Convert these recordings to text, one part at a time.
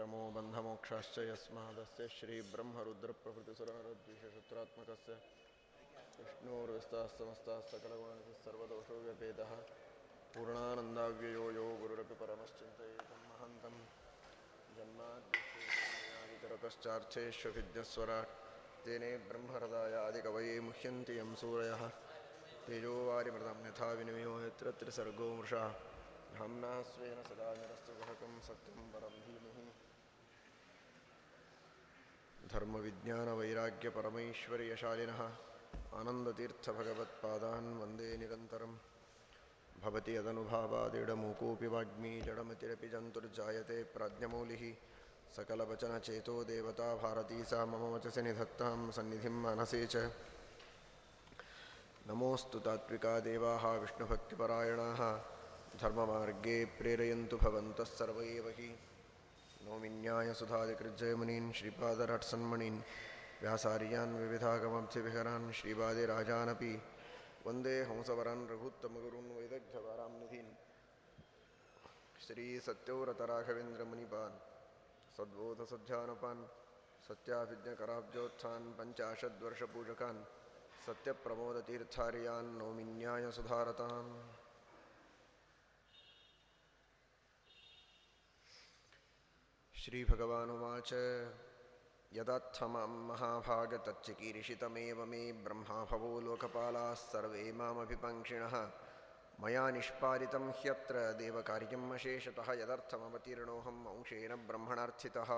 तमो बन्धमोक्षाश्च यस्मादस्य श्रीब्रह्मरुद्रप्रभृतिसुरनरद्विषशत्रात्मकस्य विष्णोर्विस्ताः समस्ताः सकलगुणनिधिः सर्वदोषो व्यपेदः पूर्णानन्दाव्ययो यो गुरुरपि परमश्चिन्तयेतं महन्तं जन्माद्यश्चार्थेष्वभिज्ञस्वराट् तेने ब्रह्महृदायादिकवये मुह्यन्ति यं सूरयः तेजोवारिमृतं यथा विनिमयो यत्र त्रिसर्गो मृषा धाम्ना स्वेन सदा निरस्तुगहकं सत्यं परं धीमहि धर्मविज्ञानवैराग्यपरमैश्वर्यशालिनः आनन्दतीर्थभगवत्पादान् वंदे निरन्तरं भवति यदनुभावादिडमूकोऽपि वाग्मी जडमतिरपि जन्तुर्जायते प्राज्ञमौलिः। सकलवचनचेतो देवता भारती सा मम वचसि निधत्तां सन्निधिं मानसे च। नमोऽस्तु तात्विका देवाः विष्णुभक्तिपरायणाः। धर्ममार्गे प्रेरयन्तु नौमिन्यायसुधादिकृज्जयमुनीन् श्रीपादरट्सन्मणीन् व्यासार्यान् विविधागमब्धिविहरान् श्रीवादिराजानपि वंदे हंसवरान्, रघुत्तमगुरून् वैदग्ध्यवाराम्निधीन् श्रीसत्यव्रतराघवेन्द्रमुनिपान् सद्बोधसध्यानपान् सत्याभिज्ञकराब्जोत्थान्, पञ्चाशद्वर्षपूजकान्, सत्यप्रमोदतीर्थार्यान् नौमिन्यायसुधारतान् श्रीभगवानुवाच यदत्थमां महाभागतच्चिकीर्षितमेव मे ब्रह्माभवो लोकपालाः सर्वे मामभिपङ्क्षिणः मया निष्पादितं ह्यत्र देवकार्यम् अशेषतः यदर्थमवतीर्णोऽहम् अंशेन ब्रह्मणार्थितः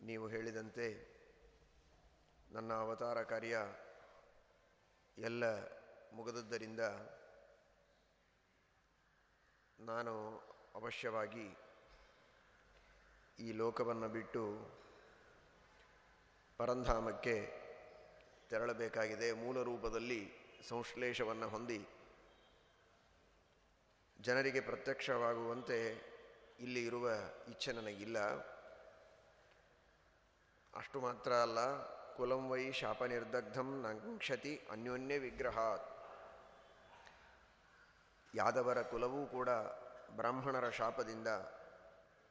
ನೀವು ಹೇಳಿದಂತೆ ನನ್ನ ಅವತಾರ ಕಾರ್ಯ ಎಲ್ಲ ಮುಗಿದದ್ದರಿಂದ ನಾನು ಅವಶ್ಯವಾಗಿ ಈ ಲೋಕವನ್ನು ಬಿಟ್ಟು ಪರಂಧಾಮಕ್ಕೆ ತೆರಳಬೇಕಾಗಿದೆ. ಮೂಲ ರೂಪದಲ್ಲಿ ಸಂಶ್ಲೇಷವನ್ನು ಹೊಂದಿ ಜನರಿಗೆ ಪ್ರತ್ಯಕ್ಷವಾಗುವಂತೆ ಇಲ್ಲಿ ಇರುವ ಇಚ್ಛೆ ನನಗಿಲ್ಲ. ಅಷ್ಟು ಮಾತ್ರ ಅಲ್ಲ, ಕುಲಂ ವೈ ಶಾಪನಿರ್ದಗ್ಧಂ ನಂಕ್ಷತಿ ಅನ್ಯೋನ್ಯ ವಿಗ್ರಹಾತ್. ಯಾದವರ ಕುಲವೂ ಕೂಡ ಬ್ರಾಹ್ಮಣರ ಶಾಪದಿಂದ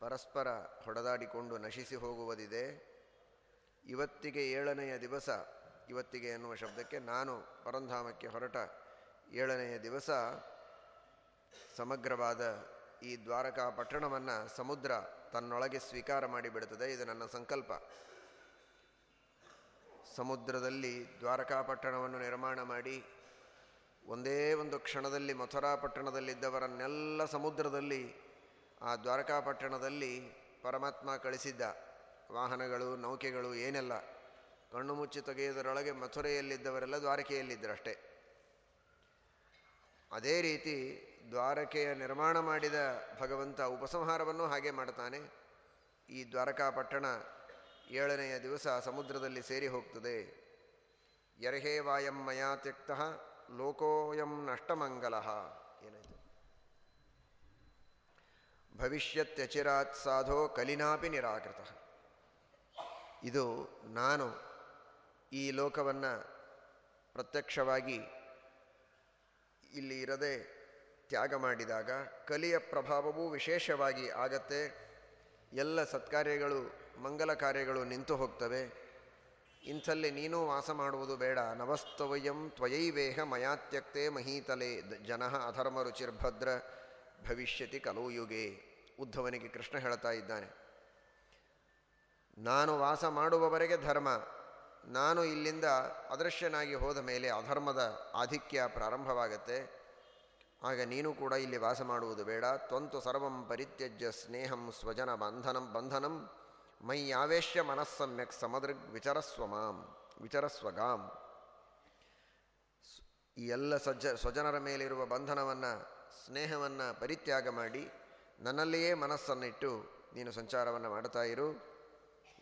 ಪರಸ್ಪರ ಹೊಡೆದಾಡಿಕೊಂಡು ನಶಿಸಿ ಹೋಗುವುದಿದೆ. ಇವತ್ತಿಗೆ ಏಳನೆಯ ದಿವಸ, ಇವತ್ತಿಗೆ ಎನ್ನುವ ಶಬ್ದಕ್ಕೆ ನಾನು ಪರಂಧಾಮಕ್ಕೆ ಹೊರಟ ಏಳನೆಯ ದಿವಸ ಸಮಗ್ರವಾದ ಈ ದ್ವಾರಕಾ ಪಟ್ಟಣವನ್ನು ಸಮುದ್ರ ತನ್ನೊಳಗೆ ಸ್ವೀಕಾರ ಮಾಡಿಬಿಡುತ್ತದೆ ಇದು ನನ್ನ ಸಂಕಲ್ಪ. ಸಮುದ್ರದಲ್ಲಿ ದ್ವಾರಕಾ ಪಟ್ಟಣವನ್ನು ನಿರ್ಮಾಣ ಮಾಡಿ ಒಂದೇ ಒಂದು ಕ್ಷಣದಲ್ಲಿ ಮಥುರಾ ಪಟ್ಟಣದಲ್ಲಿದ್ದವರನ್ನೆಲ್ಲ ಸಮುದ್ರದಲ್ಲಿ, ಆ ದ್ವಾರಕಾ ಪಟ್ಟಣದಲ್ಲಿ ಪರಮಾತ್ಮ ಕಳಿಸಿದ್ದ. ವಾಹನಗಳು, ನೌಕೆಗಳು ಏನೆಲ್ಲ? ಕಣ್ಣು ಮುಚ್ಚಿ ತೆಗೆಯುವುದರೊಳಗೆ ಮಥುರೆಯಲ್ಲಿದ್ದವರೆಲ್ಲ ದ್ವಾರಕೆಯಲ್ಲಿದ್ದರಷ್ಟೇ. ಅದೇ ರೀತಿ ದ್ವಾರಕೆಯ ನಿರ್ಮಾಣ ಮಾಡಿದ ಭಗವಂತ ಉಪಸಂಹಾರವನ್ನು ಹಾಗೆ ಮಾಡ್ತಾನೆ ಈ ದ್ವಾರಕಾ ಪಟ್ಟಣ ಏಳನೆಯ ದಿವಸ ಸಮುದ್ರದಲ್ಲಿ ಸೇರಿ ಹೋಗ್ತದೆ. ಯರ್ಹೇ ವಾಯಂ ಮಯಾ ಲೋಕೋಯಂ ನಷ್ಟಮಂಗಲ. ಏನಾಯಿತು? ಭವಿಷ್ಯತ್ಯಚಿರಾತ್ ಸಾಧೋ ಕಲಿನಾಪಿ ನಿರಾಕೃತ. ಇದು ನಾನು ಈ ಲೋಕವನ್ನು ಪ್ರತ್ಯಕ್ಷವಾಗಿ ಇಲ್ಲಿ ಇರದೆ ತ್ಯಾಗ ಮಾಡಿದಾಗ ಕಲಿಯ ಪ್ರಭಾವವೂ ವಿಶೇಷವಾಗಿ ಆಗತ್ತೆ. ಎಲ್ಲ ಸತ್ಕಾರ್ಯಗಳು, ಮಂಗಲ ಕಾರ್ಯಗಳು ನಿಂತು ಹೋಗ್ತವೆ. ಇಂಥಲ್ಲಿ ನೀನೂ ವಾಸ ಮಾಡುವುದು ಬೇಡ. ನವಸ್ತವಯಂ ತ್ವಯೈವೇಹ ಮಯಾತ್ಯಕ್ತೆ ಮಹೀತಲೆ. ಜನ ಅಧರ್ಮ ರುಚಿರ್ಭದ್ರ ಭವಿಷ್ಯತಿ ಕಲೋಯುಗೆ ಉದ್ಧವನಿಗೆ ಕೃಷ್ಣ ಹೇಳ್ತಾ ಇದ್ದಾನೆ. ನಾನು ವಾಸ ಮಾಡುವವರೆಗೆ ಧರ್ಮ. ನಾನು ಇಲ್ಲಿಂದ ಅದೃಶ್ಯನಾಗಿ ಹೋದ ಮೇಲೆ ಅಧರ್ಮದ ಆಧಿಕ್ಯ ಪ್ರಾರಂಭವಾಗತ್ತೆ. ಆಗ ನೀನು ಕೂಡ ಇಲ್ಲಿ ವಾಸ ಮಾಡುವುದು ಬೇಡ. ತ್ವಂತು ಸರ್ವಂ ಪರಿತ್ಯಜ್ಯ ಸ್ನೇಹಂ ಸ್ವಜನ ಬಂಧನಂ ಬಂಧನಂ ಮೈ ಆವೇಶ್ಯ ಮನಸ್ಸಮ್ಯಕ್ ಸಮದೃಗ್ ವಿಚರಸ್ವ ಮಾಂ ವಿಚರಸ್ವಗಾಂ ಈ ಎಲ್ಲ ಸಜ್ಜ ಸ್ವಜನರ ಮೇಲಿರುವ ಬಂಧನವನ್ನು, ಸ್ನೇಹವನ್ನು ಪರಿತ್ಯಾಗ ಮಾಡಿ ನನ್ನಲ್ಲಿಯೇ ಮನಸ್ಸನ್ನಿಟ್ಟು ನೀನು ಸಂಚಾರವನ್ನು ಮಾಡ್ತಾ ಇರು.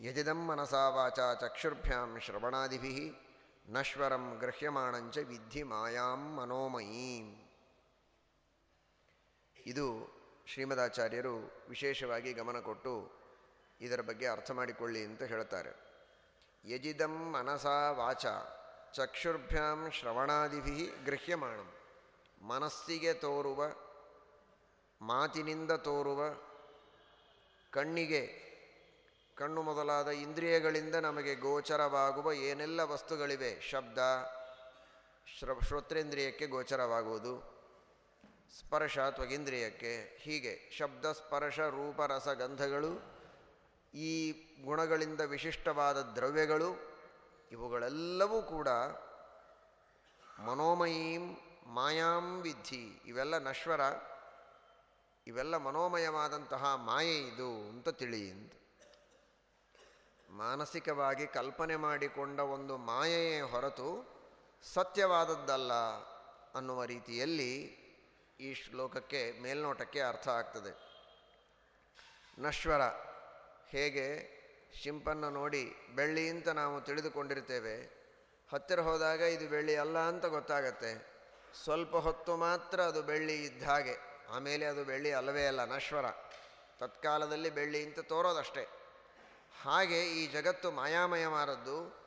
ಯಜಿದಂ ಮನಸಾ ವಾಚ ಚಕ್ಷುರ್ಭ್ಯಾಂ ಶ್ರವಣಾದಿಭಿ ನಶ್ವರಂ ಗೃಹ್ಯಮಾಣಂಚ ವಿಧಿ ಮಾಯಾಂ ಮನೋಮಯೀಂ. ಇದು ಶ್ರೀಮದಾಚಾರ್ಯರು ವಿಶೇಷವಾಗಿ ಗಮನ ಕೊಟ್ಟು ಇದರ ಬಗ್ಗೆ ಅರ್ಥ ಮಾಡಿಕೊಳ್ಳಿ ಅಂತ ಹೇಳ್ತಾರೆ. ಯಜಿದಂ ಮನಸಾ ವಾಚ ಚಕ್ಷುರ್ಭ್ಯಾಂ ಶ್ರವಣಾದಿಭಿ ಗೃಹ್ಯಮಾಣಂ. ಮನಸ್ಸಿಗೆ ತೋರುವ, ಮಾತಿನಿಂದ ತೋರುವ, ಕಣ್ಣಿಗೆ, ಕಣ್ಣು ಮೊದಲಾದ ಇಂದ್ರಿಯಗಳಿಂದ ನಮಗೆ ಗೋಚರವಾಗುವ ಏನೆಲ್ಲ ವಸ್ತುಗಳಿವೆ? ಶಬ್ದ, ಶ್ರ, ಶ್ರೋತ್ರೇಂದ್ರಿಯಕ್ಕೆ ಗೋಚರವಾಗುವುದು, ಸ್ಪರ್ಶ ತ್ವಗೇಂದ್ರಿಯಕ್ಕೆ ಹೀಗೆ. ಶಬ್ದ, ಸ್ಪರ್ಶ, ರೂಪ, ರಸ, ಗಂಧಗಳು ಈ ಗುಣಗಳಿಂದ ವಿಶಿಷ್ಟವಾದ ದ್ರವ್ಯಗಳು ಇವುಗಳೆಲ್ಲವೂ ಕೂಡ ಮನೋಮಯೀಂ ಮಾಯಾಂ ವಿಧಿ ಇವೆಲ್ಲ ನಶ್ವರ, ಇವೆಲ್ಲ ಮನೋಮಯವಾದಂತಹ ಮಾಯೆ ಇದು ಅಂತ ತಿಳಿ ಅಂತ ಮಾನಸಿಕವಾಗಿ ಕಲ್ಪನೆ ಮಾಡಿಕೊಂಡ ಒಂದು ಮಾಯೆಯೇ ಹೊರತು ಸತ್ಯವಾದದ್ದಲ್ಲ ಅನ್ನುವ ರೀತಿಯಲ್ಲಿ ಈ ಶ್ಲೋಕಕ್ಕೆ ಮೇಲ್ನೋಟಕ್ಕೆ ಅರ್ಥ ಆಗ್ತದೆ. ನಶ್ವರ ಹೇಗೆ ಶಿಂಪನ್ನು ನೋಡಿ ಬೆಳ್ಳಿ ಅಂತ ನಾವು ತಿಳಿದುಕೊಂಡಿರ್ತೇವೆ. ಹತ್ತಿರ ಹೋದಾಗ ಇದು ಬೆಳ್ಳಿ ಅಲ್ಲ ಅಂತ ಗೊತ್ತಾಗತ್ತೆ. ಸ್ವಲ್ಪ ಹೊತ್ತು ಮಾತ್ರ ಅದು ಬೆಳ್ಳಿ ಇದ್ದ ಹಾಗೆ. ಆಮೇಲೆ ಅದು ಬೆಳ್ಳಿ ಅಲ್ಲವೇ ಅಲ್ಲ, ನಶ್ವರ. ತತ್ಕಾಲದಲ್ಲಿ ಬೆಳ್ಳಿ ಅಂತ ತೋರೋದಷ್ಟೇ. ಹಾಗೆ ಈ ಜಗತ್ತು ಮಾಯಾಮಯವಾದದ್ದು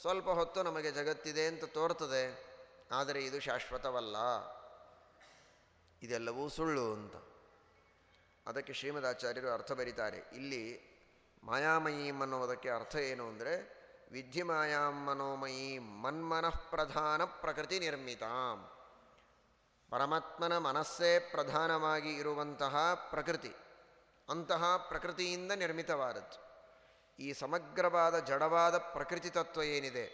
ಸ್ವಲ್ಪ ಹೊತ್ತು ನಮಗೆ ಜಗತ್ತಿದೆ ಅಂತ ತೋರ್ತದೆ. ಆದರೆ ಇದು ಶಾಶ್ವತವಲ್ಲ. ಇದೆಲ್ಲವೂ ಸುಳ್ಳು ಅಂತ. ಅದಕ್ಕೆ ಶ್ರೀಮದಾಚಾರ್ಯರು ಅರ್ಥ ಬರೀತಾರೆ. ಇಲ್ಲಿ ಮಾಯಾಮಯೀಂ ಅನ್ನೋದಕ್ಕೆ ಅರ್ಥ ಏನು ಅಂದರೆ ವಿದ್ಯೆ ಮಾಯಾಂ ಮನೋಮಯೀಂ ಮನ್ಮನಃ ಪ್ರಧಾನ ಪ್ರಕೃತಿ ನಿರ್ಮಿತಾಂ. ಪರಮಾತ್ಮನ ಮನಸ್ಸೇ ಪ್ರಧಾನವಾಗಿ ಇರುವಂತಹ ಪ್ರಕೃತಿ, ಅಂತಹ ಪ್ರಕೃತಿಯಿಂದ ನಿರ್ಮಿತವಾದದ್ದು. ಈ ಸಮಗ್ರವಾದ ಜಡವಾದ ಪ್ರಕೃತಿ ತತ್ವ ಏನಿದೆ?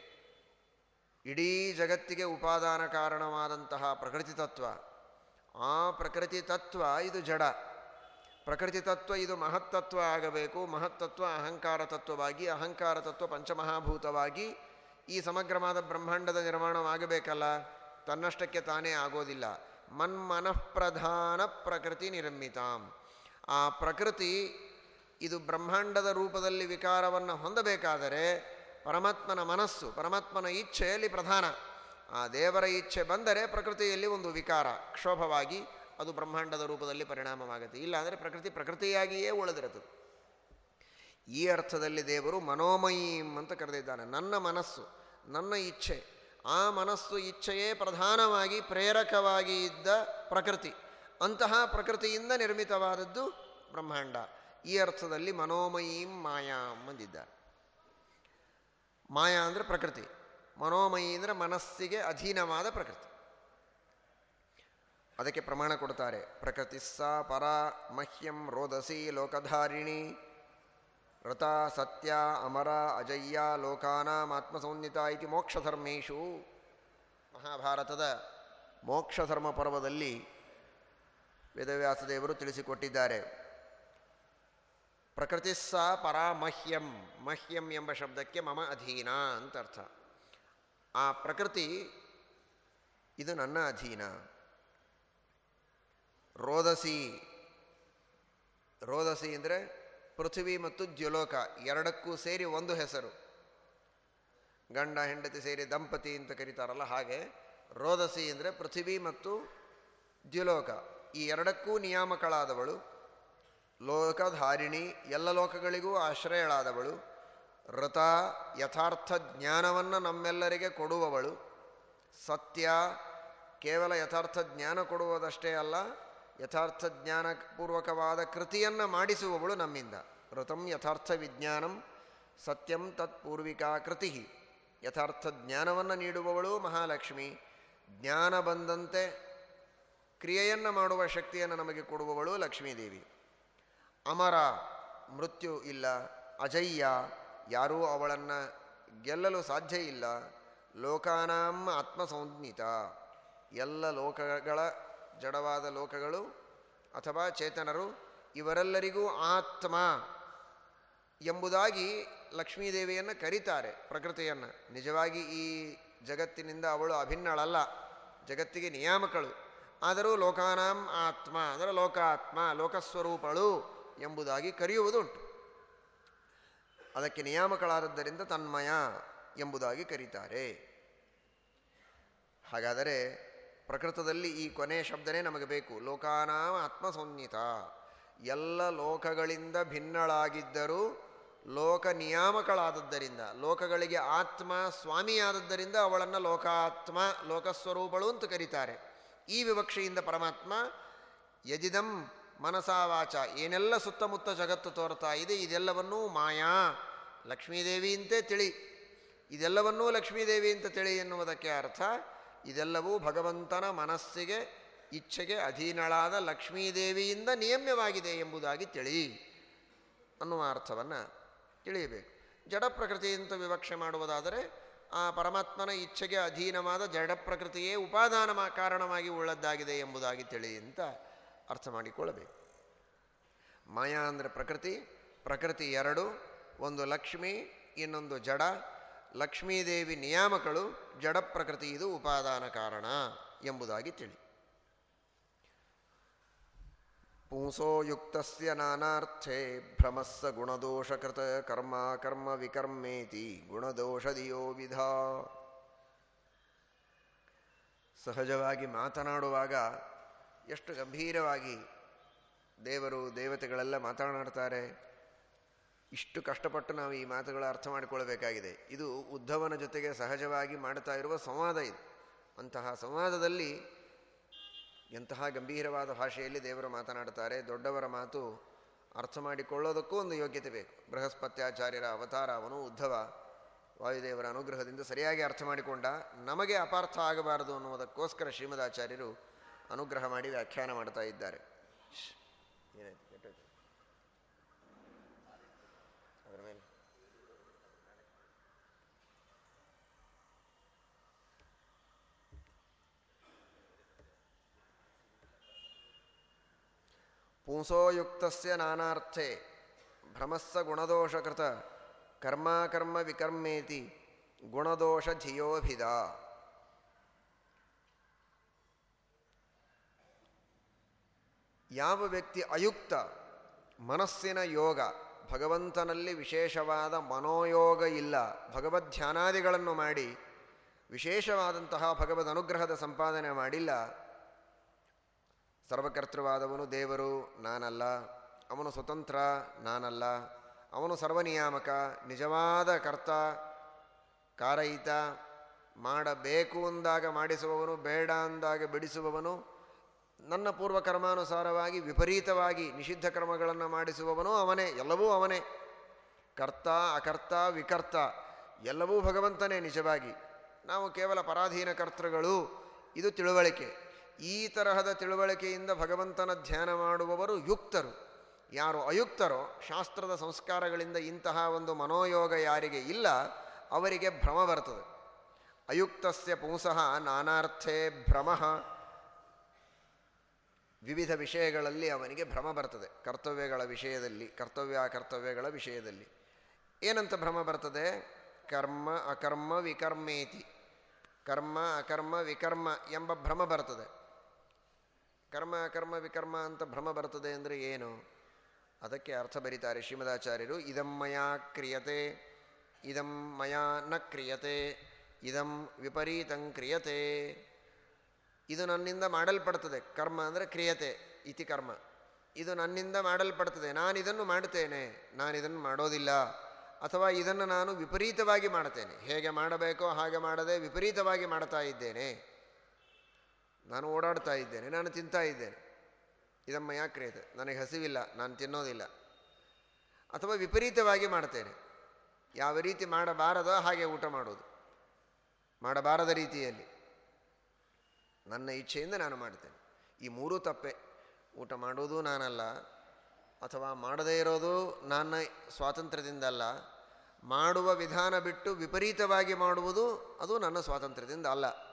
ಇಡೀ ಜಗತ್ತಿಗೆ ಉಪಾದಾನ ಕಾರಣವಾದಂತಹ ಪ್ರಕೃತಿ ತತ್ವ. ಆ ಪ್ರಕೃತಿ ತತ್ವ ಇದು ಜಡ. ಪ್ರಕೃತಿ ತತ್ವ ಇದು ಮಹತ್ತತ್ವ ಆಗಬೇಕು. ಮಹತ್ತತ್ವ ಅಹಂಕಾರ ತತ್ವವಾಗಿ, ಅಹಂಕಾರ ತತ್ವ ಪಂಚಮಹಾಭೂತವಾಗಿ. ಈ ಸಮಗ್ರವಾದ ಬ್ರಹ್ಮಾಂಡದ ನಿರ್ಮಾಣವಾಗಬೇಕಲ್ಲ? ತನ್ನಷ್ಟಕ್ಕೆ ತಾನೇ ಆಗೋದಿಲ್ಲ. ಮನ್ಮನಃಪ್ರಧಾನ ಪ್ರಕೃತಿ ನಿರ್ಮಿತಾಂ. ಆ ಪ್ರಕೃತಿ ಇದು ಬ್ರಹ್ಮಾಂಡದ ರೂಪದಲ್ಲಿ ವಿಕಾರವನ್ನು ಹೊಂದಬೇಕಾದರೆ ಪರಮಾತ್ಮನ ಮನಸ್ಸು, ಪರಮಾತ್ಮನ ಇಚ್ಛೆಯಲ್ಲಿ ಪ್ರಧಾನ. ಆ ದೇವರ ಇಚ್ಛೆ ಬಂದರೆ ಪ್ರಕೃತಿಯಲ್ಲಿ ಒಂದು ವಿಕಾರ, ಕ್ಷೋಭವಾಗಿ ಅದು ಬ್ರಹ್ಮಾಂಡದ ರೂಪದಲ್ಲಿ ಪರಿಣಾಮವಾಗುತ್ತೆ. ಇಲ್ಲ ಅಂದರೆ ಪ್ರಕೃತಿ ಪ್ರಕೃತಿಯಾಗಿಯೇ ಉಳಿದಿರುತ್ತದೆ. ಈ ಅರ್ಥದಲ್ಲಿ ದೇವರು ಮನೋಮಯೀಂ ಅಂತ ಕರೆದಿದ್ದಾನೆ. ನನ್ನ ಮನಸ್ಸು, ನನ್ನ ಇಚ್ಛೆ, ಆ ಮನಸ್ಸು ಇಚ್ಛೆಯೇ ಪ್ರಧಾನವಾಗಿ ಪ್ರೇರಕವಾಗಿ ಇದ್ದ ಪ್ರಕೃತಿ. ಅಂತಹ ಪ್ರಕೃತಿಯಿಂದ ನಿರ್ಮಿತವಾದದ್ದು ಬ್ರಹ್ಮಾಂಡ. ಈ ಅರ್ಥದಲ್ಲಿ ಮನೋಮಯೀಂ ಮಾಯಾಂ ಅಂದಿದ್ದಾರೆ ಮಾಯಾ ಅಂದರೆ ಪ್ರಕೃತಿ. ಮನೋಮಯಿ ಅಂದರೆ ಮನಸ್ಸಿಗೆ ಅಧೀನವಾದ ಪ್ರಕೃತಿ. ಅದಕ್ಕೆ ಪ್ರಮಾಣ ಕೊಡ್ತಾರೆ. ಪ್ರಕೃತಿಸ್ಸ ಪರ ಮಹ್ಯಂ ರೋದಸಿ ಲೋಕಧಾರಿಣಿ. ವ್ರತಾ ಸತ್ಯ ಅಮರ ಅಜಯ್ಯ ಲೋಕಾನಾಂ ಆತ್ಮಸೌನ್ಯತ ಇತಿ ಮೋಕ್ಷಧರ್ಮೇಶು. ಮಹಾಭಾರತದ ಮೋಕ್ಷಧರ್ಮ ಪರ್ವದಲ್ಲಿ ವೇದವ್ಯಾಸದೇವರು ತಿಳಿಸಿಕೊಟ್ಟಿದ್ದಾರೆ. ಪ್ರಕೃತಿಸ್ಸ ಪರ ಮಹ್ಯಂ ಮಹ್ಯಂ ಎಂಬ ಶಬ್ದಕ್ಕೆ ಮಮ ಅಧೀನ ಅಂತ ಅರ್ಥ. ಆ ಪ್ರಕೃತಿ, ಇದು ನನ್ನ ಅಧೀನ. ರೋದಸಿ. ರೋದಸಿ ಅಂದರೆ ಪೃಥ್ವಿ ಮತ್ತು ದ್ಯುಲೋಕ ಎರಡಕ್ಕೂ ಸೇರಿ ಒಂದು ಹೆಸರು. ಗಂಡ, ಹೆಂಡತಿ ಸೇರಿ ದಂಪತಿ ಅಂತ ಕರೀತಾರಲ್ಲ ಹಾಗೆ. ರೋದಸಿ ಅಂದರೆ ಪೃಥ್ವಿ ಮತ್ತು ದ್ಯುಲೋಕ. ಈ ಎರಡಕ್ಕೂ ನಿಯಾಮಕಳಾದವಳು. ಲೋಕಧಾರಿಣಿ, ಎಲ್ಲ ಲೋಕಗಳಿಗೂ ಆಶ್ರಯಳಾದವಳು. ವೃತ ಯಥಾರ್ಥ ಜ್ಞಾನವನ್ನು ನಮ್ಮೆಲ್ಲರಿಗೆ ಕೊಡುವವಳು. ಸತ್ಯ ಕೇವಲ ಯಥಾರ್ಥ ಜ್ಞಾನ ಕೊಡುವುದಷ್ಟೇ ಅಲ್ಲ ಯಥಾರ್ಥ ಜ್ಞಾನಪೂರ್ವಕವಾದ ಕೃತಿಯನ್ನು ಮಾಡಿಸುವವಳು ನಮ್ಮಿಂದ. ಋತಂ ಯಥಾರ್ಥ ವಿಜ್ಞಾನಂ ಸತ್ಯಂ ತತ್ಪೂರ್ವಿಕಾ ಕೃತಿ ಯಥಾರ್ಥ ಜ್ಞಾನವನ್ನು ನೀಡುವವಳು ಮಹಾಲಕ್ಷ್ಮಿ. ಜ್ಞಾನ ಬಂದಂತೆ ಕ್ರಿಯೆಯನ್ನು ಮಾಡುವ ಶಕ್ತಿಯನ್ನು ನಮಗೆ ಕೊಡುವವಳು ಲಕ್ಷ್ಮೀದೇವಿ. ಅಮರ, ಮೃತ್ಯು ಇಲ್ಲ, ಅಜಯ್ಯ, ಯಾರೂ ಅವಳನ್ನು ಗೆಲ್ಲಲು ಸಾಧ್ಯ ಇಲ್ಲ. ಲೋಕಾನಾಂ ಆತ್ಮಸಂಜ್ಞಿತ. ಎಲ್ಲ ಲೋಕಗಳ ಜಡವಾದ ಲೋಕಗಳು ಅಥವಾ ಚೇತನರು ಇವರೆಲ್ಲರಿಗೂ ಆತ್ಮ ಎಂಬುದಾಗಿ ಲಕ್ಷ್ಮೀದೇವಿಯನ್ನು ಕರೀತಾರೆ ಪ್ರಕೃತಿಯನ್ನು. ನಿಜವಾಗಿ ಈ ಜಗತ್ತಿನಿಂದ ಅವಳು ಅಭಿನ್ನಳಲ್ಲ, ಜಗತ್ತಿಗೆ ನಿಯಾಮಕಳು. ಆದರೂ ಲೋಕಾನಾಂ ಆತ್ಮ, ಅಂದರೆ ಲೋಕಾತ್ಮ, ಲೋಕಸ್ವರೂಪಳು ಎಂಬುದಾಗಿ ಕರೆಯುವುದುಂಟು. ಅದಕ್ಕೆ ನಿಯಾಮಕಳಾದದ್ದರಿಂದ ತನ್ಮಯ ಎಂಬುದಾಗಿ ಕರೀತಾರೆ. ಹಾಗಾದರೆ ಪ್ರಕೃತದಲ್ಲಿ ಈ ಕೊನೆಯ ಶಬ್ದನೇ ನಮಗೆ ಬೇಕು. ಲೋಕಾನಾಮ ಆತ್ಮಸಂಹಿತ. ಎಲ್ಲ ಲೋಕಗಳಿಂದ ಭಿನ್ನಳಾಗಿದ್ದರೂ ಲೋಕ ನಿಯಾಮಕಳಾದದ್ದರಿಂದ, ಲೋಕಗಳಿಗೆ ಆತ್ಮ ಸ್ವಾಮಿಯಾದದ್ದರಿಂದ ಅವಳನ್ನು ಲೋಕಾತ್ಮ, ಲೋಕಸ್ವರೂಪಳು ಅಂತ ಕರೀತಾರೆ. ಈ ವಿವಕ್ಷೆಯಿಂದ ಪರಮಾತ್ಮ, ಯಜಿದಂ ಮನಸಾವಾಚ ಏನೆಲ್ಲ ಸುತ್ತಮುತ್ತ ಜಗತ್ತು ತೋರ್ತಾ ಇದೆ, ಇದೆಲ್ಲವನ್ನೂ ಮಾಯಾ ಲಕ್ಷ್ಮೀದೇವಿಯಂತೆ ತಿಳಿ. ಇದೆಲ್ಲವನ್ನೂ ಲಕ್ಷ್ಮೀದೇವಿ ಅಂತ ತಿಳಿ ಎನ್ನುವುದಕ್ಕೆ ಅರ್ಥ ಇದೆಲ್ಲವೂ ಭಗವಂತನ ಮನಸ್ಸಿಗೆ, ಇಚ್ಛೆಗೆ ಅಧೀನಳಾದ ಲಕ್ಷ್ಮೀದೇವಿಯಿಂದ ನಿಯಮ್ಯವಾಗಿದೆ ಎಂಬುದಾಗಿ ತಿಳಿ. ಅನ್ನುವ ಅರ್ಥವನ್ನು ತಿಳಿಯಬೇಕು. ಜಡ ಪ್ರಕೃತಿ ಅಂತ ವಿವಕ್ಷೆ ಮಾಡುವುದಾದರೆ, ಆ ಪರಮಾತ್ಮನ ಇಚ್ಛೆಗೆ ಅಧೀನವಾದ ಜಡ ಪ್ರಕೃತಿಯೇ ಉಪಾದಾನ ಕಾರಣವಾಗಿ ಉಳ್ಳದ್ದಾಗಿದೆ ಎಂಬುದಾಗಿ ತಿಳಿ ಅಂತ ಅರ್ಥ ಮಾಡಿಕೊಳ್ಳಬೇಕು. ಮಾಯಾ ಅಂದರೆ ಪ್ರಕೃತಿ ಪ್ರಕೃತಿ ಎರಡು, ಒಂದು ಲಕ್ಷ್ಮಿ, ಇನ್ನೊಂದು ಜಡ ಲಕ್ಷ್ಮೀದೇವಿ ನಿಯಾಮಕಳು ಜಡ ಪ್ರಕೃತಿ ಇದು ಉಪಾದಾನ ಕಾರಣ ಎಂಬುದಾಗಿ ತಿಳಿ. ಪುಂಸೋ ನಾನಾರ್ಥೆ ಭ್ರಮಸ್ಸ ಗುಣದೋಷಕೃತ ಕರ್ಮ ಕರ್ಮ ವಿಕರ್ಮೇತಿ ಗುಣದೋಷದಿಯೋ ವಿಧ. ಸಹಜವಾಗಿ ಮಾತನಾಡುವಾಗ ಎಷ್ಟು ಗಂಭೀರವಾಗಿ ದೇವರು ದೇವತೆಗಳೆಲ್ಲ ಮಾತನಾಡ್ತಾರೆ. ಇಷ್ಟು ಕಷ್ಟಪಟ್ಟು ನಾವು ಈ ಮಾತುಗಳ ಅರ್ಥ ಮಾಡಿಕೊಳ್ಳಬೇಕಾಗಿದೆ. ಇದು ಉದ್ಧವನ ಜೊತೆಗೆ ಸಹಜವಾಗಿ ಮಾಡ್ತಾ ಇರುವ ಸಂವಾದ ಇದು. ಅಂತಹ ಸಂವಾದದಲ್ಲಿ ಎಂತಹ ಗಂಭೀರವಾದ ಭಾಷೆಯಲ್ಲಿ ದೇವರು ಮಾತನಾಡ್ತಾರೆ ದೊಡ್ಡವರ ಮಾತು ಅರ್ಥ ಮಾಡಿಕೊಳ್ಳೋದಕ್ಕೂ ಒಂದು ಯೋಗ್ಯತೆ ಬೇಕು. ಬೃಹಸ್ಪತ್ಯಾಚಾರ್ಯರ ಅವತಾರ ಅವನು ಉದ್ಧವ. ವಾಯುದೇವರ ಅನುಗ್ರಹದಿಂದ ಸರಿಯಾಗಿ ಅರ್ಥ ಮಾಡಿಕೊಂಡ. ನಮಗೆ ಅಪಾರ್ಥ ಆಗಬಾರದು ಅನ್ನುವುದಕ್ಕೋಸ್ಕರ ಶ್ರೀಮದಾಚಾರ್ಯರು ಅನುಗ್ರಹ ಮಾಡಿ ವ್ಯಾಖ್ಯಾನ ಮಾಡ್ತಾ ಇದ್ದಾರೆ. ಏನಾಯ್ತು ಕೆಟ್ಟೋಯ್ತು ಅದರ ಮೇಲೆ ಪುಂಸೋಯುಕ್ತಸ್ಯ ನಾನಾರ್ಥೆ. ಭ್ರಮಸ್ಸ ಗುಣದೋಷಕೃತ. ಕರ್ಮಕರ್ಮ ವಿಕರ್ಮೇತಿ. ಗುಣದೋಷ ಧಿಯೋಭಿದ ಯಾವ ವ್ಯಕ್ತಿ ಅಯುಕ್ತ, ಮನಸ್ಸಿನ ಯೋಗ, ಭಗವಂತನಲ್ಲಿ ವಿಶೇಷವಾದ ಮನೋಯೋಗ ಇಲ್ಲ, ಭಗವದ್ ಧ್ಯಾನಾದಿಗಳನ್ನು ಮಾಡಿ, ವಿಶೇಷವಾದಂತಹ ಭಗವದ್ ಅನುಗ್ರಹದ ಸಂಪಾದನೆ ಮಾಡಿಲ್ಲ ಸರ್ವಕರ್ತೃವಾದವನು ದೇವರು, ನಾನಲ್ಲ. ಅವನು ಸ್ವತಂತ್ರ, ನಾನಲ್ಲ. ಅವನು ಸರ್ವನಿಯಾಮಕ, ನಿಜವಾದ ಕರ್ತ, ಕಾರಯಿತ. ಮಾಡಬೇಕು ಅಂದಾಗ ಮಾಡಿಸುವವನು, ಬೇಡ ಅಂದಾಗ ಬಿಡಿಸುವವನು. ನನ್ನ ಪೂರ್ವ ಕರ್ಮಾನುಸಾರವಾಗಿ ವಿಪರೀತವಾಗಿ ನಿಷಿದ್ಧ ಕರ್ಮಗಳನ್ನು ಮಾಡಿಸುವವನು ಅವನೇ, ಎಲ್ಲವೂ ಅವನೇ. ಕರ್ತ, ಅಕರ್ತ, ವಿಕರ್ತ, ಎಲ್ಲವೂ ಭಗವಂತನೇ ನಿಜವಾಗಿ. ನಾವು ಕೇವಲ ಪರಾಧೀನ ಕರ್ತೃಗಳು. ಇದು ತಿಳುವಳಿಕೆ. ಈ ತರಹದ ತಿಳುವಳಿಕೆಯಿಂದ ಭಗವಂತನ ಧ್ಯಾನ ಮಾಡುವವರು ಯುಕ್ತರು. ಯಾರು ಅಯುಕ್ತರೋ, ಶಾಸ್ತ್ರದ ಸಂಸ್ಕಾರಗಳಿಂದ ಇಂತಹ ಒಂದು ಮನೋಯೋಗ ಯಾರಿಗೆ ಇಲ್ಲ, ಅವರಿಗೆ ಭ್ರಮ ಬರ್ತದೆ. ಅಯುಕ್ತಸ್ಯ ಪುಂಸಃ ನಾನಾರ್ಥೇ ಭ್ರಮಃ. ವಿವಿಧ ವಿಷಯಗಳಲ್ಲಿ ಅವನಿಗೆ ಭ್ರಮ ಬರ್ತದೆ. ಕರ್ತವ್ಯಗಳ ವಿಷಯದಲ್ಲಿ ಕರ್ತವ್ಯ ಕರ್ತವ್ಯಗಳ ವಿಷಯದಲ್ಲಿ. ಏನಂತ ಭ್ರಮ ಬರ್ತದೆ? ಕರ್ಮ ಅಕರ್ಮ ವಿಕರ್ಮೇತಿ. ಕರ್ಮ ಅಕರ್ಮ ವಿಕರ್ಮ ಎಂಬ ಭ್ರಮ ಬರ್ತದೆ. ಕರ್ಮ ಕರ್ಮ, ವಿಕರ್ಮ ಅಂತ ಭ್ರಮ ಬರ್ತದೆ ಅಂದರೆ ಏನು? ಅದಕ್ಕೆ ಅರ್ಥ ಬರೀತಾರೆ ಶ್ರೀಮದಾಚಾರ್ಯರು. ಇದಂ ಮಯಾ ಕ್ರಿಯತೆ, ಇದಂ ಮಯಾ ನ ಕ್ರಿಯತೆ, ಇದಂ ವಿಪರೀತಂ ಕ್ರಿಯತೆ. ಇದು ನನ್ನಿಂದ ಮಾಡಲ್ಪಡ್ತದೆ. ಕರ್ಮ ಅಂದರೆ ಕ್ರಿಯತೆ, ಇತಿ ಕರ್ಮ. ಇದು ನನ್ನಿಂದ ಮಾಡಲ್ಪಡ್ತದೆ. ನಾನು ಇದನ್ನು ಮಾಡ್ತೇನೆ ನಾನು ಇದನ್ನು ಮಾಡೋದಿಲ್ಲ. ಅಥವಾ ಇದನ್ನು ನಾನು ವಿಪರೀತವಾಗಿ ಮಾಡ್ತೇನೆ ಹೇಗೆ ಮಾಡಬೇಕೋ ಹಾಗೆ ಮಾಡದೆ ವಿಪರೀತವಾಗಿ ಮಾಡ್ತಾ ಇದ್ದೇನೆ. ನಾನು ಓಡಾಡ್ತಾ ಇದ್ದೇನೆ, ನಾನು ತಿಂತಾ ಇದ್ದೇನೆ. ಇದಮ್ಮ ಯಾಕೆ ನನಗೆ ಹಸಿವಿಲ್ಲ, ನಾನು ತಿನ್ನೋದಿಲ್ಲ. ಅಥವಾ ವಿಪರೀತವಾಗಿ ಮಾಡ್ತೇನೆ. ಯಾವ ರೀತಿ ಮಾಡಬಾರದೋ ಹಾಗೆ ಊಟ ಮಾಡೋದು ಮಾಡಬಾರದ ರೀತಿಯಲ್ಲಿ. ನನ್ನ ಇಚ್ಛೆಯಿಂದ ನಾನು ಮಾಡ್ತೇನೆ. ಈ ಮೂರೂ ತಪ್ಪೆ. ಊಟ ಮಾಡೋದು ನಾನಲ್ಲ, ಅಥವಾ ಮಾಡದೇ ಇರೋದು ನನ್ನ ಸ್ವಾತಂತ್ರ್ಯದಿಂದಲ್ಲ. ಮಾಡುವ ವಿಧಾನ ಬಿಟ್ಟು ವಿಪರೀತವಾಗಿ ಮಾಡುವುದು ಅದು ನನ್ನ ಸ್ವಾತಂತ್ರ್ಯದಿಂದ ಅಲ್ಲ.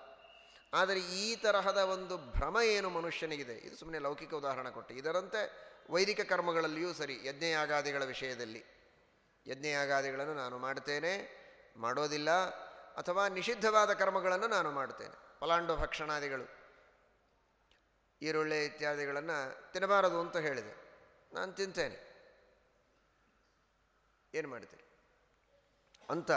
ಆದರೆ ಈ ತರಹದ ಒಂದು ಭ್ರಮ ಏನು ಮನುಷ್ಯನಿಗಿದೆ? ಇದು ಸುಮ್ಮನೆ ಲೌಕಿಕ ಉದಾಹರಣೆ ಕೊಟ್ಟೆ. ಇದರಂತೆ ವೈದಿಕ ಕರ್ಮಗಳಲ್ಲಿಯೂ ಸರಿ, ಯಜ್ಞಯಾಗಾದಿಗಳ ವಿಷಯದಲ್ಲಿ. ಯಜ್ಞಯಾಗಾದಿಗಳನ್ನು ನಾನು ಮಾಡ್ತೇನೆ, ಮಾಡೋದಿಲ್ಲ, ಅಥವಾ ನಿಷಿದ್ಧವಾದ ಕರ್ಮಗಳನ್ನು ನಾನು ಮಾಡ್ತೇನೆ. ಪಲಾಂಡು ಭಕ್ಷಣಾದಿಗಳು, ಈರುಳ್ಳಿ ಇತ್ಯಾದಿಗಳನ್ನು ತಿನ್ನಬಾರದು ಅಂತ ಹೇಳಿದೆ. ನಾನು ತಿಂತೇನೆ. ಏನು ಮಾಡ್ತೀನಿ ಅಂತ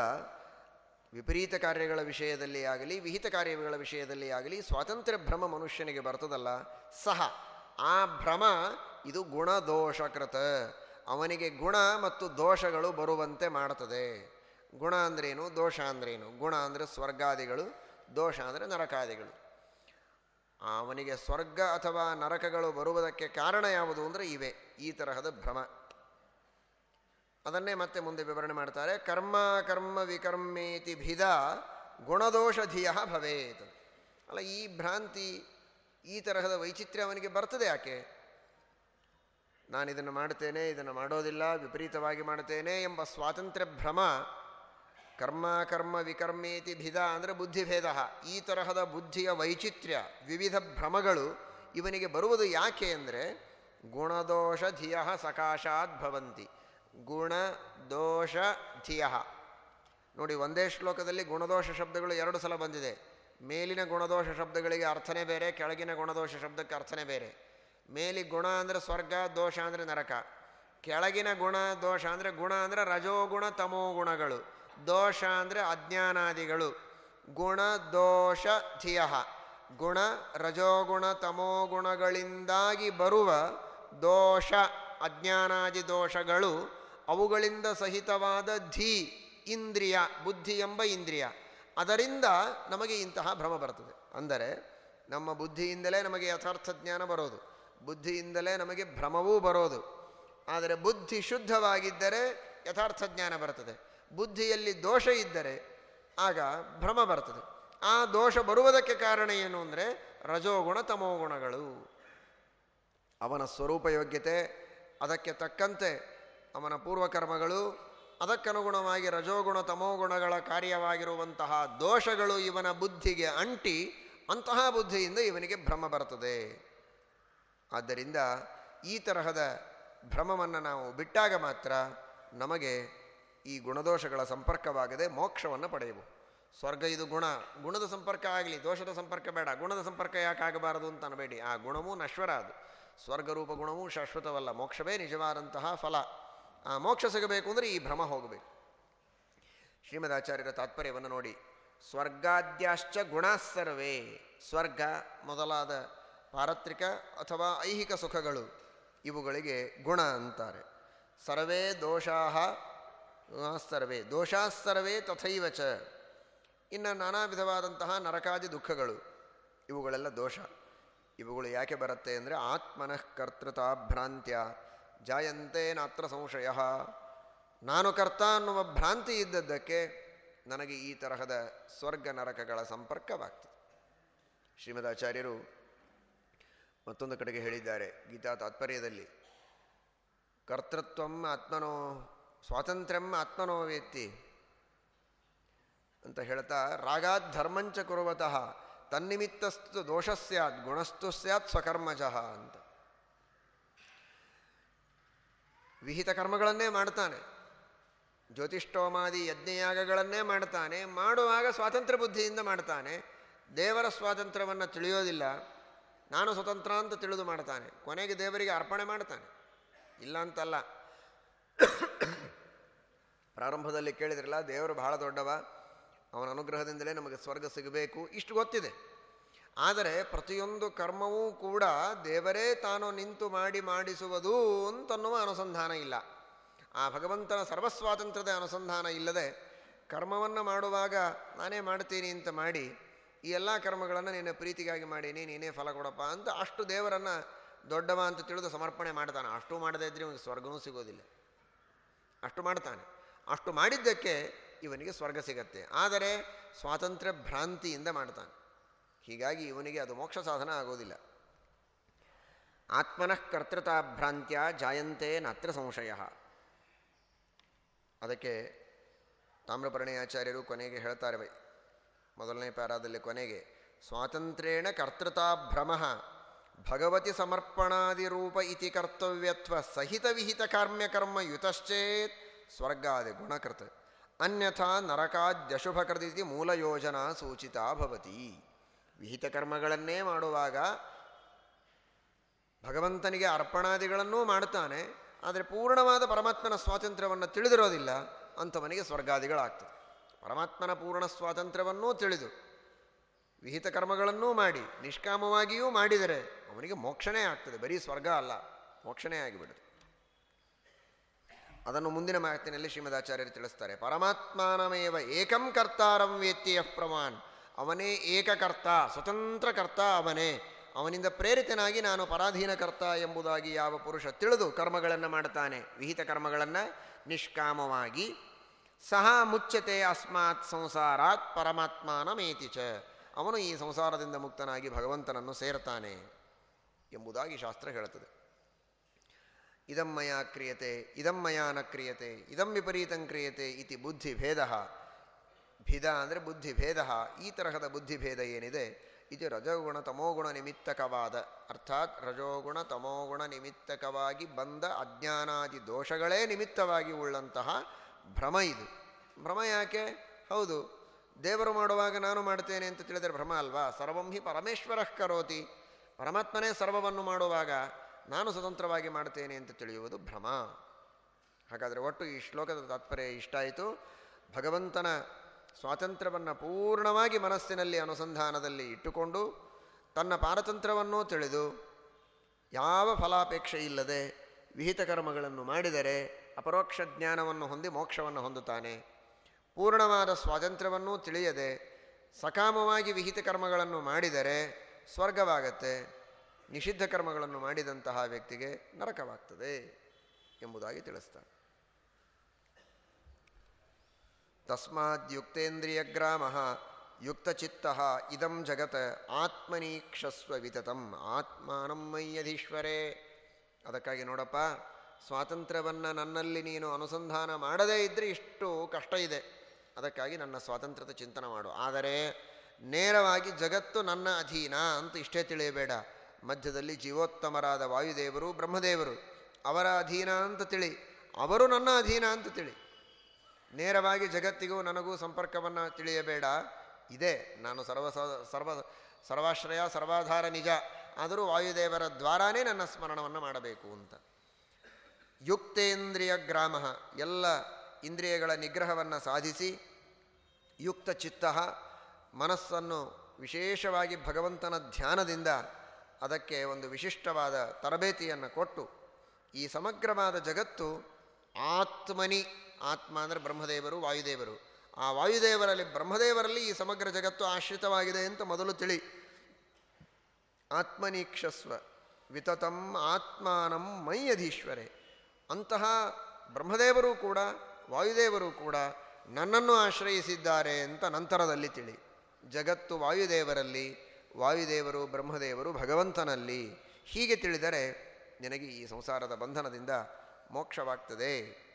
ವಿಪರೀತ ಕಾರ್ಯಗಳ ವಿಷಯದಲ್ಲಿ ಆಗಲಿ, ವಿಹಿತ ಕಾರ್ಯಗಳ ವಿಷಯದಲ್ಲಿ ಆಗಲಿ, ಸ್ವಾತಂತ್ರ್ಯ ಭ್ರಮ ಮನುಷ್ಯನಿಗೆ ಬರ್ತದಲ್ಲ, ಸಹ ಆ ಭ್ರಮ ಇದು ಗುಣದೋಷಕೃತ. ಅವನಿಗೆ ಗುಣ ಮತ್ತು ದೋಷಗಳು ಬರುವಂತೆ ಮಾಡುತ್ತದೆ ಗುಣ ಅಂದ್ರೇನು? ದೋಷ ಅಂದ್ರೇನು? ಗುಣ ಅಂದರೆ ಸ್ವರ್ಗಾದಿಗಳು, ದೋಷ ಅಂದರೆ ನರಕಾದಿಗಳು. ಅವನಿಗೆ ಸ್ವರ್ಗ ಅಥವಾ ನರಕಗಳು ಬರುವುದಕ್ಕೆ ಕಾರಣ ಯಾವುದು ಅಂದರೆ ಇವೆ, ಈ ತರಹದ ಭ್ರಮ. ಅದನ್ನೇ ಮತ್ತೆ ಮುಂದೆ ವಿವರಣೆ ಮಾಡ್ತಾರೆ. ಕರ್ಮ ಕರ್ಮ ವಿಕರ್ಮೇತಿ ಭಿದ ಗುಣದೋಷಧಿಯ ಭವೇತ್. ಅಲ್ಲ, ಈ ಭ್ರಾಂತಿ ಈ ತರಹದ ವೈಚಿತ್ರ್ಯ ಅವನಿಗೆ ಬರ್ತದೆ ಯಾಕೆ? ನಾನು ಇದನ್ನು ಮಾಡ್ತೇನೆ ಇದನ್ನು ಮಾಡೋದಿಲ್ಲ, ವಿಪರೀತವಾಗಿ ಮಾಡ್ತೇನೆ ಎಂಬ ಸ್ವಾತಂತ್ರ್ಯ ಭ್ರಮ ಕರ್ಮ ಕರ್ಮ ವಿಕರ್ಮೇತಿ ಭಿದ ಅಂದರೆ ಬುದ್ಧಿಭೇದ. ಈ ತರಹದ ಬುದ್ಧಿಯ ವೈಚಿತ್ರ್ಯ, ವಿವಿಧ ಭ್ರಮಗಳು ಇವನಿಗೆ ಬರುವುದು ಯಾಕೆ ಅಂದರೆ ಗುಣದೋಷ ಧಿಯ ಸಕಾಶಾತ್ ಭವಂತಿ. ಗುಣ, ದೋಷ ಧಿಯ ನೋಡಿ, ಒಂದೇ ಶ್ಲೋಕದಲ್ಲಿ ಗುಣದೋಷ ಶಬ್ದಗಳು ಎರಡು ಸಲ ಬಂದಿದೆ. ಮೇಲಿನ ಗುಣದೋಷ ಶಬ್ದಗಳಿಗೆ ಅರ್ಥನೇ ಬೇರೆ, ಕೆಳಗಿನ ಗುಣದೋಷ ಶಬ್ದಕ್ಕೆ ಅರ್ಥನೇ ಬೇರೆ. ಮೇಲಿ ಗುಣ ಅಂದರೆ ಸ್ವರ್ಗ, ದೋಷ ಅಂದರೆ ನರಕ. ಕೆಳಗಿನ ಗುಣ, ದೋಷ ಅಂದರೆ ಗುಣ ಅಂದರೆ ರಜೋಗುಣ ತಮೋ ಗುಣಗಳು ದೋಷ ಅಂದರೆ ಅಜ್ಞಾನಾದಿಗಳು. ಗುಣ, ದೋಷ ಧಿಯ ಗುಣ, ರಜೋಗುಣ ತಮೋ ಗುಣಗಳಿಂದಾಗಿ ಬರುವ ದೋಷ, ಅಜ್ಞಾನಾದಿ ದೋಷಗಳು ಅವುಗಳಿಂದ ಸಹಿತವಾದ ಧೀ, ಇಂದ್ರಿಯ, ಬುದ್ಧಿ ಎಂಬ ಇಂದ್ರಿಯ. ಅದರಿಂದ ನಮಗೆ ಇಂತಹ ಭ್ರಮ ಬರ್ತದೆ. ಅಂದರೆ ನಮ್ಮ ಬುದ್ಧಿಯಿಂದಲೇ ನಮಗೆ ಯಥಾರ್ಥ ಜ್ಞಾನ ಬರೋದು. ಬುದ್ಧಿಯಿಂದಲೇ ನಮಗೆ ಭ್ರಮವೂ ಬರೋದು. ಆದರೆ ಬುದ್ಧಿ ಶುದ್ಧವಾಗಿದ್ದರೆ ಯಥಾರ್ಥ ಜ್ಞಾನ ಬರ್ತದೆ. ಬುದ್ಧಿಯಲ್ಲಿ ದೋಷ ಇದ್ದರೆ ಆಗ ಭ್ರಮ ಬರ್ತದೆ. ಆ ದೋಷ ಬರುವುದಕ್ಕೆ ಕಾರಣ ಏನು ಅಂದರೆ ರಜೋಗುಣ ತಮೋಗುಣಗಳು. ಅವನ ಸ್ವರೂಪ ಯೋಗ್ಯತೆ ಅದಕ್ಕೆ ತಕ್ಕಂತೆ ಅವನ ಪೂರ್ವಕರ್ಮಗಳು ಅದಕ್ಕನುಗುಣವಾಗಿ ರಜೋಗುಣ ತಮೋಗುಣಗಳ ಕಾರ್ಯವಾಗಿರುವಂತಹ ದೋಷಗಳು ಇವನ ಬುದ್ಧಿಗೆ ಅಂಟಿ ಅಂತಹ ಬುದ್ಧಿಯಿಂದ ಇವನಿಗೆ ಭ್ರಮ ಬರ್ತದೆ ಆದ್ದರಿಂದ ಈ ತರಹದ ಭ್ರಮವನ್ನು ನಾವು ಬಿಟ್ಟಾಗ ಮಾತ್ರ ನಮಗೆ ಈ ಗುಣದೋಷಗಳ ಸಂಪರ್ಕವಾಗದೆ ಮೋಕ್ಷವನ್ನು ಪಡೆಯಬಹುದು ಸ್ವರ್ಗ ಇದು ಗುಣ, ಗುಣದ ಸಂಪರ್ಕ ಆಗಲಿ, ದೋಷದ ಸಂಪರ್ಕ ಬೇಡ, ಗುಣದ ಸಂಪರ್ಕ ಯಾಕೆ ಆಗಬಾರದು ಅಂತ ಅನ್ಬೇಡಿ. ಆ ಗುಣವೂ ನಶ್ವರ ಅದು. ಸ್ವರ್ಗರೂಪ ಗುಣವೂ ಶಾಶ್ವತವಲ್ಲ, ಮೋಕ್ಷವೇ ನಿಜವಾದಂತಹ ಫಲ. ಆ ಮೋಕ್ಷ ಸಿಗಬೇಕು ಅಂದರೆ ಈ ಭ್ರಮ ಹೋಗಬೇಕು. ಶ್ರೀಮದಾಚಾರ್ಯರ ತಾತ್ಪರ್ಯವನ್ನು ನೋಡಿ. ಸ್ವರ್ಗಾದ್ಯಾಶ್ಚ ಗುಣಾಸರ್ವೇ ಸ್ವರ್ಗ ಮೊದಲಾದ ಪಾರತ್ರಿಕ ಅಥವಾ ಐಹಿಕ ಸುಖಗಳು ಇವುಗಳಿಗೆ ಗುಣ ಅಂತಾರೆ. ಸರ್ವೇ ದೋಷಾ ಸರ್ವೇ. ದೋಷಾಸ್ಸರ್ವೇ ತಥೈವ ಚ. ಇನ್ನು ನಾನಾ ವಿಧವಾದಂತಹ ನರಕಾದಿ ದುಃಖಗಳು ಇವುಗಳೆಲ್ಲ ದೋಷ. ಇವುಗಳು ಯಾಕೆ ಬರುತ್ತೆ ಅಂದರೆ ಆತ್ಮನಃ ಕರ್ತೃತಾ ಭ್ರಾಂತ್ಯ ಜಾಯಂತೆ ನಾತ್ರ ಸಂಶಯ. ನಾನು ಕರ್ತ ಅನ್ನುವ ಭ್ರಾಂತಿ ಇದ್ದದ್ದಕ್ಕೆ ನನಗೆ ಈ ತರಹದ ಸ್ವರ್ಗ ನರಕಗಳ ಸಂಪರ್ಕವಾಗ್ತದೆ. ಶ್ರೀಮದಾಚಾರ್ಯರು ಮತ್ತೊಂದು ಕಡೆಗೆ ಹೇಳಿದ್ದಾರೆ ಗೀತಾ ತಾತ್ಪರ್ಯದಲ್ಲಿ. ಕರ್ತೃತ್ವಂ ಆತ್ಮನೋ, ಸ್ವಾತಂತ್ರ್ಯಂ ಆತ್ಮನೋ ವೇತ್ತಿ ಅಂತ ಹೇಳ್ತಾ, ರಾಗಾತ್ ಧರ್ಮಂಚ ಕುರುವತಃ, ತನ್ನಿಮಿತ್ತಸ್ತು ದೋಷ ಸ್ಯಾತ್ ಗುಣಸ್ತು ಸ್ಯಾತ್ ಸ್ವಕರ್ಮಜಃ ಅಂತ. ವಿಹಿತ ಕರ್ಮಗಳನ್ನೇ ಮಾಡ್ತಾನೆ ಜ್ಯೋತಿಷ್ಠೋಮಾದಿ ಯಜ್ಞಯಾಗಗಳನ್ನೇ ಮಾಡ್ತಾನೆ ಮಾಡುವಾಗ ಸ್ವಾತಂತ್ರ್ಯ ಬುದ್ಧಿಯಿಂದ ಮಾಡ್ತಾನೆ ದೇವರ ಸ್ವಾತಂತ್ರ್ಯವನ್ನು ತಿಳಿಯೋದಿಲ್ಲ. ನಾನು ಸ್ವತಂತ್ರ ಅಂತ ತಿಳಿದು ಮಾಡ್ತಾನೆ ಕೊನೆಗೆ ದೇವರಿಗೆ ಅರ್ಪಣೆ ಮಾಡ್ತಾನೆ ಇಲ್ಲ ಅಂತಲ್ಲ. ಪ್ರಾರಂಭದಲ್ಲಿ ಕೇಳಿದ್ರಲ್ಲ, ದೇವರು ಬಹಳ ದೊಡ್ಡವ. ಅವನ ಅನುಗ್ರಹದಿಂದಲೇ ನಮಗೆ ಸ್ವರ್ಗ ಸಿಗಬೇಕು. ಇಷ್ಟು ಗೊತ್ತಿದೆ. ಆದರೆ ಪ್ರತಿಯೊಂದು ಕರ್ಮವೂ ಕೂಡ ದೇವರೇ ತಾನು ನಿಂತು ಮಾಡಿ ಮಾಡಿಸುವುದು ಅಂತನ್ನುವ ಅನುಸಂಧಾನ ಇಲ್ಲ. ಆ ಭಗವಂತನ ಸರ್ವಸ್ವಾತಂತ್ರ್ಯದ ಅನುಸಂಧಾನ ಇಲ್ಲದೆ ಕರ್ಮವನ್ನು ಮಾಡುವಾಗ ನಾನೇ ಮಾಡ್ತೀನಿ ಅಂತ ಮಾಡಿ, ಈ ಎಲ್ಲ ಕರ್ಮಗಳನ್ನು ನಿನ್ನ ಪ್ರೀತಿಗಾಗಿ ಮಾಡೀನಿ, ನೀನೇ ಫಲ ಕೊಡಪ್ಪ ಅಂತ ಅಷ್ಟು ದೇವರನ್ನು ದೊಡ್ಡವ ಅಂತ ತಿಳಿದು ಸಮರ್ಪಣೆ ಮಾಡ್ತಾನೆ. ಅಷ್ಟು ಮಾಡದೇ ಇದ್ರೆ ಇವನಿಗೆ ಸ್ವರ್ಗವೂ ಸಿಗೋದಿಲ್ಲ. ಅಷ್ಟು ಮಾಡ್ತಾನೆ. ಅಷ್ಟು ಮಾಡಿದ್ದಕ್ಕೆ ಇವನಿಗೆ ಸ್ವರ್ಗ ಸಿಗತ್ತೆ. ಆದರೆ ಸ್ವಾತಂತ್ರ್ಯ ಭ್ರಾಂತಿಯಿಂದ ಮಾಡ್ತಾನೆ. ಹೀಗಾಗಿ ಇವನಿಗೆ ಅದು ಮೋಕ್ಷ ಸಾಧನ ಆಗೋದಿಲ್ಲ. ಆತ್ಮನಃ ಕರ್ತೃತಾಭ್ರಾಂತ್ಯ ಜಾಯಂತೆ ನಾತ್ರ ಸಂಶಯ. ಅದಕ್ಕೆ ತಾಮ್ರಪರ್ಣಯಾಚಾರ್ಯರು ಕೊನೆಗೆ ಹೇಳ್ತಾರೆ, ಬೈ, ಮೊದಲನೇ ಪ್ಯಾರಾದಲ್ಲಿ ಕೊನೆಗೆ, ಸ್ವಾತಂತ್ರ್ಯೇಣ ಕರ್ತೃತಾಭ್ರಮ ಭಗವತಿ ಸಮರ್ಪಣಾದಿರೂಪ ಇತಿ ಕರ್ತವ್ಯತ್ವ ಸಹಿತ ವಿಹಿತ ಕಾರ್ಮ್ಯಕರ್ಮ ಯುತಶ್ಚೇತ್ ಸ್ವರ್ಗಾದಿ ಗುಣಕೃತ, ಅನ್ಯಥಾ ನರಕಾದ್ಯಶುಭಕೃತಿ ಮೂಲ ಯೋಜನಾ ಸೂಚಿತಾ ಭವತಿ. ವಿಹಿತ ಕರ್ಮಗಳನ್ನೇ ಮಾಡುವಾಗ ಭಗವಂತನಿಗೆ ಅರ್ಪಣಾದಿಗಳನ್ನೂ ಮಾಡ್ತಾನೆ ಆದರೆ ಪೂರ್ಣವಾದ ಪರಮಾತ್ಮನ ಸ್ವಾತಂತ್ರ್ಯವನ್ನು ತಿಳಿದಿರೋದಿಲ್ಲ, ಅಂಥವನಿಗೆ ಸ್ವರ್ಗಾದಿಗಳಾಗ್ತದೆ. ಪರಮಾತ್ಮನ ಪೂರ್ಣ ಸ್ವಾತಂತ್ರ್ಯವನ್ನೂ ತಿಳಿದು, ವಿಹಿತ ಕರ್ಮಗಳನ್ನೂ ಮಾಡಿ, ನಿಷ್ಕಾಮವಾಗಿಯೂ ಮಾಡಿದರೆ ಅವನಿಗೆ ಮೋಕ್ಷಣೆ ಆಗ್ತದೆ, ಬರೀ ಸ್ವರ್ಗ ಅಲ್ಲ ಮೋಕ್ಷಣೆ ಆಗಿಬಿಡುತ್ತೆ. ಅದನ್ನು ಮುಂದಿನ ಮಾತಿನಲ್ಲಿ ಶ್ರೀಮದಾಚಾರ್ಯರು ತಿಳಿಸ್ತಾರೆ. ಪರಮಾತ್ಮಾನಮೇವ ಏಕಂ ಕರ್ತಾರಂ ಪ್ರಮಾನ್. ಅವನೇ ಏಕಕರ್ತ ಸ್ವತಂತ್ರ ಕರ್ತ ಅವನೇ. ಅವನಿಂದ ಪ್ರೇರಿತನಾಗಿ ನಾನು ಪರಾಧೀನ ಕರ್ತ ಎಂಬುದಾಗಿ ಯಾವ ಪುರುಷ ತಿಳಿದು ಕರ್ಮಗಳನ್ನು ಮಾಡ್ತಾನೆ ವಿಹಿತ ಕರ್ಮಗಳನ್ನು ನಿಷ್ಕಾಮವಾಗಿ. ಸಹ ಮುಚ್ಚತೆ ಅಸ್ಮಾತ್ ಸಂಸಾರಾತ್ ಪರಮಾತ್ಮಾನಮೇತಿ ಚ. ಅವನು ಈ ಸಂಸಾರದಿಂದ ಮುಕ್ತನಾಗಿ ಭಗವಂತನನ್ನು ಸೇರ್ತಾನೆ ಎಂಬುದಾಗಿ ಶಾಸ್ತ್ರ ಹೇಳುತ್ತದೆ. ಇದಂ ಮಯ ಕ್ರಿಯತೆ, ಇದಂ ಮಯ ನ ಕ್ರಿಯತೆ, ಇದಂ ವಿಪರೀತಂ ಕ್ರಿಯತೆ ಇತಿ ಬುದ್ಧಿ ಭೇದ ಭಿದ ಅಂದರೆ ಬುದ್ಧಿಭೇದ. ಈ ತರಹದ ಬುದ್ಧಿಭೇದ ಏನಿದೆ? ಇದು ರಜೋಗುಣ ತಮೋಗುಣ ನಿಮಿತ್ತಕವಾದ, ಅರ್ಥಾತ್ ರಜೋಗುಣ ತಮೋಗುಣ ನಿಮಿತ್ತಕವಾಗಿ ಬಂದ ಅಜ್ಞಾನಾದಿ ದೋಷಗಳೇ ನಿಮಿತ್ತವಾಗಿ ಉಳ್ಳಂತಹ ಭ್ರಮ ಇದು. ಭ್ರಮ ಯಾಕೆ? ಹೌದು, ದೇವರು ಮಾಡುವಾಗ ನಾನು ಮಾಡ್ತೇನೆ ಅಂತ ತಿಳಿದರೆ ಭ್ರಮ ಅಲ್ವಾ? ಸರ್ವಂ ಹಿ ಪರಮೇಶ್ವರ ಕರೋತಿ. ಪರಮಾತ್ಮನೇ ಸರ್ವವನ್ನು ಮಾಡುವಾಗ ನಾನು ಸ್ವತಂತ್ರವಾಗಿ ಮಾಡ್ತೇನೆ ಅಂತ ತಿಳಿಯುವುದು ಭ್ರಮ. ಹಾಗಾದರೆ ಒಟ್ಟು ಈ ಶ್ಲೋಕದ ತಾತ್ಪರ್ಯ ಇಷ್ಟ ಆಯಿತು? ಭಗವಂತನ ಸ್ವಾತಂತ್ರ್ಯವನ್ನು ಪೂರ್ಣವಾಗಿ ಮನಸ್ಸಿನಲ್ಲಿ ಅನುಸಂಧಾನದಲ್ಲಿ ಇಟ್ಟುಕೊಂಡು ತನ್ನ ಪಾರತಂತ್ರವನ್ನೂ ತಿಳಿದು ಯಾವ ಫಲಾಪೇಕ್ಷೆ ಇಲ್ಲದೆ ವಿಹಿತ ಕರ್ಮಗಳನ್ನು ಮಾಡಿದರೆ ಅಪರೋಕ್ಷ ಜ್ಞಾನವನ್ನು ಹೊಂದಿ ಮೋಕ್ಷವನ್ನು ಹೊಂದುತ್ತಾನೆ. ಪೂರ್ಣವಾದ ಸ್ವಾತಂತ್ರ್ಯವನ್ನೂ ತಿಳಿಯದೆ ಸಕಾಮವಾಗಿ ವಿಹಿತ ಕರ್ಮಗಳನ್ನು ಮಾಡಿದರೆ ಸ್ವರ್ಗವಾಗತ್ತೆ. ನಿಷಿದ್ಧ ಕರ್ಮಗಳನ್ನು ಮಾಡಿದಂತಹ ವ್ಯಕ್ತಿಗೆ ನರಕವಾಗ್ತದೆ ಎಂಬುದಾಗಿ ತಿಳಿಸ್ತಾರೆ ತಸ್ಮಾದ್ಯುಕ್ತೇಂದ್ರಿಯಗ್ರಾಮ ಯುಕ್ತಚಿತ್ತ ಇದಂ ಜಗತ್ ಆತ್ಮನೀಕ್ಷಸ್ವ ವಿತತಂ ಆತ್ಮಾನಂ ಮಯ್ಯಧೀಶ್ವರೇ ಅದಕ್ಕಾಗಿ ನೋಡಪ್ಪ, ಸ್ವಾತಂತ್ರ್ಯವನ್ನು ನನ್ನಲ್ಲಿ ನೀನು ಅನುಸಂಧಾನ ಮಾಡದೇ ಇದ್ದರೆ ಇಷ್ಟು ಕಷ್ಟ ಇದೆ. ಅದಕ್ಕಾಗಿ ನನ್ನ ಸ್ವಾತಂತ್ರ್ಯದ ಚಿಂತನೆ ಮಾಡು. ಆದರೆ ನೇರವಾಗಿ ಜಗತ್ತು ನನ್ನ ಅಧೀನ ಅಂತ ಇಷ್ಟೇ ತಿಳಿಯಬೇಡ. ಮಧ್ಯದಲ್ಲಿ ಜೀವೋತ್ತಮರಾದ ವಾಯುದೇವರು, ಬ್ರಹ್ಮದೇವರು, ಅವರ ಅಧೀನ ಅಂತ ತಿಳಿ, ಅವರು ನನ್ನ ಅಧೀನ ಅಂತ ತಿಳಿ. ನೇರವಾಗಿ ಜಗತ್ತಿಗೂ ನನಗೂ ಸಂಪರ್ಕವನ್ನು ತಿಳಿಯಬೇಡ. ಇದೆ, ನಾನು ಸರ್ವ ಸರ್ವ, ಸರ್ವಾಶ್ರಯ, ಸರ್ವಾಧಾರ ನಿಜ. ಆದರೂ ವಾಯುದೇವರ ದ್ವಾರಾನೇ ನನ್ನ ಸ್ಮರಣವನ್ನು ಮಾಡಬೇಕು ಅಂತ. ಯುಕ್ತೇಂದ್ರಿಯ ಗ್ರಾಮ, ಎಲ್ಲ ಇಂದ್ರಿಯಗಳ ನಿಗ್ರಹವನ್ನು ಸಾಧಿಸಿ, ಯುಕ್ತ ಚಿತ್ತ, ಮನಸ್ಸನ್ನು ವಿಶೇಷವಾಗಿ ಭಗವಂತನ ಧ್ಯಾನದಿಂದ ಅದಕ್ಕೆ ಒಂದು ವಿಶಿಷ್ಟವಾದ ತರಬೇತಿಯನ್ನು ಕೊಟ್ಟು, ಈ ಸಮಗ್ರವಾದ ಜಗತ್ತು ಆತ್ಮನಿ ಆತ್ಮ ಅಂದರೆ ಬ್ರಹ್ಮದೇವರು, ವಾಯುದೇವರು. ಆ ವಾಯುದೇವರಲ್ಲಿ, ಬ್ರಹ್ಮದೇವರಲ್ಲಿ ಈ ಸಮಗ್ರ ಜಗತ್ತು ಆಶ್ರಿತವಾಗಿದೆ ಅಂತ ಮೊದಲು ತಿಳಿ. ಆತ್ಮನೀಕ್ಷಸ್ವ, ವಿತತಂ ಆತ್ಮಾನಂ ಮೈಯಧೀಶ್ವರೇ. ಅಂತಹ ಬ್ರಹ್ಮದೇವರು ಕೂಡ, ವಾಯುದೇವರು ಕೂಡ ನನ್ನನ್ನು ಆಶ್ರಯಿಸಿದ್ದಾರೆ ಅಂತ ನಂತರದಲ್ಲಿ ತಿಳಿ. ಜಗತ್ತು ವಾಯುದೇವರಲ್ಲಿ, ವಾಯುದೇವರು, ಬ್ರಹ್ಮದೇವರು, ಭಗವಂತನಲ್ಲಿ ಹೀಗೆ ತಿಳಿದರೆ ನಿನಗೆ ಈ ಸಂಸಾರದ ಬಂಧನದಿಂದ ಮೋಕ್ಷವಾಗ್ತದೆ.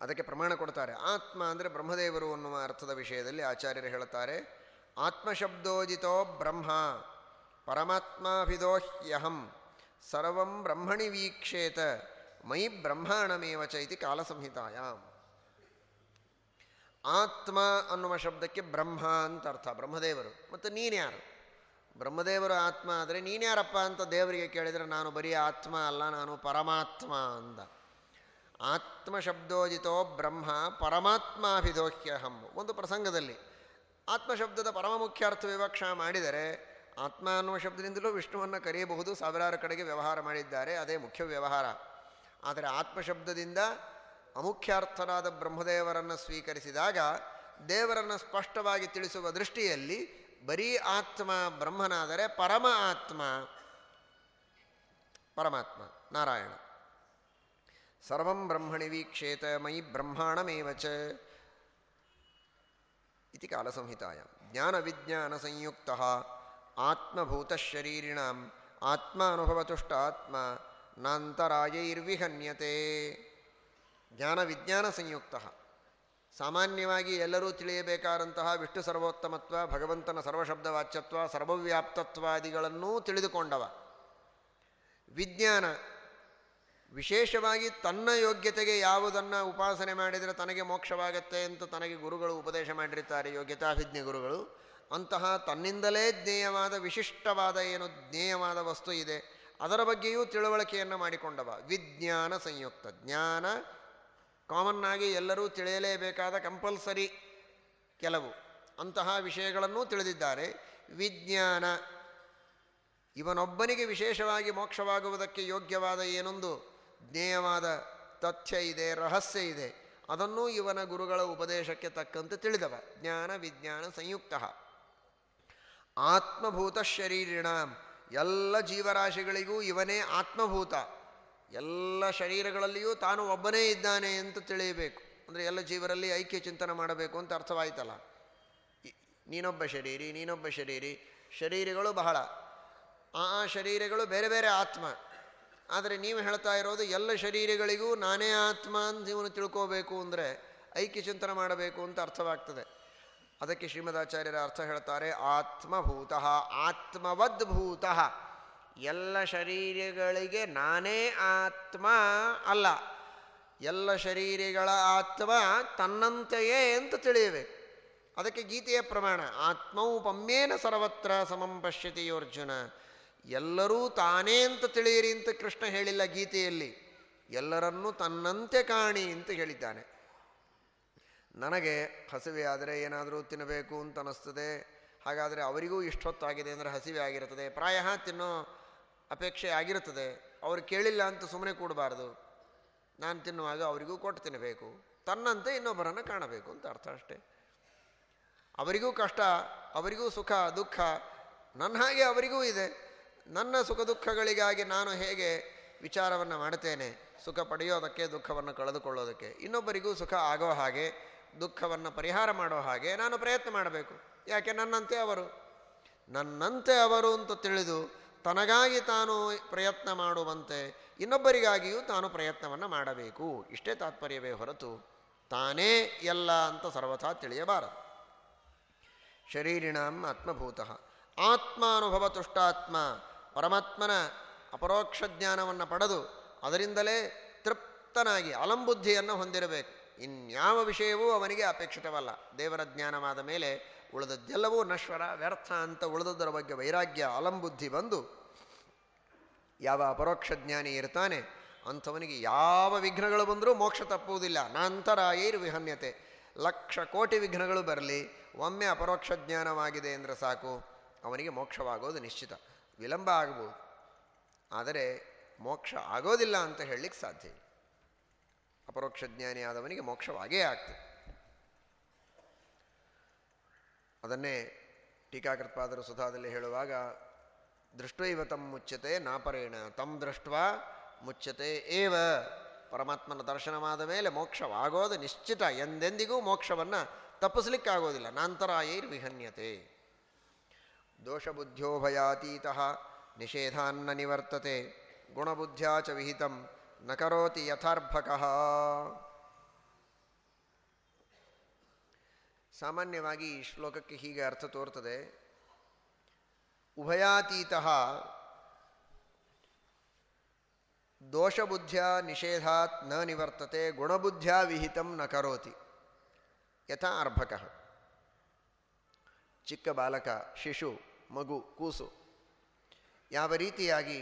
ಅದಕ್ಕೆ ಪ್ರಮಾಣ ಕೊಡ್ತಾರೆ. ಆತ್ಮ ಅಂದರೆ ಬ್ರಹ್ಮದೇವರು ಅನ್ನುವ ಅರ್ಥದ ವಿಷಯದಲ್ಲಿ ಆಚಾರ್ಯರು ಹೇಳುತ್ತಾರೆ, ಆತ್ಮಶಬ್ದೋಜಿತೋ ಬ್ರಹ್ಮ, ಪರಮಾತ್ಮಾಭಿದೋಹ್ಯಹಂ, ಸರ್ವಂ ಬ್ರಹ್ಮಣಿ ವೀಕ್ಷೇತ ಮೈ ಬ್ರಹ್ಮಾಣಮೇವ ಚೈತಿ ಕಾಲಸಂಹಿತಾಯಾಮ್ ಆತ್ಮ ಅನ್ನುವ ಶಬ್ದಕ್ಕೆ ಬ್ರಹ್ಮ ಅಂತ ಅರ್ಥ, ಬ್ರಹ್ಮದೇವರು. ಮತ್ತು ನೀನ್ಯಾರು? ಬ್ರಹ್ಮದೇವರು ಆತ್ಮ ಆದರೆ ನೀನ್ಯಾರಪ್ಪ ಅಂತ ದೇವರಿಗೆ ಕೇಳಿದರೆ, ನಾನು ಬರೀ ಆತ್ಮ ಅಲ್ಲ, ನಾನು ಪರಮಾತ್ಮ ಅಂದ ಆತ್ಮ ಶಬ್ದೋಜಿತೋ ಬ್ರಹ್ಮ ಪರಮಾತ್ಮಾಭಿದೋಹ್ಯಹಂ ಒಂದು ಪ್ರಸಂಗದಲ್ಲಿ ಆತ್ಮ ಶಬ್ದದ ಪರಮ ಮುಖ್ಯಾರ್ಥ ವಿವಕ್ಷ ಮಾಡಿದರೆ ಆತ್ಮ ಅನ್ನುವ ಶಬ್ದದಿಂದಲೂ ವಿಷ್ಣುವನ್ನು ಕರೆಯಬಹುದು, ಸಾವಿರಾರು ಕಡೆಗೆ ವ್ಯವಹಾರ ಮಾಡಿದ್ದಾರೆ, ಅದೇ ಮುಖ್ಯ ವ್ಯವಹಾರ. ಆದರೆ ಆತ್ಮಶಬ್ದದಿಂದ ಅಮುಖ್ಯಾರ್ಥರಾದ ಬ್ರಹ್ಮದೇವರನ್ನು ಸ್ವೀಕರಿಸಿದಾಗ ದೇವರನ್ನು ಸ್ಪಷ್ಟವಾಗಿ ತಿಳಿಸುವ ದೃಷ್ಟಿಯಲ್ಲಿ ಬರೀ ಆತ್ಮ ಬ್ರಹ್ಮನಾದರೆ ಪರಮ ಆತ್ಮ ಪರಮಾತ್ಮ ನಾರಾಯಣ. ಸರ್ವಂ ಬ್ರಹ್ಮಣಿ ವೀಕ್ಷೇತ ಮಯಿ ಬ್ರಹ್ಮಾಣಮೇವಚ ಇತಿ ಕಾಲಸಂಹಿತಾಯ. ಜ್ಞಾನವಿಜ್ಞಾನ ಸಂಯುಕ್ತ, ಆತ್ಮಭೂತಶರೀರಿಣಾಂ ಆತ್ಮಾನುಭವತುಷ್ಟ ಆತ್ಮ ನಾಂತರಾಯೈರ್ವಿಹನ್ಯತೆ. ಜ್ಞಾನ ವಿಜ್ಞಾನ ಸಂಯುಕ್ತ. ಸಾಮಾನ್ಯವಾಗಿ ಎಲ್ಲರೂ ತಿಳಿಯಬೇಕಾದಂತಹ ವಿಷ್ಣು ಸರ್ವೋತ್ತಮತ್ವ, ಭಗವಂತನ ಸರ್ವಶಬ್ದವಾಚ್ಯತ್ವ, ಸರ್ವವ್ಯಾಪ್ತತ್ವಾದಿಗಳನ್ನೂ ತಿಳಿದುಕೊಂಡವ. ವಿಜ್ಞಾನ ವಿಶೇಷವಾಗಿ ತನ್ನ ಯೋಗ್ಯತೆಗೆ ಯಾವುದನ್ನು ಉಪಾಸನೆ ಮಾಡಿದರೆ ತನಗೆ ಮೋಕ್ಷವಾಗತ್ತೆ ಅಂತ ತನಗೆ ಗುರುಗಳು ಉಪದೇಶ ಮಾಡಿರ್ತಾರೆ ಯೋಗ್ಯತಾಭಿಜ್ಞ ಗುರುಗಳು, ಅಂತಹ ತನ್ನಿಂದಲೇ ಜ್ಞೇಯವಾದ, ವಿಶಿಷ್ಟವಾದ ಏನು ಜ್ಞೇಯವಾದ ವಸ್ತು ಇದೆ, ಅದರ ಬಗ್ಗೆಯೂ ತಿಳುವಳಿಕೆಯನ್ನು ಮಾಡಿಕೊಂಡವ. ವಿಜ್ಞಾನ ಸಂಯುಕ್ತ. ಜ್ಞಾನ ಕಾಮನ್ ಆಗಿ ಎಲ್ಲರೂ ತಿಳಿಯಲೇಬೇಕಾದ ಕಂಪಲ್ಸರಿ ಕೆಲವು. ಅಂತಹ ವಿಷಯಗಳನ್ನು ತಿಳಿದಿದ್ದಾರೆ. ವಿಜ್ಞಾನ, ಇವನೊಬ್ಬನಿಗೆ ವಿಶೇಷವಾಗಿ ಮೋಕ್ಷವಾಗುವುದಕ್ಕೆ ಯೋಗ್ಯವಾದ ಏನೊಂದು ಜ್ಞೇಯವಾದ ತಥ್ಯ ಇದೆ, ರಹಸ್ಯ ಇದೆ, ಅದನ್ನು ಇವನ ಗುರುಗಳ ಉಪದೇಶಕ್ಕೆ ತಕ್ಕಂತೆ ತಿಳಿದವ. ಜ್ಞಾನ ವಿಜ್ಞಾನ ಸಂಯುಕ್ತ. ಆತ್ಮಭೂತ ಶರೀರಿಣ. ಎಲ್ಲ ಜೀವರಾಶಿಗಳಿಗೂ ಇವನೇ ಆತ್ಮಭೂತ. ಎಲ್ಲ ಶರೀರಗಳಲ್ಲಿಯೂ ತಾನು ಒಬ್ಬನೇ ಇದ್ದಾನೆ ಅಂತ ತಿಳಿಯಬೇಕು. ಅಂದರೆ ಎಲ್ಲ ಜೀವರಲ್ಲಿ ಐಕ್ಯ ಚಿಂತನೆ ಮಾಡಬೇಕು ಅಂತ ಅರ್ಥವಾಯ್ತಲ್ಲ. ನೀನೊಬ್ಬ ಶರೀರಿ ನೀನೊಬ್ಬ ಶರೀರಿ, ಶರೀರಗಳು ಬಹಳ. ಆ ಶರೀರಗಳು ಬೇರೆ ಬೇರೆ ಆತ್ಮ. ಆದರೆ ನೀವು ಹೇಳ್ತಾ ಇರೋದು ಎಲ್ಲ ಶರೀರಗಳಿಗೂ ನಾನೇ ಆತ್ಮ ಅಂತ ತಿಳ್ಕೋಬೇಕು ಅಂದರೆ ಐಕ್ಯ ಚಿಂತನೆ ಮಾಡಬೇಕು ಅಂತ ಅರ್ಥವಾಗ್ತದೆ. ಅದಕ್ಕೆ ಶ್ರೀಮದಾಚಾರ್ಯರ ಅರ್ಥ ಹೇಳ್ತಾರೆ, ಆತ್ಮಭೂತಃ ಆತ್ಮವದ್ ಭೂತ ಎಲ್ಲ ಶರೀರಗಳಿಗೆ ನಾನೇ ಆತ್ಮ ಅಲ್ಲ. ಎಲ್ಲ ಶರೀರಗಳ ಆತ್ಮ ತನ್ನಂತೆಯೇ ಅಂತ ತಿಳಿಯಬೇಕು. ಅದಕ್ಕೆ ಗೀತೆಯ ಪ್ರಮಾಣ, ಆತ್ಮೌಪಮ್ಯೇನ ಸರ್ವತ್ರ ಸಮಂ ಪಶ್ಯತಿ ಅರ್ಜುನ. ಎಲ್ಲರೂ ತಾನೇ ಅಂತ ತಿಳಿಯಿರಿ ಅಂತ ಕೃಷ್ಣ ಹೇಳಿಲ್ಲ ಗೀತೆಯಲ್ಲಿ. ಎಲ್ಲರನ್ನೂ ತನ್ನಂತೆ ಕಾಣಿ ಅಂತ ಹೇಳಿದ್ದಾನೆ. ನನಗೆ ಹಸಿವೆ ಆದರೆ ಏನಾದರೂ ತಿನ್ನಬೇಕು ಅಂತ ಅನ್ನಿಸ್ತದೆ. ಹಾಗಾದರೆ ಅವರಿಗೂ ಇಷ್ಟೊತ್ತಾಗಿದೆ ಅಂದರೆ ಹಸಿವೆ ಆಗಿರುತ್ತದೆ. ಪ್ರಾಯ ತಿನ್ನೋ ಅಪೇಕ್ಷೆ ಆಗಿರುತ್ತದೆ. ಅವರು ಕೇಳಿಲ್ಲ ಅಂತ ಸುಮ್ಮನೆ ಕೂಡಬಾರ್ದು. ನಾನು ತಿನ್ನುವಾಗ ಅವರಿಗೂ ಕೊಟ್ಟು ತಿನ್ನಬೇಕು. ತನ್ನಂತೆ ಇನ್ನೊಬ್ಬರನ್ನು ಕಾಣಬೇಕು ಅಂತ ಅರ್ಥ ಅಷ್ಟೇ. ಅವರಿಗೂ ಕಷ್ಟ, ಅವರಿಗೂ ಸುಖ, ದುಃಖ, ನನ್ನ ಹಾಗೆ ಅವರಿಗೂ ಇದೆ. ನನ್ನ ಸುಖ ದುಃಖಗಳಿಗಾಗಿ ನಾನು ಹೇಗೆ ವಿಚಾರವನ್ನು ಮಾಡ್ತೇನೆ ಸುಖ ಪಡೆಯೋದಕ್ಕೆ, ದುಃಖವನ್ನು ಕಳೆದುಕೊಳ್ಳೋದಕ್ಕೆ. ಇನ್ನೊಬ್ಬರಿಗೂ ಸುಖ ಆಗೋ ಹಾಗೆ, ದುಃಖವನ್ನು ಪರಿಹಾರ ಮಾಡೋ ಹಾಗೆ ನಾನು ಪ್ರಯತ್ನ ಮಾಡಬೇಕು. ಯಾಕೆ? ನನ್ನಂತೆ ಅವರು. ನನ್ನಂತೆ ಅವರು ಅಂತ ತಿಳಿದು ತನಗಾಗಿ ತಾನು ಪ್ರಯತ್ನ ಮಾಡುವಂತೆ ಇನ್ನೊಬ್ಬರಿಗಾಗಿಯೂ ತಾನು ಪ್ರಯತ್ನವನ್ನು ಮಾಡಬೇಕು. ಇಷ್ಟೇ ತಾತ್ಪರ್ಯವೇ ಹೊರತು ತಾನೇ ಎಲ್ಲ ಅಂತ ಸರ್ವಥಾ ತಿಳಿಯಬಾರದು. ಶರೀರಿಣಾಂ ಆತ್ಮಭೂತ. ಆತ್ಮಾನುಭವ ತುಷ್ಟಾತ್ಮ. ಪರಮಾತ್ಮನ ಅಪರೋಕ್ಷ ಜ್ಞಾನವನ್ನು ಪಡೆದು ಅದರಿಂದಲೇ ತೃಪ್ತನಾಗಿ ಅಲಂಬುದ್ಧಿಯನ್ನು ಹೊಂದಿರಬೇಕು. ಇನ್ಯಾವ ವಿಷಯವೂ ಅವನಿಗೆ ಅಪೇಕ್ಷಿತವಲ್ಲ. ದೇವರ ಜ್ಞಾನವಾದ ಮೇಲೆ ಉಳಿದದ್ದೆಲ್ಲವೂ ನಶ್ವರ, ವ್ಯರ್ಥ ಅಂತ ಉಳಿದದ್ದರ ಬಗ್ಗೆ ವೈರಾಗ್ಯ ಅಲಂಬುದ್ಧಿ ಬಂದು ಯಾವ ಅಪರೋಕ್ಷ ಜ್ಞಾನಿ ಇರ್ತಾನೆ, ಅಂಥವನಿಗೆ ಯಾವ ವಿಘ್ನಗಳು ಬಂದರೂ ಮೋಕ್ಷ ತಪ್ಪುವುದಿಲ್ಲ. ನಾಂತರಾಯೈರ್ ವಿಹನ್ಯತೆ. ಲಕ್ಷ ಕೋಟಿ ವಿಘ್ನಗಳು ಬರಲಿ, ಒಮ್ಮೆ ಅಪರೋಕ್ಷ ಜ್ಞಾನವಾಗಿದೆ ಅಂದರೆ ಸಾಕು, ಅವನಿಗೆ ಮೋಕ್ಷವಾಗೋದು ನಿಶ್ಚಿತ. ವಿಳಂಬ ಆಗ್ಬೋದು ಆದರೆ ಮೋಕ್ಷ ಆಗೋದಿಲ್ಲ ಅಂತ ಹೇಳಲಿಕ್ಕೆ ಸಾಧ್ಯ ಇಲ್ಲ. ಅಪರೋಕ್ಷ ಜ್ಞಾನಿ ಆದವನಿಗೆ ಮೋಕ್ಷವಾಗೇ ಆಗ್ತದೆ. ಅದನ್ನೇ ಟೀಕಾಕೃತ್ಪಾದರು ಸುಧಾದಲ್ಲಿ ಹೇಳುವಾಗ ದೃಷ್ಟೈವ ತಮ್ಮ ಮುಚ್ಚತೆ ನಾಪರೇಣ ತಮ್ಮ ದೃಷ್ಟ ಮುಚ್ಚತೆ ಏವ. ಪರಮಾತ್ಮನ ದರ್ಶನವಾದ ಮೇಲೆ ಮೋಕ್ಷವಾಗೋದು ನಿಶ್ಚಿತ ಎಂದೆಂದಿಗೂ ಮೋಕ್ಷವನ್ನು ತಪ್ಪಿಸ್ಲಿಕ್ಕಾಗೋದಿಲ್ಲ. ನಾಂತರಾಯೈರ್ ವಿಹನ್ಯತೆ. ದೋಷಬುದ್ಧ್ಯೋ ಭಯಾತೀತ ನಿಷೇಧಾನ್ನ ನಿವರ್ತತೆ, ಗುಣಬುದ್ಧ್ಯಾ ಚ ವಿಹಿತಂ, ನ ಕರೋತಿ ಯಥಾರ್ಭಕಃ. ಸಾಮಾನ್ಯವಾಗಿ ಈ ಶ್ಲೋಕಕ್ಕೆ ಹೀಗೆ ಅರ್ಥ ತೋರ್ತದೆ. ಉಭಯಾತೀತ ದೋಷಬುದ್ಧ್ಯ ನಿಷೇಧಾತ್ನ ನಿವರ್ತತೆ, ಗುಣಬುದ್ಧ್ಯ ವಿಹಿತಂ ನ ಕರೋತಿ ಯಥಾ ಅರ್ಭಕ ಚಿಕ್ಕ ಬಾಲಕ, ಶಿಶು, ಮಗು, ಕೂಸು. ಯಾವ ರೀತಿಯಾಗಿ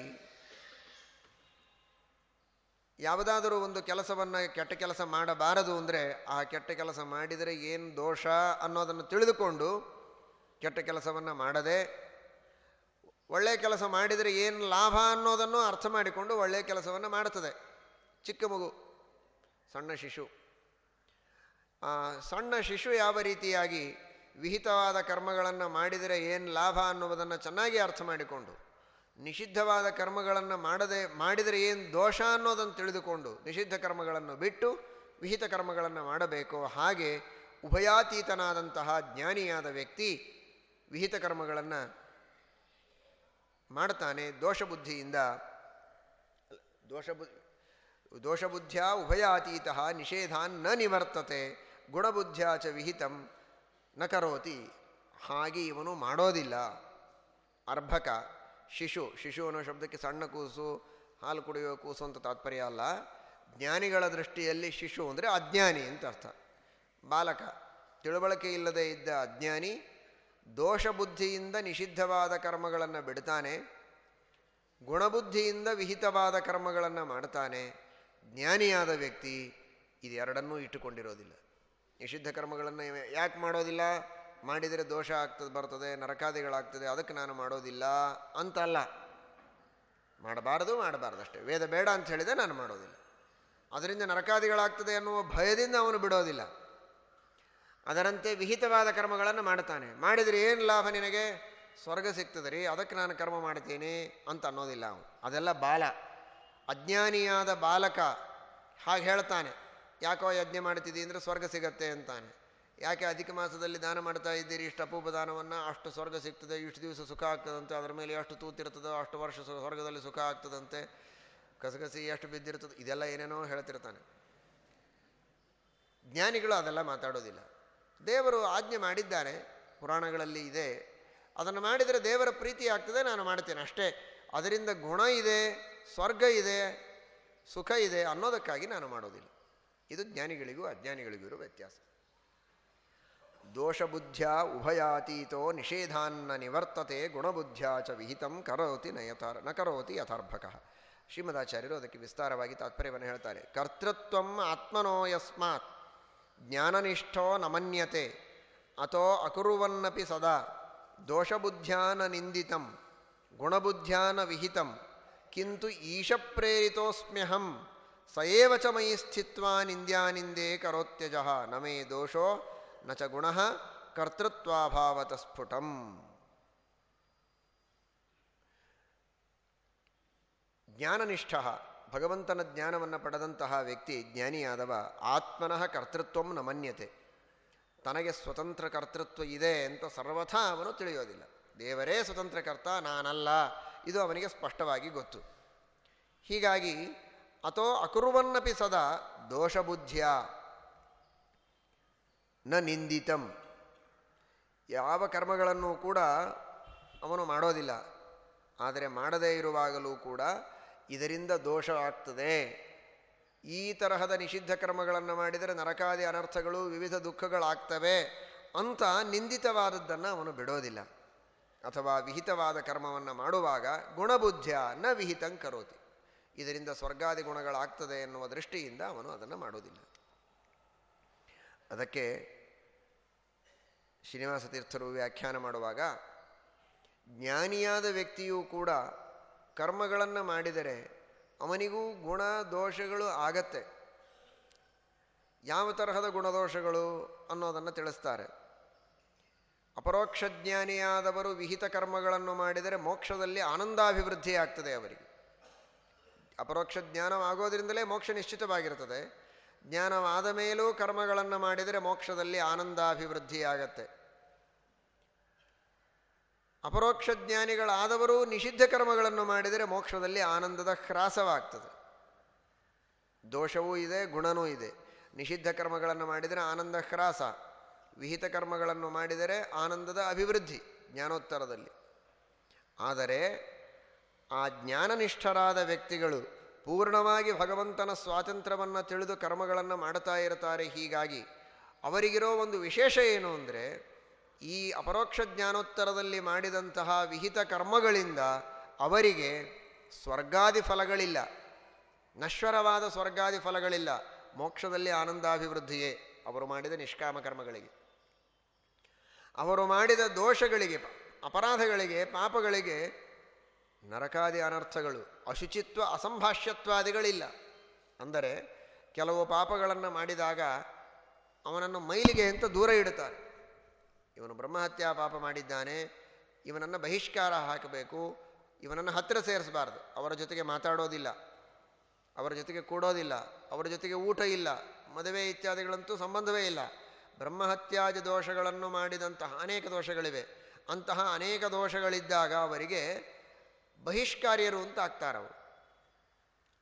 ಯಾವುದಾದರೂ ಒಂದು ಕೆಲಸವನ್ನು, ಕೆಟ್ಟ ಕೆಲಸ ಮಾಡಬಾರದು ಅಂದರೆ ಆ ಕೆಟ್ಟ ಕೆಲಸ ಮಾಡಿದರೆ ಏನು ದೋಷ ಅನ್ನೋದನ್ನು ತಿಳಿದುಕೊಂಡು ಕೆಟ್ಟ ಕೆಲಸವನ್ನು ಮಾಡದೆ ಒಳ್ಳೆಯ ಕೆಲಸ ಮಾಡಿದರೆ ಏನು ಲಾಭ ಅನ್ನೋದನ್ನು ಅರ್ಥ ಮಾಡಿಕೊಂಡು ಒಳ್ಳೆಯ ಕೆಲಸವನ್ನು ಮಾಡುತ್ತದೆ. ಚಿಕ್ಕ ಮಗು, ಸಣ್ಣ ಶಿಶು. ಸಣ್ಣ ಶಿಶು ಯಾವ ರೀತಿಯಾಗಿ ವಿಹಿತವಾದ ಕರ್ಮಗಳನ್ನು ಮಾಡಿದರೆ ಏನು ಲಾಭ ಅನ್ನುವುದನ್ನು ಚೆನ್ನಾಗಿ ಅರ್ಥ ಮಾಡಿಕೊಂಡು, ನಿಷಿದ್ಧವಾದ ಕರ್ಮಗಳನ್ನು ಮಾಡದೆ, ಮಾಡಿದರೆ ಏನು ದೋಷ ಅನ್ನೋದನ್ನು ತಿಳಿದುಕೊಂಡು ನಿಷಿದ್ಧ ಕರ್ಮಗಳನ್ನು ಬಿಟ್ಟು ವಿಹಿತ ಕರ್ಮಗಳನ್ನು ಮಾಡಬೇಕು. ಹಾಗೆ ಉಭಯಾತೀತನಾದಂತಹ ಜ್ಞಾನಿಯಾದ ವ್ಯಕ್ತಿ ವಿಹಿತ ಕರ್ಮಗಳನ್ನು ಮಾಡ್ತಾನೆ. ದೋಷಬುದ್ಧಿಯಿಂದ, ದೋಷಬು, ದೋಷಬುದ್ಧಿಯ ಉಭಯಾತೀತ ನಿಷೇಧಾನ್ನ ನಿವರ್ತತೆ, ಗುಣಬುದ್ಧಿಯ ಚ ವಿಹಿತಂ ನ ಕರೋತಿ ಹಾಗೆ ಇವನು ಮಾಡೋದಿಲ್ಲ. ಅರ್ಭಕ. ಶಿಶು. ಶಿಶು ಅನ್ನೋ ಶಬ್ದಕ್ಕೆ ಸಣ್ಣ ಕೂಸು, ಹಾಲು ಕುಡಿಯುವ ಕೂಸು ಅಂತ ತಾತ್ಪರ್ಯ ಅಲ್ಲ. ಜ್ಞಾನಿಗಳ ದೃಷ್ಟಿಯಲ್ಲಿ ಶಿಶು ಅಂದರೆ ಅಜ್ಞಾನಿ ಅಂತ ಅರ್ಥ. ಬಾಲಕ. ತಿಳುವಳಿಕೆ ಇಲ್ಲದೆ ಇದ್ದ ಅಜ್ಞಾನಿ, ದೋಷಬುದ್ಧಿಯಿಂದ ನಿಷಿದ್ಧವಾದ ಕರ್ಮಗಳನ್ನು ಬಿಡ್ತಾನೆ, ಗುಣಬುದ್ಧಿಯಿಂದ ವಿಹಿತವಾದ ಕರ್ಮಗಳನ್ನು ಮಾಡ್ತಾನೆ. ಜ್ಞಾನಿಯಾದ ವ್ಯಕ್ತಿ, ಇದೆರಡನ್ನೂ ಇಟ್ಟುಕೊಂಡಿರೋದಿಲ್ಲ. ನಿಷಿದ್ಧ ಕರ್ಮಗಳನ್ನು ಯಾಕೆ ಮಾಡೋದಿಲ್ಲ? ಮಾಡಿದರೆ ದೋಷ ಆಗ್ತದೆ, ಬರ್ತದೆ, ನರಕಾದಿಗಳಾಗ್ತದೆ, ಅದಕ್ಕೆ ನಾನು ಮಾಡೋದಿಲ್ಲ ಅಂತಲ್ಲ ಮಾಡಬಾರದು, ಮಾಡಬಾರ್ದು ಅಷ್ಟೇ. ವೇದ ಬೇಡ ಅಂತ ಹೇಳಿದೆ ನಾನು ಮಾಡೋದಿಲ್ಲ. ಅದರಿಂದ ನರಕಾದಿಗಳಾಗ್ತದೆ ಅನ್ನುವ ಭಯದಿಂದ ಅವನು ಬಿಡೋದಿಲ್ಲ. ಅದರಂತೆ ವಿಹಿತವಾದ ಕರ್ಮಗಳನ್ನು ಮಾಡ್ತಾನೆ ಮಾಡಿದರೆ ಏನು ಲಾಭ ನಿನಗೆ? ಸ್ವರ್ಗ ಸಿಗ್ತದೆ ರೀ, ಅದಕ್ಕೆ ನಾನು ಕರ್ಮ ಮಾಡ್ತೀನಿ ಅಂತ ಅನ್ನೋದಿಲ್ಲ ಅವನು. ಅದೆಲ್ಲ ಬಾಲ. ಅಜ್ಞಾನಿಯಾದ ಬಾಲಕ ಹಾಗೆ ಹೇಳ್ತಾನೆ. ಯಾಕೋ ಯಜ್ಞ ಮಾಡ್ತಿದ್ದೀ ಅಂದರೆ ಸ್ವರ್ಗ ಸಿಗತ್ತೆ ಅಂತಾನೆ. ಯಾಕೆ ಅಧಿಕ ಮಾಸದಲ್ಲಿ ದಾನ ಮಾಡ್ತಾ ಇದ್ದೀರಿ? ಇಷ್ಟು ಅಪೂಪ ದಾನವನ್ನು ಅಷ್ಟು ಸ್ವರ್ಗ ಸಿಗ್ತದೆ, ಇಷ್ಟು ದಿವಸ ಸುಖ ಆಗ್ತದಂತೆ, ಅದರ ಮೇಲೆ ಎಷ್ಟು ತೂತಿರ್ತದೋ ಅಷ್ಟು ವರ್ಷ ಸ್ವರ್ಗದಲ್ಲಿ ಸುಖ ಆಗ್ತದಂತೆ. ಕಸಗಸಿ ಎಷ್ಟು ಬಿದ್ದಿರ್ತದೆ, ಇದೆಲ್ಲ ಏನೇನೋ ಹೇಳ್ತಿರ್ತಾನೆ. ಜ್ಞಾನಿಗಳು ಅದೆಲ್ಲ ಮಾತಾಡೋದಿಲ್ಲ. ದೇವರು ಆಜ್ಞೆ ಮಾಡಿದ್ದಾರೆ, ಪುರಾಣಗಳಲ್ಲಿ ಇದೆ. ಅದನ್ನು ಮಾಡಿದರೆ ದೇವರ ಪ್ರೀತಿ ಆಗ್ತದೆ, ನಾನು ಮಾಡ್ತೇನೆ ಅಷ್ಟೇ. ಅದರಿಂದ ಗುಣ ಇದೆ, ಸ್ವರ್ಗ ಇದೆ, ಸುಖ ಇದೆ ಅನ್ನೋದಕ್ಕಾಗಿ ನಾನು ಮಾಡೋದಿಲ್ಲ. ಇದು ಜ್ಞಾನಿಗಳಿಗೂ ಅಜ್ಞಾನಿಗಳಿಗೂ ಇರೋ ವ್ಯತ್ಯಾಸ. ದೋಷಬುದ್ಧ್ಯ ಉಭಯಾತೀತೋ ನಿಷೇಧಾನ್ನ ನಿವರ್ತತೆ ಗುಣಬುದ್ಧ್ಯ ಚ ವಿಹಿತಂ ಕರೋತಿ ನಯತಾರ ನ ಕರೋತಿ ಯಥಾರ್ಭಕಃ. ಶ್ರೀಮದಾಚಾರ್ಯರು ಅದಕ್ಕೆ ವಿಸ್ತಾರವಾಗಿ ತಾತ್ಪರ್ಯವನ್ನು ಹೇಳ್ತಾರೆ. ಕರ್ತೃತ್ವಂ ಆತ್ಮನೋ ಯಸ್ಮಾತ್ ಜ್ಞಾನನಿಷ್ಠೋ ನಮನ್ಯತೆ. ಅಥೋ ಅಕುರುವನ್ನಪಿ ಸದಾ. ದೋಷಬುದ್ಧ್ಯಾನ ನಿಂದಿತಂ. ಗುಣಬುದ್ಧ್ಯಾನ ವಿಹಿತಂ. ಕಿಂತು ಈಶಪ್ರೇರಿತೋಸ್ಮ್ಯಹಂ. ಸಯೇವ ಚ ಮಯಿ ಸ್ಥಿತ್ವಾ ನಿಂದ್ಯಾನಿಂದೇ ಕರೋತ್ಯಜ, ನ ಮೇ ದೋಷೋ, ನ ಚ ಗುಣ ಕರ್ತೃತ್ವಾಭಾವತ ಸ್ಫುಟಂ ಜ್ಞಾನನಿಷ್ಠ, ಭಗವಂತನ ಜ್ಞಾನವನ್ನು ಪಡೆದಂತಹ ವ್ಯಕ್ತಿ ಜ್ಞಾನಿಯಾದವ, ಆತ್ಮನಃ ಕರ್ತೃತ್ವಂ ನ ಮನ್ಯತೆ. ತನಗೆ ಸ್ವತಂತ್ರ ಕರ್ತೃತ್ವ ಇದೆ ಅಂತ ಸರ್ವಥಾ ಅವನು ತಿಳಿಯೋದಿಲ್ಲ. ದೇವರೇ ಸ್ವತಂತ್ರ ಕರ್ತ ನಾನಲ್ಲ, ಇದು ಅವನಿಗೆ ಸ್ಪಷ್ಟವಾಗಿ ಗೊತ್ತು. ಹೀಗಾಗಿ ಅಥೋ ಅಕುರುವನ್ನಪಿ ಸದಾ ದೋಷಬುದ್ಧಿಯ. ನ ನಿಂದಿತಂ. ಯಾವ ಕರ್ಮಗಳನ್ನು ಕೂಡ ಅವನು ಮಾಡೋದಿಲ್ಲ. ಆದರೆ ಮಾಡದೇ ಇರುವಾಗಲೂ ಕೂಡ ಇದರಿಂದ ದೋಷ ಆಗ್ತದೆ. ಈ ತರಹದ ನಿಷಿದ್ಧ ಕರ್ಮಗಳನ್ನು ಮಾಡಿದರೆ ನರಕಾದಿ ಅನರ್ಥಗಳು, ವಿವಿಧ ದುಃಖಗಳಾಗ್ತವೆ ಅಂತ ನಿಂದಿತವಾದದ್ದನ್ನು ಅವನು ಬಿಡೋದಿಲ್ಲ. ಅಥವಾ ವಿಹಿತವಾದ ಕರ್ಮವನ್ನು ಮಾಡುವಾಗ ಗುಣಬುದ್ಧ್ಯ ನ ವಿಹಿತಂ ಕರೋತಿ. ಇದರಿಂದ ಸ್ವರ್ಗಾದಿ ಗುಣಗಳಾಗ್ತದೆ ಎನ್ನುವ ದೃಷ್ಟಿಯಿಂದ ಅವನು ಅದನ್ನು ಮಾಡೋದಿಲ್ಲ ಅದಕ್ಕೆ ಶ್ರೀನಿವಾಸ ತೀರ್ಥರು ವ್ಯಾಖ್ಯಾನ ಮಾಡುವಾಗ, ಜ್ಞಾನಿಯಾದ ವ್ಯಕ್ತಿಯೂ ಕೂಡ ಕರ್ಮಗಳನ್ನು ಮಾಡಿದರೆ ಅವನಿಗೂ ಗುಣ ದೋಷಗಳು ಆಗತ್ತೆ. ಯಾವ ತರಹದ ಗುಣದೋಷಗಳು ಅನ್ನೋದನ್ನು ತಿಳಿಸ್ತಾರೆ. ಅಪರೋಕ್ಷ ಜ್ಞಾನಿಯಾದವರು ವಿಹಿತ ಕರ್ಮಗಳನ್ನು ಮಾಡಿದರೆ ಮೋಕ್ಷದಲ್ಲಿ ಆನಂದಾಭಿವೃದ್ಧಿ ಆಗ್ತದೆ ಅವರಿಗೆ. ಅಪರೋಕ್ಷ ಜ್ಞಾನವಾಗೋದ್ರಿಂದಲೇ ಮೋಕ್ಷ ನಿಶ್ಚಿತವಾಗಿರುತ್ತದೆ. ಜ್ಞಾನವಾದ ಮೇಲೂ ಕರ್ಮಗಳನ್ನು ಮಾಡಿದರೆ ಮೋಕ್ಷದಲ್ಲಿ ಆನಂದಾಭಿವೃದ್ಧಿಯಾಗತ್ತೆ. ಅಪರೋಕ್ಷ ಜ್ಞಾನಿಗಳಾದವರು ನಿಷಿದ್ಧ ಕರ್ಮಗಳನ್ನು ಮಾಡಿದರೆ ಮೋಕ್ಷದಲ್ಲಿ ಆನಂದದ ಹ್ರಾಸವಾಗ್ತದೆ. ದೋಷವೂ ಇದೆ, ಗುಣನೂ ಇದೆ. ನಿಷಿದ್ಧ ಕರ್ಮಗಳನ್ನು ಮಾಡಿದರೆ ಆನಂದ ಹ್ರಾಸ. ವಿಹಿತ ಕರ್ಮಗಳನ್ನು ಮಾಡಿದರೆ ಆನಂದದ ಅಭಿವೃದ್ಧಿ ಜ್ಞಾನೋತ್ತರದಲ್ಲಿ. ಆದರೆ ಆ ಜ್ಞಾನನಿಷ್ಠರಾದ ವ್ಯಕ್ತಿಗಳು ಪೂರ್ಣವಾಗಿ ಭಗವಂತನ ಸ್ವಾತಂತ್ರ್ಯವನ್ನು ತಿಳಿದು ಕರ್ಮಗಳನ್ನು ಮಾಡ್ತಾ ಇರ್ತಾರೆ. ಹೀಗಾಗಿ ಅವರಿಗಿರೋ ಒಂದು ವಿಶೇಷ ಏನು ಅಂದರೆ ಈ ಅಪರೋಕ್ಷ ಜ್ಞಾನೋತ್ತರದಲ್ಲಿ ಮಾಡಿದಂತಹ ವಿಹಿತ ಕರ್ಮಗಳಿಂದ ಅವರಿಗೆ ಸ್ವರ್ಗಾದಿ ಫಲಗಳಿಲ್ಲ. ನಶ್ವರವಾದ ಸ್ವರ್ಗಾದಿ ಫಲಗಳಿಲ್ಲ. ಮೋಕ್ಷದಲ್ಲಿ ಆನಂದಾಭಿವೃದ್ಧಿಯೇ ಅವರು ಮಾಡಿದ ನಿಷ್ಕಾಮ ಕರ್ಮಗಳಿಗೆ. ಅವರು ಮಾಡಿದ ದೋಷಗಳಿಗೆ, ಅಪರಾಧಗಳಿಗೆ, ಪಾಪಗಳಿಗೆ ನರಕಾದಿ ಅನರ್ಥಗಳು, ಅಶುಚಿತ್ವ, ಅಸಂಭಾಷ್ಯತ್ವಾದಿಗಳಿಲ್ಲ. ಅಂದರೆ ಕೆಲವು ಪಾಪಗಳನ್ನು ಮಾಡಿದಾಗ ಅವನನ್ನು ಮೈಲಿಗೆ ಅಂತ ದೂರ ಇಡುತ್ತಾರೆ. ಇವನು ಬ್ರಹ್ಮಹತ್ಯಾ ಪಾಪ ಮಾಡಿದ್ದಾನೆ, ಇವನನ್ನು ಬಹಿಷ್ಕಾರ ಹಾಕಬೇಕು, ಇವನನ್ನು ಹತ್ತಿರ ಸೇರಿಸಬಾರ್ದು. ಅವರ ಜೊತೆಗೆ ಮಾತಾಡೋದಿಲ್ಲ, ಅವರ ಜೊತೆಗೆ ಕೂಡೋದಿಲ್ಲ, ಅವರ ಜೊತೆಗೆ ಊಟ ಇಲ್ಲ, ಮದುವೆ ಇತ್ಯಾದಿಗಳಂತೂ ಸಂಬಂಧವೇ ಇಲ್ಲ. ಬ್ರಹ್ಮಹತ್ಯಾದಿ ದೋಷಗಳನ್ನು ಮಾಡಿದಂತಹ ಅನೇಕ ದೋಷಗಳಿವೆ. ಅಂತಹ ಅನೇಕ ದೋಷಗಳಿದ್ದಾಗ ಅವರಿಗೆ ಬಹಿಷ್ಕಾರ್ಯರು ಅಂತ ಆಗ್ತಾರವರು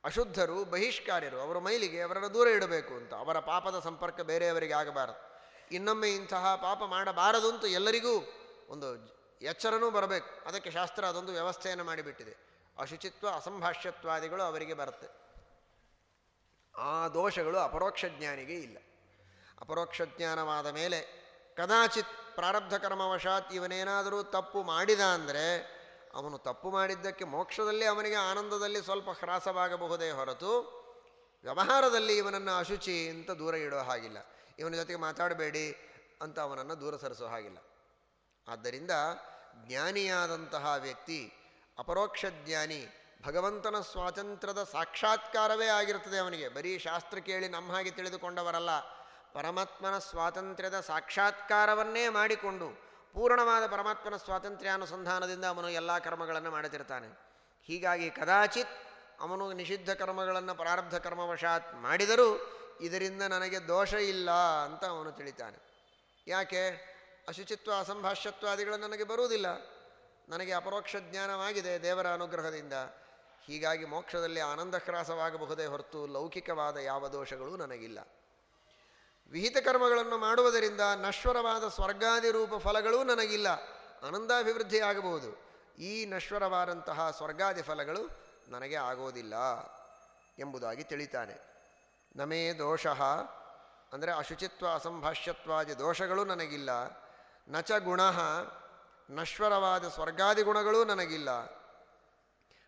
ಅಶುದ್ಧರು, ಬಹಿಷ್ಕಾರ್ಯರು, ಅವರ ಮೈಲಿಗೆ ಅವರನ್ನು ದೂರ ಇಡಬೇಕು ಅಂತ. ಅವರ ಪಾಪದ ಸಂಪರ್ಕ ಬೇರೆಯವರಿಗೆ ಆಗಬಾರದು. ಇನ್ನೊಮ್ಮೆ ಇಂತಹ ಪಾಪ ಮಾಡಬಾರದು ಅಂತ ಎಲ್ಲರಿಗೂ ಒಂದು ಎಚ್ಚರನೂ ಬರಬೇಕು. ಅದಕ್ಕೆ ಶಾಸ್ತ್ರ ಅದೊಂದು ವ್ಯವಸ್ಥೆಯನ್ನು ಮಾಡಿಬಿಟ್ಟಿದೆ. ಅಶುಚಿತ್ವ, ಅಸಂಭಾಷ್ಯತ್ವಾದಿಗಳು ಅವರಿಗೆ ಬರುತ್ತೆ. ಆ ದೋಷಗಳು ಅಪರೋಕ್ಷ ಜ್ಞಾನಿಗೆ ಇಲ್ಲ. ಅಪರೋಕ್ಷ ಜ್ಞಾನವಾದ ಮೇಲೆ ಕದಾಚಿತ್ ಪ್ರಾರಬ್ಧ ಕರ್ಮವಶಾತ್ ಇವನೇನಾದರೂ ತಪ್ಪು ಮಾಡಿದ ಅಂದರೆ ಅವನು ತಪ್ಪು ಮಾಡಿದ್ದಕ್ಕೆ ಮೋಕ್ಷದಲ್ಲಿ ಅವನಿಗೆ ಆನಂದದಲ್ಲಿ ಸ್ವಲ್ಪ ಹ್ರಾಸವಾಗಬಹುದೇ ಹೊರತು ವ್ಯವಹಾರದಲ್ಲಿ ಇವನನ್ನು ಅಶುಚಿ ಅಂತ ದೂರ ಇಡೋ ಹಾಗಿಲ್ಲ. ಇವನ ಜೊತೆಗೆ ಮಾತಾಡಬೇಡಿ ಅಂತ ಅವನನ್ನು ದೂರ ಸರಿಸೋ ಹಾಗಿಲ್ಲ. ಆದ್ದರಿಂದ ಜ್ಞಾನಿಯಾದಂತಹ ವ್ಯಕ್ತಿ, ಅಪರೋಕ್ಷ ಜ್ಞಾನಿ, ಭಗವಂತನ ಸ್ವಾತಂತ್ರ್ಯದ ಸಾಕ್ಷಾತ್ಕಾರವೇ ಆಗಿರುತ್ತದೆ ಅವನಿಗೆ. ಬರೀ ಶಾಸ್ತ್ರ ಕೇಳಿ ನಮ್ಮ ಹಾಗೆ ತಿಳಿದುಕೊಂಡವರಲ್ಲ, ಪರಮಾತ್ಮನ ಸ್ವಾತಂತ್ರ್ಯದ ಸಾಕ್ಷಾತ್ಕಾರವನ್ನೇ ಮಾಡಿಕೊಂಡು ಪೂರ್ಣವಾದ ಪರಮಾತ್ಮನ ಸ್ವಾತಂತ್ರ್ಯ ಅನುಸಂಧಾನದಿಂದ ಅವನು ಎಲ್ಲ ಕರ್ಮಗಳನ್ನು ಮಾಡುತ್ತಿರ್ತಾನೆ ಹೀಗಾಗಿ ಕದಾಚಿತ್ ಅವನು ನಿಷಿದ್ಧ ಕರ್ಮಗಳನ್ನು ಪ್ರಾರಬ್ಧ ಕರ್ಮವಶಾತ್ ಮಾಡಿದರೂ ಇದರಿಂದ ನನಗೆ ದೋಷ ಇಲ್ಲ ಅಂತ ಅವನು ತಿಳಿತಾನೆ. ಯಾಕೆ? ಅಶುಚಿತ್ವ, ಅಸಂಭಾಷ್ಯತ್ವಾದಿಗಳು ನನಗೆ ಬರುವುದಿಲ್ಲ. ನನಗೆ ಅಪರೋಕ್ಷ ಜ್ಞಾನವಾಗಿದೆ ದೇವರ ಅನುಗ್ರಹದಿಂದ. ಹೀಗಾಗಿ ಮೋಕ್ಷದಲ್ಲಿ ಆನಂದಹ್ರಾಸವಾಗಬಹುದೇ ಹೊರತು ಲೌಕಿಕವಾದ ಯಾವ ದೋಷಗಳು ನನಗಿಲ್ಲ. ವಿಹಿತ ಕರ್ಮಗಳನ್ನು ಮಾಡುವುದರಿಂದ ನಶ್ವರವಾದ ಸ್ವರ್ಗಾದಿ ರೂಪ ಫಲಗಳೂ ನನಗಿಲ್ಲ. ಆನಂದಾಭಿವೃದ್ಧಿ ಆಗಬಹುದು. ಈ ನಶ್ವರವಾದಂತಹ ಸ್ವರ್ಗಾದಿ ಫಲಗಳು ನನಗೆ ಆಗೋದಿಲ್ಲ ಎಂಬುದಾಗಿ ತಿಳಿತಾನೆ. ನಮೇ ದೋಷ. ಅಂದರೆ ಅಶುಚಿತ್ವ, ಅಸಂಭಾಷ್ಯತ್ವಾದಿ ದೋಷಗಳು ನನಗಿಲ್ಲ. ನಚ ಗುಣ. ನಶ್ವರವಾದ ಸ್ವರ್ಗಾದಿ ಗುಣಗಳೂ ನನಗಿಲ್ಲ.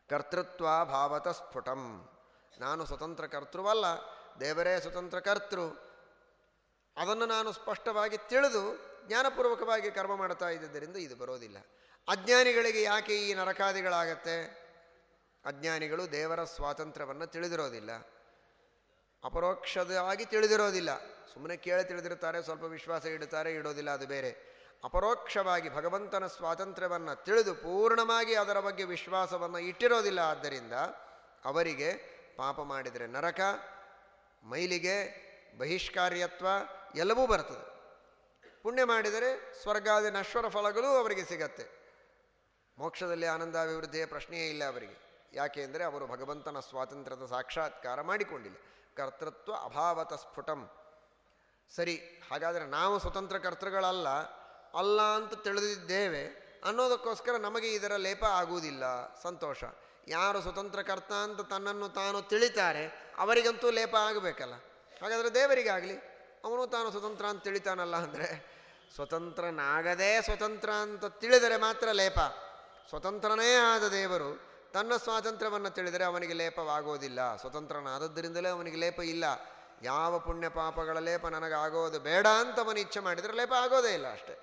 ಕರ್ತೃತ್ವ ಭಾವತ ಸ್ಫುಟಂ. ನಾನು ಸ್ವತಂತ್ರ ಕರ್ತೃವಲ್ಲ, ದೇವರೇ ಸ್ವತಂತ್ರ ಕರ್ತೃ. ಅದನ್ನು ನಾನು ಸ್ಪಷ್ಟವಾಗಿ ತಿಳಿದು ಜ್ಞಾನಪೂರ್ವಕವಾಗಿ ಕರ್ಮ ಮಾಡ್ತಾ ಇದ್ದರಿಂದ ಇದು ಬರೋದಿಲ್ಲ. ಅಜ್ಞಾನಿಗಳಿಗೆ ಯಾಕೆ ಈ ನರಕಾದಿಗಳಾಗತ್ತೆ? ಅಜ್ಞಾನಿಗಳು ದೇವರ ಸ್ವಾತಂತ್ರ್ಯವನ್ನು ತಿಳಿದಿರೋದಿಲ್ಲ. ಅಪರೋಕ್ಷವಾಗಿ ತಿಳಿದಿರೋದಿಲ್ಲ. ಸುಮ್ಮನೆ ಕೇಳಿ ತಿಳಿದಿರ್ತಾರೆ ಸ್ವಲ್ಪ ವಿಶ್ವಾಸ ಇಡುತ್ತಾರೆ, ಇಡೋದಿಲ್ಲ, ಅದು ಬೇರೆ. ಅಪರೋಕ್ಷವಾಗಿ ಭಗವಂತನ ಸ್ವಾತಂತ್ರ್ಯವನ್ನು ತಿಳಿದು ಪೂರ್ಣವಾಗಿ ಅದರ ಬಗ್ಗೆ ವಿಶ್ವಾಸವನ್ನು ಇಟ್ಟಿರೋದಿಲ್ಲ. ಆದ್ದರಿಂದ ಅವರಿಗೆ ಪಾಪ ಮಾಡಿದರೆ ನರಕ, ಮೈಲಿಗೆ, ಬಹಿಷ್ಕಾರ್ಯತ್ವ ಎಲ್ಲವೂ ಬರ್ತದೆ. ಪುಣ್ಯ ಮಾಡಿದರೆ ಸ್ವರ್ಗಾದಿ ನಶ್ವರ ಫಲಗಳು ಅವರಿಗೆ ಸಿಗತ್ತೆ. ಮೋಕ್ಷದಲ್ಲಿ ಆನಂದಾಭಿವೃದ್ಧಿಯ ಪ್ರಶ್ನೆಯೇ ಇಲ್ಲ ಅವರಿಗೆ. ಯಾಕೆ ಅಂದರೆ ಅವರು ಭಗವಂತನ ಸ್ವಾತಂತ್ರ್ಯದ ಸಾಕ್ಷಾತ್ಕಾರ ಮಾಡಿಕೊಂಡಿಲ್ಲ. ಕರ್ತೃತ್ವ ಅಭಾವತ ಸ್ಫುಟಂ. ಸರಿ, ಹಾಗಾದರೆ ನಾವು ಸ್ವತಂತ್ರ ಕರ್ತೃಗಳಲ್ಲ, ಅಲ್ಲ ಅಂತ ತಿಳಿದಿದ್ದೇವೆ ಅನ್ನೋದಕ್ಕೋಸ್ಕರ ನಮಗೆ ಇದರ ಲೇಪ ಆಗುವುದಿಲ್ಲ. ಸಂತೋಷ. ಯಾರು ಸ್ವತಂತ್ರ ಕರ್ತ ಅಂತ ತನ್ನನ್ನು ತಾನು ತಿಳಿತಾರೆ, ಅವರಿಗಂತೂ ಲೇಪ ಆಗಬೇಕಲ್ಲ. ಹಾಗಾದರೆ ದೇವರಿಗಾಗಲಿ ಅವನು ತಾನು ಸ್ವತಂತ್ರ ಅಂತ ತಿಳಿತಾನಲ್ಲ ಅಂದರೆ, ಸ್ವತಂತ್ರನಾಗದೇ ಸ್ವತಂತ್ರ ಅಂತ ತಿಳಿದರೆ ಮಾತ್ರ ಲೇಪ. ಸ್ವತಂತ್ರನೇ ಆದ ದೇವರು ತನ್ನ ಸ್ವಾತಂತ್ರ್ಯವನ್ನು ತಿಳಿದರೆ ಅವನಿಗೆ ಲೇಪವಾಗೋದಿಲ್ಲ. ಸ್ವತಂತ್ರನಾದದ್ದರಿಂದಲೇ ಅವನಿಗೆ ಲೇಪ ಇಲ್ಲ. ಯಾವ ಪುಣ್ಯ ಪಾಪಗಳ ಲೇಪ ನನಗಾಗೋದು ಬೇಡ ಅಂತ ಅವನು ಇಚ್ಛೆ ಮಾಡಿದರೆ ಲೇಪ ಆಗೋದೇ ಇಲ್ಲ ಅಷ್ಟೇ.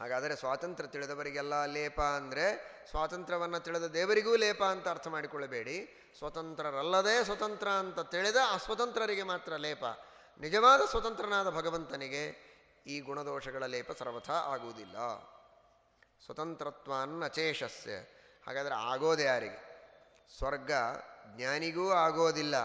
ಹಾಗಾದರೆ ಸ್ವಾತಂತ್ರ್ಯ ತಿಳಿದವರಿಗೆಲ್ಲ ಲೇಪ ಅಂದರೆ ಸ್ವಾತಂತ್ರ್ಯವನ್ನು ತಿಳಿದ ದೇವರಿಗೂ ಲೇಪ ಅಂತ ಅರ್ಥ ಮಾಡಿಕೊಳ್ಳಬೇಡಿ. ಸ್ವತಂತ್ರರಲ್ಲದೆ ಸ್ವತಂತ್ರ ಅಂತ ತಿಳಿದ ಅಸ್ವತಂತ್ರರಿಗೆ ಮಾತ್ರ ಲೇಪ. ನಿಜವಾದ ಸ್ವತಂತ್ರನಾದ ಭಗವಂತನಿಗೆ ಈ ಗುಣದೋಷಗಳ ಲೇಪ ಸರ್ವಥಾ ಆಗುವುದಿಲ್ಲ. ಸ್ವತಂತ್ರತ್ವಾನ್ನಚೇಷಸ್ಯ ಹಾಗಾದರೆ ಆಗೋದೇ ಯಾರಿಗೆ? ಸ್ವರ್ಗ ಜ್ಞಾನಿಗೂ ಆಗೋದಿಲ್ಲ.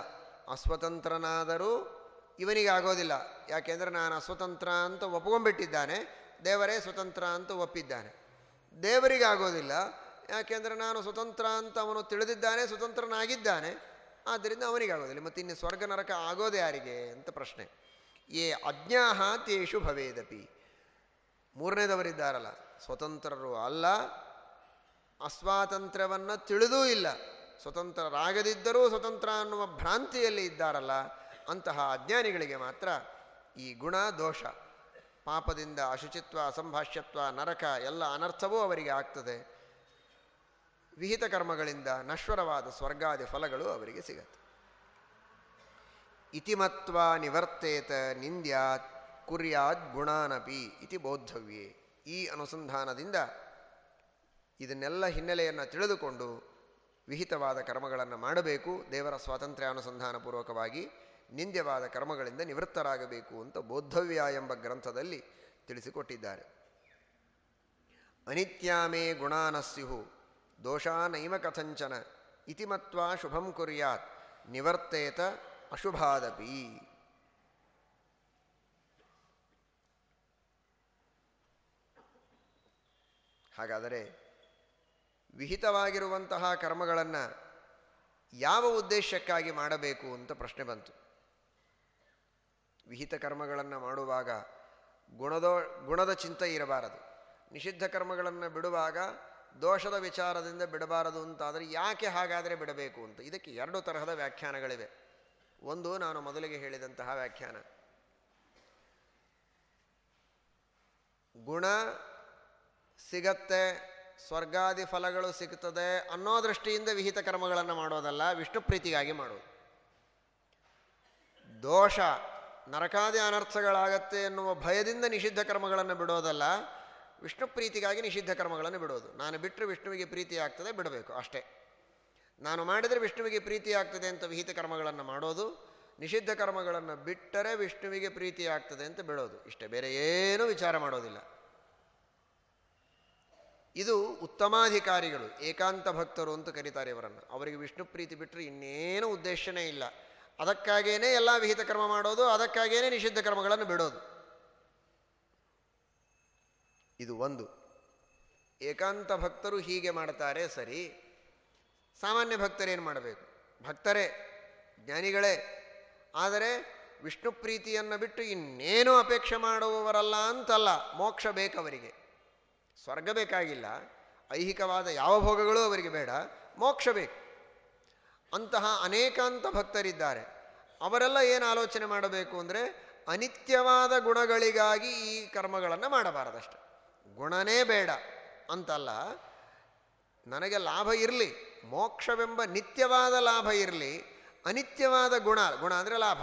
ಅಸ್ವತಂತ್ರನಾದರೂ ಇವನಿಗೆ ಆಗೋದಿಲ್ಲ. ಯಾಕೆಂದರೆ ನಾನು ಅಸ್ವತಂತ್ರ ಅಂತ ಒಪ್ಕೊಂಡ್ಬಿಟ್ಟಿದ್ದಾನೆ, ದೇವರೇ ಸ್ವತಂತ್ರ ಅಂತ ಒಪ್ಪಿದ್ದಾನೆ. ದೇವರಿಗೆ ಆಗೋದಿಲ್ಲ. ಯಾಕೆಂದರೆ ನಾನು ಸ್ವತಂತ್ರ ಅಂತ ಅವನು ತಿಳಿದಿದ್ದಾನೆ, ಸ್ವತಂತ್ರನಾಗಿದ್ದಾನೆ. ಆದ್ದರಿಂದ ಅವನಿಗಾಗೋದಿಲ್ಲ. ಮತ್ತು ಇನ್ನು ಸ್ವರ್ಗ ನರಕ ಆಗೋದೇ ಯಾರಿಗೆ ಅಂತ ಪ್ರಶ್ನೆ. ಏ ಅಜ್ಞಾಹ ತೇಷು ಭವೇದಪಿ. ಮೂರನೇದವರಿದ್ದಾರಲ್ಲ, ಸ್ವತಂತ್ರರು ಅಲ್ಲ, ಅಸ್ವಾತಂತ್ರ್ಯವನ್ನು ತಿಳಿದೂ ಇಲ್ಲ. ಸ್ವತಂತ್ರರಾಗದಿದ್ದರೂ ಸ್ವತಂತ್ರ ಅನ್ನುವ ಭ್ರಾಂತಿಯಲ್ಲಿ ಇದ್ದಾರಲ್ಲ, ಅಂತಹ ಅಜ್ಞಾನಿಗಳಿಗೆ ಮಾತ್ರ ಈ ಗುಣ ದೋಷ. ಪಾಪದಿಂದ ಅಶುಚಿತ್ವ, ಅಸಂಭಾಷ್ಯತ್ವ, ನರಕ ಎಲ್ಲ ಅನರ್ಥವೂ ಅವರಿಗೆ ಆಗ್ತದೆ. ವಿಹಿತ ಕರ್ಮಗಳಿಂದ ನಶ್ವರವಾದ ಸ್ವರ್ಗಾದಿ ಫಲಗಳು ಅವರಿಗೆ ಸಿಗತ್ತೆ. ಇತಿಮತ್ವ ನಿವರ್ತೇತ ನಿಂದ್ಯಾತ್ ಕುರ್ಯಾದ್ ಗುಣಾನಪಿ ಇತಿ ಬೋದ್ಧವ್ಯೇ. ಈ ಅನುಸಂಧಾನದಿಂದ ಇದನ್ನೆಲ್ಲ ಹಿನ್ನೆಲೆಯನ್ನು ತಿಳಿದುಕೊಂಡು ವಿಹಿತವಾದ ಕರ್ಮಗಳನ್ನು ಮಾಡಬೇಕು, ದೇವರ ಸ್ವಾತಂತ್ರ್ಯ ಅನುಸಂಧಾನಪೂರ್ವಕವಾಗಿ ನಿಂದ್ಯವಾದ ಕರ್ಮಗಳಿಂದ ನಿವೃತ್ತರಾಗಬೇಕು ಅಂತ ಬೋದ್ಧವ್ಯ ಎಂಬ ಗ್ರಂಥದಲ್ಲಿ ತಿಳಿಸಿಕೊಟ್ಟಿದ್ದಾರೆ. ಅನಿತ್ಯಾಮೇ ಗುಣಾನಸ್ಯು ದೋಷಾನೈವ ಕಥಂಚನ ಇತಿಮತ್ವ ಶುಭಂ ಕುರ್ಯಾತ್ ನಿವರ್ತೇತ ಅಶುಭಾದಪಿ. ಹಾಗಾದರೆ ವಿಹಿತವಾಗಿರುವಂತಹ ಕರ್ಮಗಳನ್ನು ಯಾವ ಉದ್ದೇಶಕ್ಕಾಗಿ ಮಾಡಬೇಕು ಅಂತ ಪ್ರಶ್ನೆ ಬಂತು. ವಿಹಿತ ಕರ್ಮಗಳನ್ನು ಮಾಡುವಾಗ ಗುಣದೋ, ಗುಣದ ಚಿಂತೆ ಇರಬಾರದು. ನಿಷಿದ್ಧ ಕರ್ಮಗಳನ್ನು ಬಿಡುವಾಗ ದೋಷದ ವಿಚಾರದಿಂದ ಬಿಡಬಾರದು ಅಂತಾದರೆ ಯಾಕೆ ಹಾಗಾದರೆ ಬಿಡಬೇಕು ಅಂತ. ಇದಕ್ಕೆ ಎರಡು ತರಹದ ವ್ಯಾಖ್ಯಾನಗಳಿವೆ. ಒಂದು ನಾನು ಮೊದಲಿಗೆ ಹೇಳಿದಂತಹ ವ್ಯಾಖ್ಯಾನ. ಗುಣ ಸಿಗತ್ತೆ, ಸ್ವರ್ಗಾದಿ ಫಲಗಳು ಸಿಗ್ತದೆ ಅನ್ನೋ ದೃಷ್ಟಿಯಿಂದ ವಿಹಿತ ಕರ್ಮಗಳನ್ನು ಮಾಡೋದಲ್ಲ, ವಿಷ್ಣು ಪ್ರೀತಿಗಾಗಿ ಮಾಡೋದು. ದೋಷ ನರಕಾದಿ ಅನರ್ಥಗಳಾಗತ್ತೆ ಎನ್ನುವ ಭಯದಿಂದ ನಿಷಿದ್ಧ ಕರ್ಮಗಳನ್ನು ಬಿಡೋದಲ್ಲ ವಿಷ್ಣು ಪ್ರೀತಿಗಾಗಿ ನಿಷಿದ್ಧ ಕರ್ಮಗಳನ್ನು ಬಿಡೋದು. ನಾನು ಬಿಟ್ಟರೆ ವಿಷ್ಣುವಿಗೆ ಪ್ರೀತಿ ಆಗ್ತದೆ, ಬಿಡಬೇಕು ಅಷ್ಟೇ. ನಾನು ಮಾಡಿದರೆ ವಿಷ್ಣುವಿಗೆ ಪ್ರೀತಿ ಆಗ್ತದೆ ಅಂತ ವಿಹಿತ ಕರ್ಮಗಳನ್ನು ಮಾಡೋದು, ನಿಷಿದ್ಧ ಕರ್ಮಗಳನ್ನು ಬಿಟ್ಟರೆ ವಿಷ್ಣುವಿಗೆ ಪ್ರೀತಿ ಆಗ್ತದೆ ಅಂತ ಬಿಡೋದು. ಇಷ್ಟೇ, ಬೇರೆ ಏನೂ ವಿಚಾರ ಮಾಡೋದಿಲ್ಲ. ಇದು ಉತ್ತಮಾಧಿಕಾರಿಗಳು, ಏಕಾಂತ ಭಕ್ತರು ಅಂತ ಕರೀತಾರೆ ಇವರನ್ನು. ಅವರಿಗೆ ವಿಷ್ಣು ಪ್ರೀತಿ ಬಿಟ್ಟರೆ ಇನ್ನೇನು ಉದ್ದೇಶನೇ ಇಲ್ಲ. ಅದಕ್ಕಾಗೇನೆ ಎಲ್ಲ ವಿಹಿತ ಕರ್ಮ ಮಾಡೋದು, ಅದಕ್ಕಾಗೇನೆ ನಿಷಿದ್ಧ ಕರ್ಮಗಳನ್ನು ಬಿಡೋದು. ಇದು ಒಂದು. ಏಕಾಂತ ಭಕ್ತರು ಹೀಗೆ ಮಾಡ್ತಾರೆ, ಸರಿ. ಸಾಮಾನ್ಯ ಭಕ್ತರೇನು ಮಾಡಬೇಕು? ಭಕ್ತರೇ, ಜ್ಞಾನಿಗಳೇ, ಆದರೆ ವಿಷ್ಣು ಪ್ರೀತಿಯನ್ನು ಬಿಟ್ಟು ಇನ್ನೇನು ಅಪೇಕ್ಷೆ ಮಾಡುವವರಲ್ಲ ಅಂತಲ್ಲ, ಮೋಕ್ಷ ಬೇಕವರಿಗೆ. ಸ್ವರ್ಗ ಬೇಕಾಗಿಲ್ಲ, ಐಹಿಕವಾದ ಯಾವ ಭೋಗಗಳೂ ಅವರಿಗೆ ಬೇಡ, ಮೋಕ್ಷ ಬೇಕು. ಅಂತಹ ಅನೇಕಾಂತ ಭಕ್ತರಿದ್ದಾರೆ. ಅವರೆಲ್ಲ ಏನು ಆಲೋಚನೆ ಮಾಡಬೇಕು ಅಂದರೆ ಅನಿತ್ಯವಾದ ಗುಣಗಳಿಗಾಗಿ ಈ ಕರ್ಮಗಳನ್ನು ಮಾಡಬಾರದಷ್ಟೆ. ಗುಣನೇ ಬೇಡ ಅಂತಲ್ಲ, ನನಗೆ ಲಾಭ ಇರಲಿ, ಮೋಕ್ಷವೆಂಬ ನಿತ್ಯವಾದ ಲಾಭ ಇರಲಿ, ಅನಿತ್ಯವಾದ ಗುಣ ಗುಣ ಅಂದರೆ ಲಾಭ.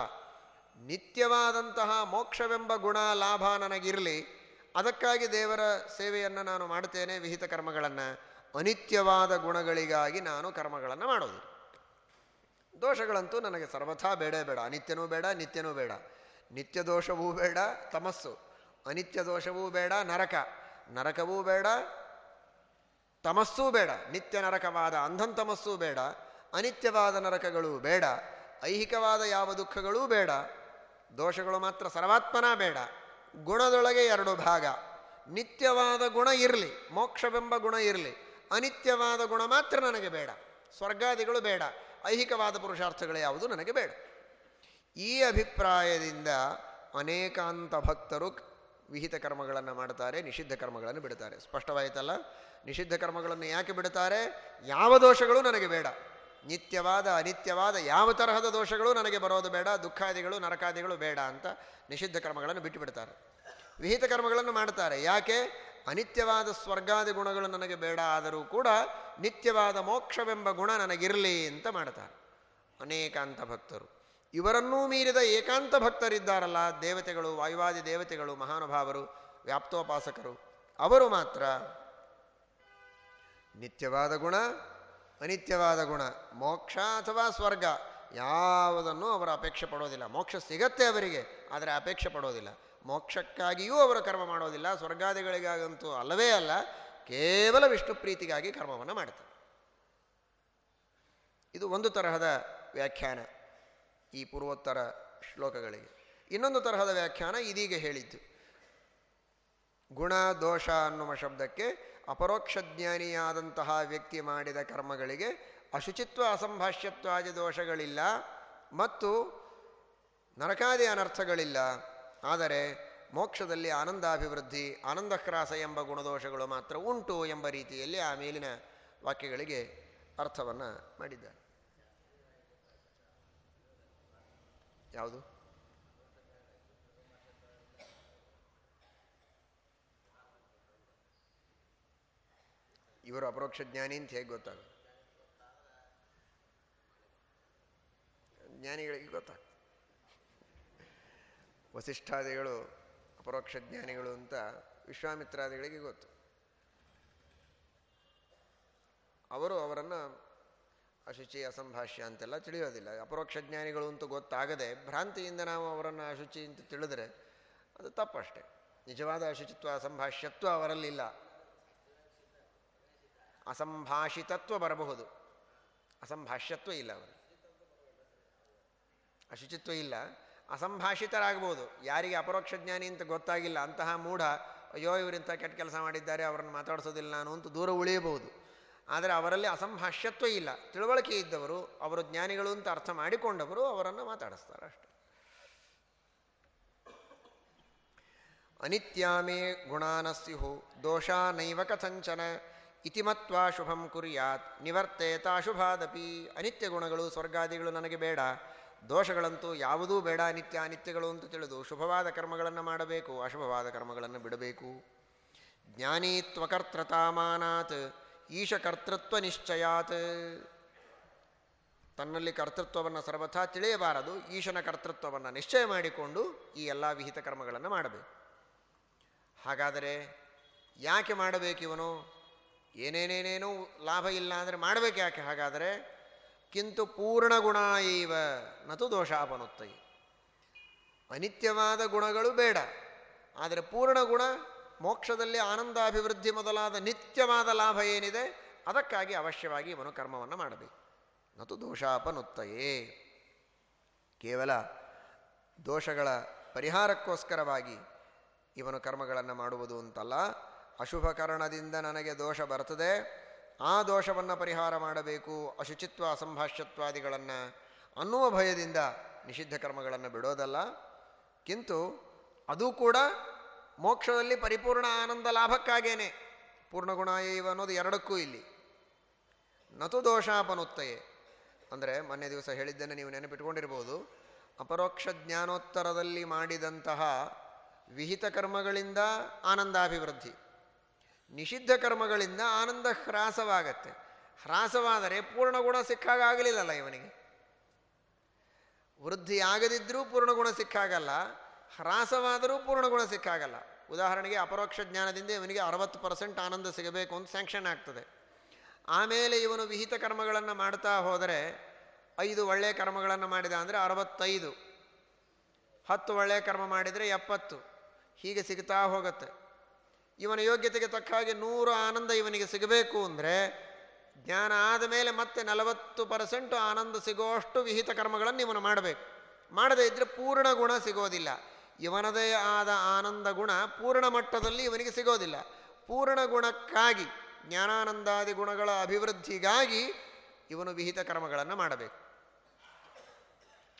ನಿತ್ಯವಾದಂತಹ ಮೋಕ್ಷವೆಂಬ ಗುಣ, ಲಾಭ ನನಗಿರಲಿ, ಅದಕ್ಕಾಗಿ ದೇವರ ಸೇವೆಯನ್ನು ನಾನು ಮಾಡ್ತೇನೆ ವಿಹಿತ ಕರ್ಮಗಳನ್ನು. ಅನಿತ್ಯವಾದ ಗುಣಗಳಿಗಾಗಿ ನಾನು ಕರ್ಮಗಳನ್ನು ಮಾಡೋದು. ದೋಷಗಳಂತೂ ನನಗೆ ಸರ್ವಥಾ ಬೇಡೇ ಬೇಡ. ಅನಿತ್ಯನೂ ಬೇಡ, ನಿತ್ಯನೂ ಬೇಡ. ನಿತ್ಯ ದೋಷವೂ ಬೇಡ, ತಮಸ್ಸು. ಅನಿತ್ಯ ದೋಷವೂ ಬೇಡ, ನರಕ. ನರಕವೂ ಬೇಡ, ತಮಸ್ಸೂ ಬೇಡ, ನಿತ್ಯ ನರಕವಾದ ಅಂಧನ್ ತಮಸ್ಸೂ ಬೇಡ, ಅನಿತ್ಯವಾದ ನರಕಗಳೂ ಬೇಡ, ಐಹಿಕವಾದ ಯಾವ ದುಃಖಗಳೂ ಬೇಡ, ದೋಷಗಳು ಮಾತ್ರ ಸರ್ವಾತ್ಮನ ಬೇಡ, ಗುಣದೊಳಗೆ ಎರಡು ಭಾಗ. ನಿತ್ಯವಾದ ಗುಣ ಇರಲಿ, ಮೋಕ್ಷವೆಂಬ ಗುಣ ಇರಲಿ, ಅನಿತ್ಯವಾದ ಗುಣ ಮಾತ್ರ ನನಗೆ ಬೇಡ, ಸ್ವರ್ಗಾದಿಗಳು ಬೇಡ, ಐಹಿಕವಾದ ಪುರುಷಾರ್ಥಗಳು ಯಾವುದು ನನಗೆ ಬೇಡ. ಈ ಅಭಿಪ್ರಾಯದಿಂದ ಅನೇಕಾಂತ ಭಕ್ತರು ವಿಹಿತ ಕರ್ಮಗಳನ್ನು ಮಾಡ್ತಾರೆ, ನಿಷಿದ್ಧ ಕರ್ಮಗಳನ್ನು ಬಿಡ್ತಾರೆ. ಸ್ಪಷ್ಟವಾಯಿತಲ್ಲ? ನಿಷಿದ್ಧ ಕರ್ಮಗಳನ್ನು ಯಾಕೆ ಬಿಡುತ್ತಾರೆ ಯಾವ ದೋಷಗಳು ನನಗೆ ಬೇಡ. ನಿತ್ಯವಾದ, ಅನಿತ್ಯವಾದ ಯಾವ ತರಹದ ದೋಷಗಳು ನನಗೆ ಬರೋದು ಬೇಡ, ದುಃಖಾದಿಗಳು, ನರಕಾದಿಗಳು ಬೇಡ ಅಂತ ನಿಷಿದ್ಧ ಕರ್ಮಗಳನ್ನು ಬಿಟ್ಟು ಬಿಡ್ತಾರೆ ವಿಹಿತ ಕರ್ಮಗಳನ್ನು ಮಾಡ್ತಾರೆ. ಯಾಕೆ? ಅನಿತ್ಯವಾದ ಸ್ವರ್ಗಾದಿ ಗುಣಗಳು ನನಗೆ ಬೇಡ ಆದರೂ ಕೂಡ ನಿತ್ಯವಾದ ಮೋಕ್ಷವೆಂಬ ಗುಣ ನನಗಿರಲಿ ಅಂತ ಮಾಡ್ತಾರೆ. ಅನೇಕಾಂತ ಭಕ್ತರು. ಇವರನ್ನೂ ಮೀರಿದ ಏಕಾಂತ ಭಕ್ತರಿದ್ದಾರಲ್ಲ ದೇವತೆಗಳು, ವಾಯುವಾದಿ ದೇವತೆಗಳು, ಮಹಾನುಭಾವರು, ವ್ಯಾಪ್ತೋಪಾಸಕರು. ಅವರು ಮಾತ್ರ ನಿತ್ಯವಾದ ಗುಣ, ಅನಿತ್ಯವಾದ ಗುಣ, ಮೋಕ್ಷ ಅಥವಾ ಸ್ವರ್ಗ, ಯಾವುದನ್ನು ಅವರು ಅಪೇಕ್ಷೆ ಪಡೋದಿಲ್ಲ. ಮೋಕ್ಷ ಸಿಗತ್ತೆ ಅವರಿಗೆ, ಆದರೆ ಅಪೇಕ್ಷೆ ಪಡೋದಿಲ್ಲ. ಮೋಕ್ಷಕ್ಕಾಗಿಯೂ ಅವರು ಕರ್ಮ ಮಾಡೋದಿಲ್ಲ, ಸ್ವರ್ಗಾದಿಗಳಿಗಾಗಂತೂ ಅಲ್ಲವೇ ಅಲ್ಲ, ಕೇವಲ ವಿಷ್ಣು ಪ್ರೀತಿಗಾಗಿ ಕರ್ಮವನ್ನು ಮಾಡ್ತಾರೆ. ಇದು ಒಂದು ತರಹದ ವ್ಯಾಖ್ಯಾನ. ಈ ಪೂರ್ವೋತ್ತರ ಶ್ಲೋಕಗಳಿಗೆ. ಇನ್ನೊಂದು ತರಹದ ವ್ಯಾಖ್ಯಾನ ಇದೀಗ ಹೇಳಿದ್ದು. ಗುಣ, ದೋಷ ಅನ್ನುವ ಶಬ್ದಕ್ಕೆ ಅಪರೋಕ್ಷ ಜ್ಞಾನಿಯಾದಂತಹ ವ್ಯಕ್ತಿ ಮಾಡಿದ ಕರ್ಮಗಳಿಗೆ ಅಶುಚಿತ್ವ, ಅಸಂಭಾಷ್ಯತ್ವಾದಿ ದೋಷಗಳಿಲ್ಲ ಮತ್ತು ನರಕಾದಿ ಅನರ್ಥಗಳಿಲ್ಲ ಆದರೆ ಮೋಕ್ಷದಲ್ಲಿ ಆನಂದಾಭಿವೃದ್ಧಿ ಆನಂದಕ್ರಾಸ ಎಂಬ ಗುಣದೋಷಗಳು ಮಾತ್ರ ಉಂಟು ಎಂಬ ರೀತಿಯಲ್ಲಿ ಆ ಮೇಲಿನ ವಾಕ್ಯಗಳಿಗೆ ಅರ್ಥವನ್ನು ಮಾಡಿದ್ದಾರೆ. ಯಾವುದು? ಇವರು ಅಪರೋಕ್ಷ ಜ್ಞಾನಿ ಅಂತ ಹೇಗೆ ಗೊತ್ತಾಗುತ್ತೆ? ಜ್ಞಾನಿಗಳಿಗೆ ಗೊತ್ತಾಗ್ತದೆ. ವಸಿಷ್ಠಾದಿಗಳು ಅಪರೋಕ್ಷ ಜ್ಞಾನಿಗಳು ಅಂತ ವಿಶ್ವಾಮಿತ್ರಾದಿಗಳಿಗೆ ಗೊತ್ತು. ಅವರು ಅವರನ್ನು ಅಶುಚಿ ಅಸಂಭಾಷ್ಯ ಅಂತೆಲ್ಲ ತಿಳಿಯೋದಿಲ್ಲ. ಅಪರೋಕ್ಷ ಜ್ಞಾನಿಗಳು ಅಂತೂ ಗೊತ್ತಾಗದೆ ಭ್ರಾಂತಿಯಿಂದ ನಾವು ಅವರನ್ನು ಅಶುಚಿ ಅಂತ ತಿಳಿದ್ರೆ ಅದು ತಪ್ಪಷ್ಟೆ. ನಿಜವಾದ ಅಶುಚಿತ್ವ ಅಸಂಭಾಷ್ಯತ್ವ ಅವರಲ್ಲಿಲ್ಲ. ಅಸಂಭಾಷಿತತ್ವ ಬರಬಹುದು. ಅಸಂಭಾಷ್ಯತ್ವ ಇಲ್ಲ ಅವರು ಅಶುಚಿತ್ವ ಇಲ್ಲ. ಅಸಂಭಾಷಿತರಾಗಬಹುದು. ಯಾರಿಗೆ ಅಪರೋಕ್ಷ ಜ್ಞಾನಿ ಅಂತ ಗೊತ್ತಾಗಿಲ್ಲ, ಅಂತಹ ಮೂಢ, ಅಯ್ಯೋ ಇವರಿಂತ ಕೆಟ್ಟ ಕೆಲಸ ಮಾಡಿದ್ದಾರೆ, ಅವರನ್ನು ಮಾತಾಡಿಸೋದಿಲ್ಲ ನಾನು ಅಂತ ದೂರ ಉಳಿಯಬಹುದು. ಆದರೆ ಅವರಲ್ಲಿ ಅಸಂಭಾಷ್ಯತ್ವ ಇಲ್ಲ. ತಿಳುವಳಿಕೆ ಇದ್ದವರು, ಅವರು ಜ್ಞಾನಿಗಳು ಅಂತ ಅರ್ಥ ಮಾಡಿಕೊಂಡವರು ಅವರನ್ನು ಮಾತಾಡಿಸ್ತಾರೆ ಅಷ್ಟೆ. ಅನಿತ್ಯಾಮೇ ಗುಣಾನ ಸ್ಯು ದೋಷಾ ನೈವ ಕಥಂಚನ ಇತಿಮತ್ವ ಶುಭಂ ಕುರ್ಯಾತ್, ನಿವರ್ತೇತ ಅಶುಭಾದಪಿ ಅನಿತ್ಯ ಗುಣಗಳು, ಸ್ವರ್ಗಾದಿಗಳು ನನಗೆ ಬೇಡ. ದೋಷಗಳಂತೂ ಯಾವುದೂ ಬೇಡ ನಿತ್ಯ ಅನಿತ್ಯಗಳು ಅಂತ ತಿಳಿದು ಶುಭವಾದ ಕರ್ಮಗಳನ್ನು ಮಾಡಬೇಕು, ಅಶುಭವಾದ ಕರ್ಮಗಳನ್ನು ಬಿಡಬೇಕು. ಜ್ಞಾನೀತ್ವಕರ್ತೃತಾಮಾನಾತ್ ಈಶಕರ್ತೃತ್ವ ನಿಶ್ಚಯಾತ್ ತನ್ನಲ್ಲಿ ಕರ್ತೃತ್ವವನ್ನು ಸರ್ವಥಾ ತಿಳಿಯಬಾರದು, ಈಶನ ಕರ್ತೃತ್ವವನ್ನು ನಿಶ್ಚಯ ಮಾಡಿಕೊಂಡು ಈ ಎಲ್ಲ ವಿಹಿತ ಕರ್ಮಗಳನ್ನು ಮಾಡಬೇಕು. ಹಾಗಾದರೆ ಯಾಕೆ ಮಾಡಬೇಕಿವನು ಏನೇನೇನೇನೂ ಲಾಭ ಇಲ್ಲ ಅಂದರೆ ಮಾಡಬೇಕು ಯಾಕೆ? ಹಾಗಾದರೆ ಕಿಂತು ಪೂರ್ಣಗುಣ ಇವ ನತು ದೋಷಾಪನುತ್ತೈ ಅನಿತ್ಯವಾದ ಗುಣಗಳು ಬೇಡ, ಆದರೆ ಪೂರ್ಣ ಗುಣ ಮೋಕ್ಷದಲ್ಲಿ ಆನಂದಾಭಿವೃದ್ಧಿ ಮೊದಲಾದ ನಿತ್ಯವಾದ ಲಾಭ ಏನಿದೆ, ಅದಕ್ಕಾಗಿ ಅವಶ್ಯವಾಗಿ ಇವನು ಕರ್ಮವನ್ನು ಮಾಡಬೇಕು. ಮತ್ತು ದೋಷಾಪನುತ್ತಯೇ. ಕೇವಲ ದೋಷಗಳ ಪರಿಹಾರಕ್ಕೋಸ್ಕರವಾಗಿ ಇವನು ಕರ್ಮಗಳನ್ನು ಮಾಡುವುದು ಅಂತಲ್ಲ, ಅಶುಭ ಕಾರಣದಿಂದ ನನಗೆ ದೋಷ ಬರ್ತದೆ, ಆ ದೋಷವನ್ನು ಪರಿಹಾರ ಮಾಡಬೇಕು, ಅಶುಚಿತ್ವ, ಅಸಂಭಾಷ್ಯತ್ವಾದಿಗಳನ್ನು ಅನ್ನುವ ಭಯದಿಂದ ನಿಷಿದ್ಧ ಕರ್ಮಗಳನ್ನು ಬಿಡೋದಲ್ಲ. ಕಿಂತು ಅದು ಕೂಡ ಮೋಕ್ಷದಲ್ಲಿ ಪರಿಪೂರ್ಣ ಆನಂದ ಲಾಭಕ್ಕಾಗೇನೆ. ಪೂರ್ಣಗುಣ ಇವ ಅನ್ನೋದು ಎರಡಕ್ಕೂ ಇಲ್ಲಿ. ನತು ದೋಷಾಪನುತ್ತಯೇ. ಅಂದರೆ ಮೊನ್ನೆ ದಿವಸ ಹೇಳಿದ್ದನ್ನು ನೀವು ನೆನಪಿಟ್ಕೊಂಡಿರ್ಬೋದು. ಅಪರೋಕ್ಷ ಜ್ಞಾನೋತ್ತರದಲ್ಲಿ ಮಾಡಿದಂತಹ ವಿಹಿತ ಕರ್ಮಗಳಿಂದ ಆನಂದಾಭಿವೃದ್ಧಿ. ನಿಷಿದ್ಧ ಕರ್ಮಗಳಿಂದ ಆನಂದ ಹ್ರಾಸವಾಗತ್ತೆ. ಹ್ರಾಸವಾದರೆ ಪೂರ್ಣಗುಣ ಸಿಕ್ಕಾಗಲಿಲ್ಲಲ್ಲ ಇವನಿಗೆ. ವೃದ್ಧಿಯಾಗದಿದ್ದರೂ ಪೂರ್ಣಗುಣ ಸಿಕ್ಕಾಗಲ್ಲ. ಹ್ರಾಸವಾದರೂ ಪೂರ್ಣಗುಣ ಸಿಕ್ಕಾಗಲ್ಲ. ಉದಾಹರಣೆಗೆ ಅಪರೋಕ್ಷ ಜ್ಞಾನದಿಂದ ಇವನಿಗೆ ಅರವತ್ತು ಪರ್ಸೆಂಟ್ ಆನಂದ ಸಿಗಬೇಕು ಅಂತ ಸ್ಯಾಂಕ್ಷನ್ ಆಗ್ತದೆ. ಆಮೇಲೆ ಇವನು ವಿಹಿತ ಕರ್ಮಗಳನ್ನು ಮಾಡ್ತಾ ಹೋದರೆ ಐದು ಒಳ್ಳೆಯ ಕರ್ಮಗಳನ್ನು ಮಾಡಿದ ಅಂದರೆ ಅರವತ್ತೈದು. ಹತ್ತು ಒಳ್ಳೆಯ ಕರ್ಮ ಮಾಡಿದರೆ ಎಪ್ಪತ್ತು. ಹೀಗೆ ಸಿಗ್ತಾ ಹೋಗುತ್ತೆ. ಇವನ ಯೋಗ್ಯತೆಗೆ ತಕ್ಕ ಹಾಗೆ ನೂರು ಆನಂದ ಇವನಿಗೆ ಸಿಗಬೇಕು ಅಂದರೆ ಜ್ಞಾನ ಆದ ಮೇಲೆ ಮತ್ತೆ ನಲವತ್ತು ಪರ್ಸೆಂಟು ಆನಂದ ಸಿಗೋಷ್ಟು ವಿಹಿತ ಕರ್ಮಗಳನ್ನು ಇವನು ಮಾಡಬೇಕು. ಮಾಡದೇ ಇದ್ದರೆ ಪೂರ್ಣ ಗುಣ ಸಿಗೋದಿಲ್ಲ. ಇವನದೇ ಆದ ಆನಂದ ಗುಣ ಪೂರ್ಣ ಮಟ್ಟದಲ್ಲಿ ಇವನಿಗೆ ಸಿಗೋದಿಲ್ಲ. ಪೂರ್ಣ ಗುಣಕ್ಕಾಗಿ, ಜ್ಞಾನಾನಂದಾದಿ ಗುಣಗಳ ಅಭಿವೃದ್ಧಿಗಾಗಿ ಇವನು ವಿಹಿತ ಕರ್ಮಗಳನ್ನು ಮಾಡಬೇಕು.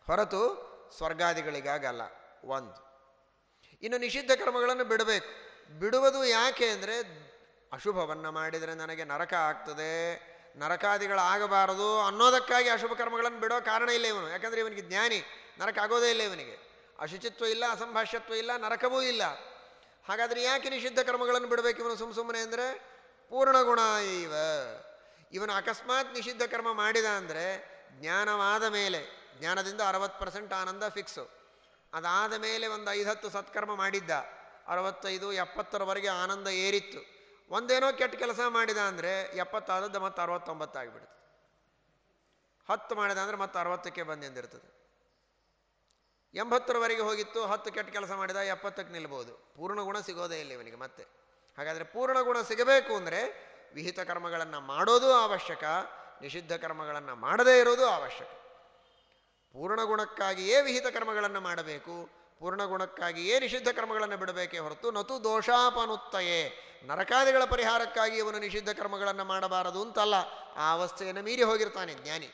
ಹೊರತು ಸ್ವರ್ಗಾದಿಗಳಿಗಾಗಲ್ಲ. ಒಂದು. ಇನ್ನು ನಿಷಿದ್ಧ ಕರ್ಮಗಳನ್ನು ಬಿಡಬೇಕು. ಬಿಡುವುದು ಯಾಕೆ ಅಂದರೆ, ಅಶುಭವನ್ನು ಮಾಡಿದರೆ ನನಗೆ ನರಕ ಆಗ್ತದೆ, ನರಕಾದಿಗಳಾಗಬಾರದು ಅನ್ನೋದಕ್ಕಾಗಿ ಅಶುಭ ಕರ್ಮಗಳನ್ನು ಬಿಡೋ ಕಾರಣ ಇಲ್ಲ ಇವನು. ಯಾಕಂದರೆ ಇವನಿಗೆ ಜ್ಞಾನಿ, ನರಕ ಆಗೋದೇ ಇಲ್ಲ ಇವನಿಗೆ. ಅಶುಚಿತ್ವ ಇಲ್ಲ, ಅಸಂಭಾಷ್ಯತ್ವ ಇಲ್ಲ, ನರಕವೂ ಇಲ್ಲ. ಹಾಗಾದರೆ ಯಾಕೆ ನಿಷಿದ್ಧ ಕರ್ಮಗಳನ್ನು ಬಿಡಬೇಕು ಇವನು ಸುಮ್ಮ ಸುಮ್ಮನೆ ಅಂದರೆ, ಪೂರ್ಣಗುಣ ಇವ. ಇವನು ಅಕಸ್ಮಾತ್ ನಿಷಿದ್ಧ ಕರ್ಮ ಮಾಡಿದ ಅಂದರೆ, ಜ್ಞಾನವಾದ ಮೇಲೆ, ಜ್ಞಾನದಿಂದ ಅರವತ್ತು ಪರ್ಸೆಂಟ್ ಆನಂದ ಫಿಕ್ಸು ಅದಾದ ಮೇಲೆ ಒಂದು ಐದತ್ತು ಸತ್ಕರ್ಮ ಮಾಡಿದ್ದ, ಅರವತ್ತೈದು, ಎಪ್ಪತ್ತರವರೆಗೆ ಆನಂದ ಏರಿತ್ತು. ಒಂದೇನೋ ಕೆಟ್ಟ ಕೆಲಸ ಮಾಡಿದ ಅಂದರೆ, ಎಪ್ಪತ್ತಾದದ್ದು ಮತ್ತು ಅರವತ್ತೊಂಬತ್ತಾಗಿಬಿಡುತ್ತೆ ಹತ್ತು ಮಾಡಿದ ಅಂದರೆ ಮತ್ತೆ ಅರವತ್ತಕ್ಕೆ ಬಂದೆಂದಿರ್ತದೆ ಎಂಬತ್ತರವರೆಗೆ ಹೋಗಿತ್ತು, ಹತ್ತು ಕೆಟ್ಟ ಕೆಲಸ ಮಾಡಿದ, ಎಪ್ಪತ್ತಕ್ಕೆ ನಿಲ್ಬೋದು. ಪೂರ್ಣ ಗುಣ ಸಿಗೋದೇ ಇಲ್ಲ ಇವನಿಗೆ ಮತ್ತೆ. ಹಾಗಾದರೆ ಪೂರ್ಣ ಗುಣ ಸಿಗಬೇಕು ಅಂದರೆ ವಿಹಿತ ಕರ್ಮಗಳನ್ನು ಮಾಡೋದು ಅವಶ್ಯಕ, ನಿಷಿದ್ಧ ಕರ್ಮಗಳನ್ನು ಮಾಡದೇ ಇರೋದು ಅವಶ್ಯಕ. ಪೂರ್ಣ ಗುಣಕ್ಕಾಗಿಯೇ ವಿಹಿತ ಕರ್ಮಗಳನ್ನು ಮಾಡಬೇಕು, ಪೂರ್ಣ ಗುಣಕ್ಕಾಗಿಯೇ ನಿಷಿದ್ಧ ಕರ್ಮಗಳನ್ನು ಬಿಡಬೇಕೇ ಹೊರತು ನತು ದೋಷಾಪನುತ್ತಯೇ. ನರಕಾದಿಗಳ ಪರಿಹಾರಕ್ಕಾಗಿ ಇವನು ನಿಷಿದ್ಧ ಕರ್ಮಗಳನ್ನು ಮಾಡಬಾರದು ಅಂತಲ್ಲ, ಆ ಅವಸ್ಥೆಯನ್ನು ಮೀರಿ ಹೋಗಿರ್ತಾನೆ ಜ್ಞಾನಿ.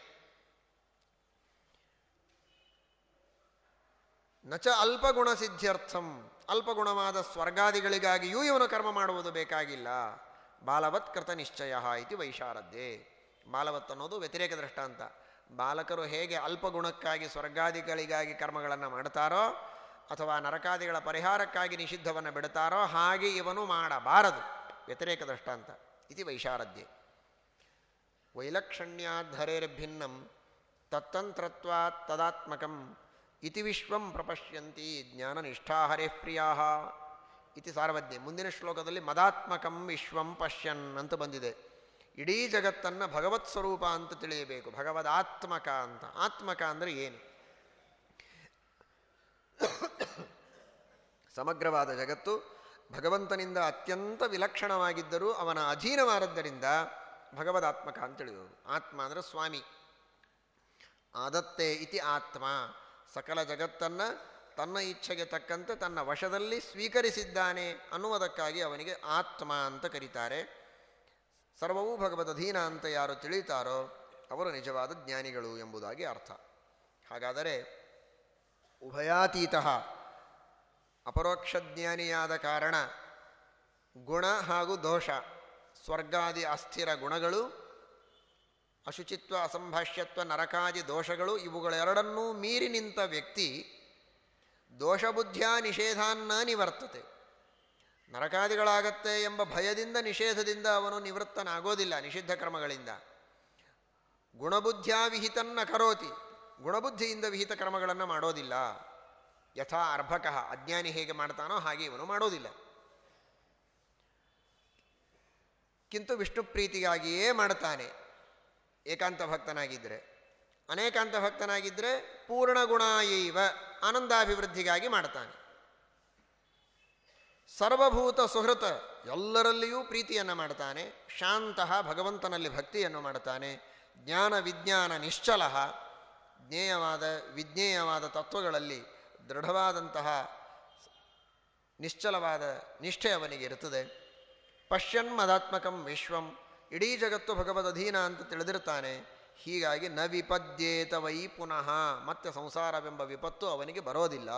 ನಚ ಅಲ್ಪಗುಣ ಸಿದ್ಧ್ಯರ್ಥಂ ಅಲ್ಪಗುಣವಾದ ಸ್ವರ್ಗಾದಿಗಳಿಗಾಗಿಯೂ ಇವನು ಕರ್ಮ ಮಾಡುವುದು ಬೇಕಾಗಿಲ್ಲ. ಬಾಲವತ್ ಕೃತ ನಿಶ್ಚಯ ಇತಿ ವೈಶಾರದ್ಯೆ ಬಾಲವತ್ ಅನ್ನೋದು ವ್ಯತಿರೇಕ ದೃಷ್ಟಾಂತ ಬಾಲಕರು ಹೇಗೆ ಅಲ್ಪಗುಣಕ್ಕಾಗಿ ಸ್ವರ್ಗಾದಿಗಳಿಗಾಗಿ ಕರ್ಮಗಳನ್ನು ಮಾಡ್ತಾರೋ ಅಥವಾ ನರಕಾದಿಗಳ ಪರಿಹಾರಕ್ಕಾಗಿ ನಿಷಿದ್ಧವನ್ನು ಬಿಡ್ತಾರೋ ಹಾಗೆ ಇವನು ಮಾಡಬಾರದು. ವ್ಯತಿರೇಕ ದೃಷ್ಟಾಂತ ಇತಿ ವೈಶಾರದ್ಯೆ ವೈಲಕ್ಷಣ್ಯಾಧರೇರ್ಭಿನ್ನಂ ತತ್ತಂತ್ರತ್ವಾತ್ ತದಾತ್ಮಕಂ ಇತಿ ವಿಶ್ವಂ ಪ್ರಪಶ್ಯಂತಿ ಜ್ಞಾನನಿಷ್ಠಾ ಹರೇ ಪ್ರಿಯಾ ಇತಿ ಸಾರ್ವಜ್ಞೆ ಮುಂದಿನ ಶ್ಲೋಕದಲ್ಲಿ ಮದಾತ್ಮಕಂ ವಿಶ್ವಂ ಪಶ್ಯನ್ ಅಂತ ಬಂದಿದೆ. ಇಡೀ ಜಗತ್ತನ್ನು ಭಗವತ್ ಸ್ವರೂಪ ಅಂತ ತಿಳಿಯಬೇಕು. ಭಗವದಾತ್ಮಕ ಅಂತ. ಆತ್ಮಕ ಅಂದರೆ ಏನು? ಸಮಗ್ರವಾದ ಜಗತ್ತು, ಭಗವಂತನಿಂದ ಅತ್ಯಂತ ವಿಲಕ್ಷಣವಾಗಿದ್ದರೂ ಅವನ ಅಧೀನವಾದದ್ದರಿಂದ ಭಗವದಾತ್ಮಕ ಅಂತ ತಿಳಿಯೋದು. ಆತ್ಮ ಅಂದರೆ ಸ್ವಾಮಿ. ಆದತ್ತೆ ಇತಿ ಆತ್ಮ. ಸಕಲ ಜಗತ್ತನ್ನು ತನ್ನ ಇಚ್ಛೆಗೆ ತಕ್ಕಂತೆ ತನ್ನ ವಶದಲ್ಲಿ ಸ್ವೀಕರಿಸಿದ್ದಾನೆ ಅನ್ನುವುದಕ್ಕಾಗಿ ಅವನಿಗೆ ಆತ್ಮ ಅಂತ ಕರೀತಾರೆ. ಸರ್ವವೂ ಭಗವದಧೀನ ಅಂತ ಯಾರು ತಿಳಿತಾರೋ ಅವರು ನಿಜವಾದ ಜ್ಞಾನಿಗಳು ಎಂಬುದಾಗಿ ಅರ್ಥ. ಹಾಗಾದರೆ ಉಭಯಾತೀತ ಅಪರೋಕ್ಷ ಜ್ಞಾನಿಯಾದ ಕಾರಣ ಗುಣ ಹಾಗೂ ದೋಷ, ಸ್ವರ್ಗಾದಿ ಅಸ್ಥಿರ ಗುಣಗಳು ಅಶುಚಿತ್ವ, ಅಸಂಭಾಷ್ಯತ್ವ, ನರಕಾದಿ ದೋಷಗಳು ಇವುಗಳೆರಡನ್ನೂ ಮೀರಿ ನಿಂತ ವ್ಯಕ್ತಿ ದೋಷಬುದ್ಧಿಯ ನಿಷೇಧಾನ್ನ ನಿವರ್ತತೆ. ನರಕಾದಿಗಳಾಗತ್ತೆ ಎಂಬ ಭಯದಿಂದ, ನಿಷೇಧದಿಂದ ಅವನು ನಿವೃತ್ತನಾಗೋದಿಲ್ಲ ನಿಷಿದ್ಧ ಕ್ರಮಗಳಿಂದ. ಗುಣಬುದ್ಧಿಯ ವಿಹಿತನ್ನ ಕರೋತಿ. ಗುಣಬುದ್ಧಿಯಿಂದ ವಿಹಿತ ಕ್ರಮಗಳನ್ನು ಮಾಡೋದಿಲ್ಲ. ಯಥಾ ಅರ್ಭಕಃ, ಅಜ್ಞಾನಿ ಹೇಗೆ ಮಾಡ್ತಾನೋ ಹಾಗೆ ಇವನು ಮಾಡೋದಿಲ್ಲ. ಕಿಂತು ವಿಷ್ಣು ಪ್ರೀತಿಗಾಗಿಯೇ ಮಾಡ್ತಾನೆ. ಏಕಾಂತ ಭಕ್ತನಾಗಿದ್ದರೆ. ಅನೇಕಾಂತ ಭಕ್ತನಾಗಿದ್ದರೆ ಪೂರ್ಣಗುಣಾಯೈವ ಆನಂದಾಭಿವೃದ್ಧಿಗಾಗಿ ಮಾಡ್ತಾನೆ. ಸರ್ವಭೂತ ಸುಹೃತ ಎಲ್ಲರಲ್ಲಿಯೂ ಪ್ರೀತಿಯನ್ನು ಮಾಡ್ತಾನೆ. ಶಾಂತಃ ಭಗವಂತನಲ್ಲಿ ಭಕ್ತಿಯನ್ನು ಮಾಡ್ತಾನೆ. ಜ್ಞಾನ ವಿಜ್ಞಾನ ನಿಶ್ಚಲ ಜ್ಞೇಯವಾದ ವಿಜ್ಞೇಯವಾದ ತತ್ವಗಳಲ್ಲಿ ದೃಢವಾದಂತಹ ನಿಶ್ಚಲವಾದ ನಿಷ್ಠೆ ಅವನಿಗೆ ಇರುತ್ತದೆ. ಪಶ್ಯನ್ ಮದಾತ್ಮಕಂ ವಿಶ್ವಂ ಇಡೀ ಜಗತ್ತು ಭಗವದ್ ಅಧೀನ ಅಂತ ತಿಳಿದಿರ್ತಾನೆ ಹೀಗಾಗಿ ನ ವಿಪದ್ಯೇತವೈ ಪುನಃ. ಮತ್ತೆ ಸಂಸಾರವೆಂಬ ವಿಪತ್ತು ಅವನಿಗೆ ಬರೋದಿಲ್ಲ.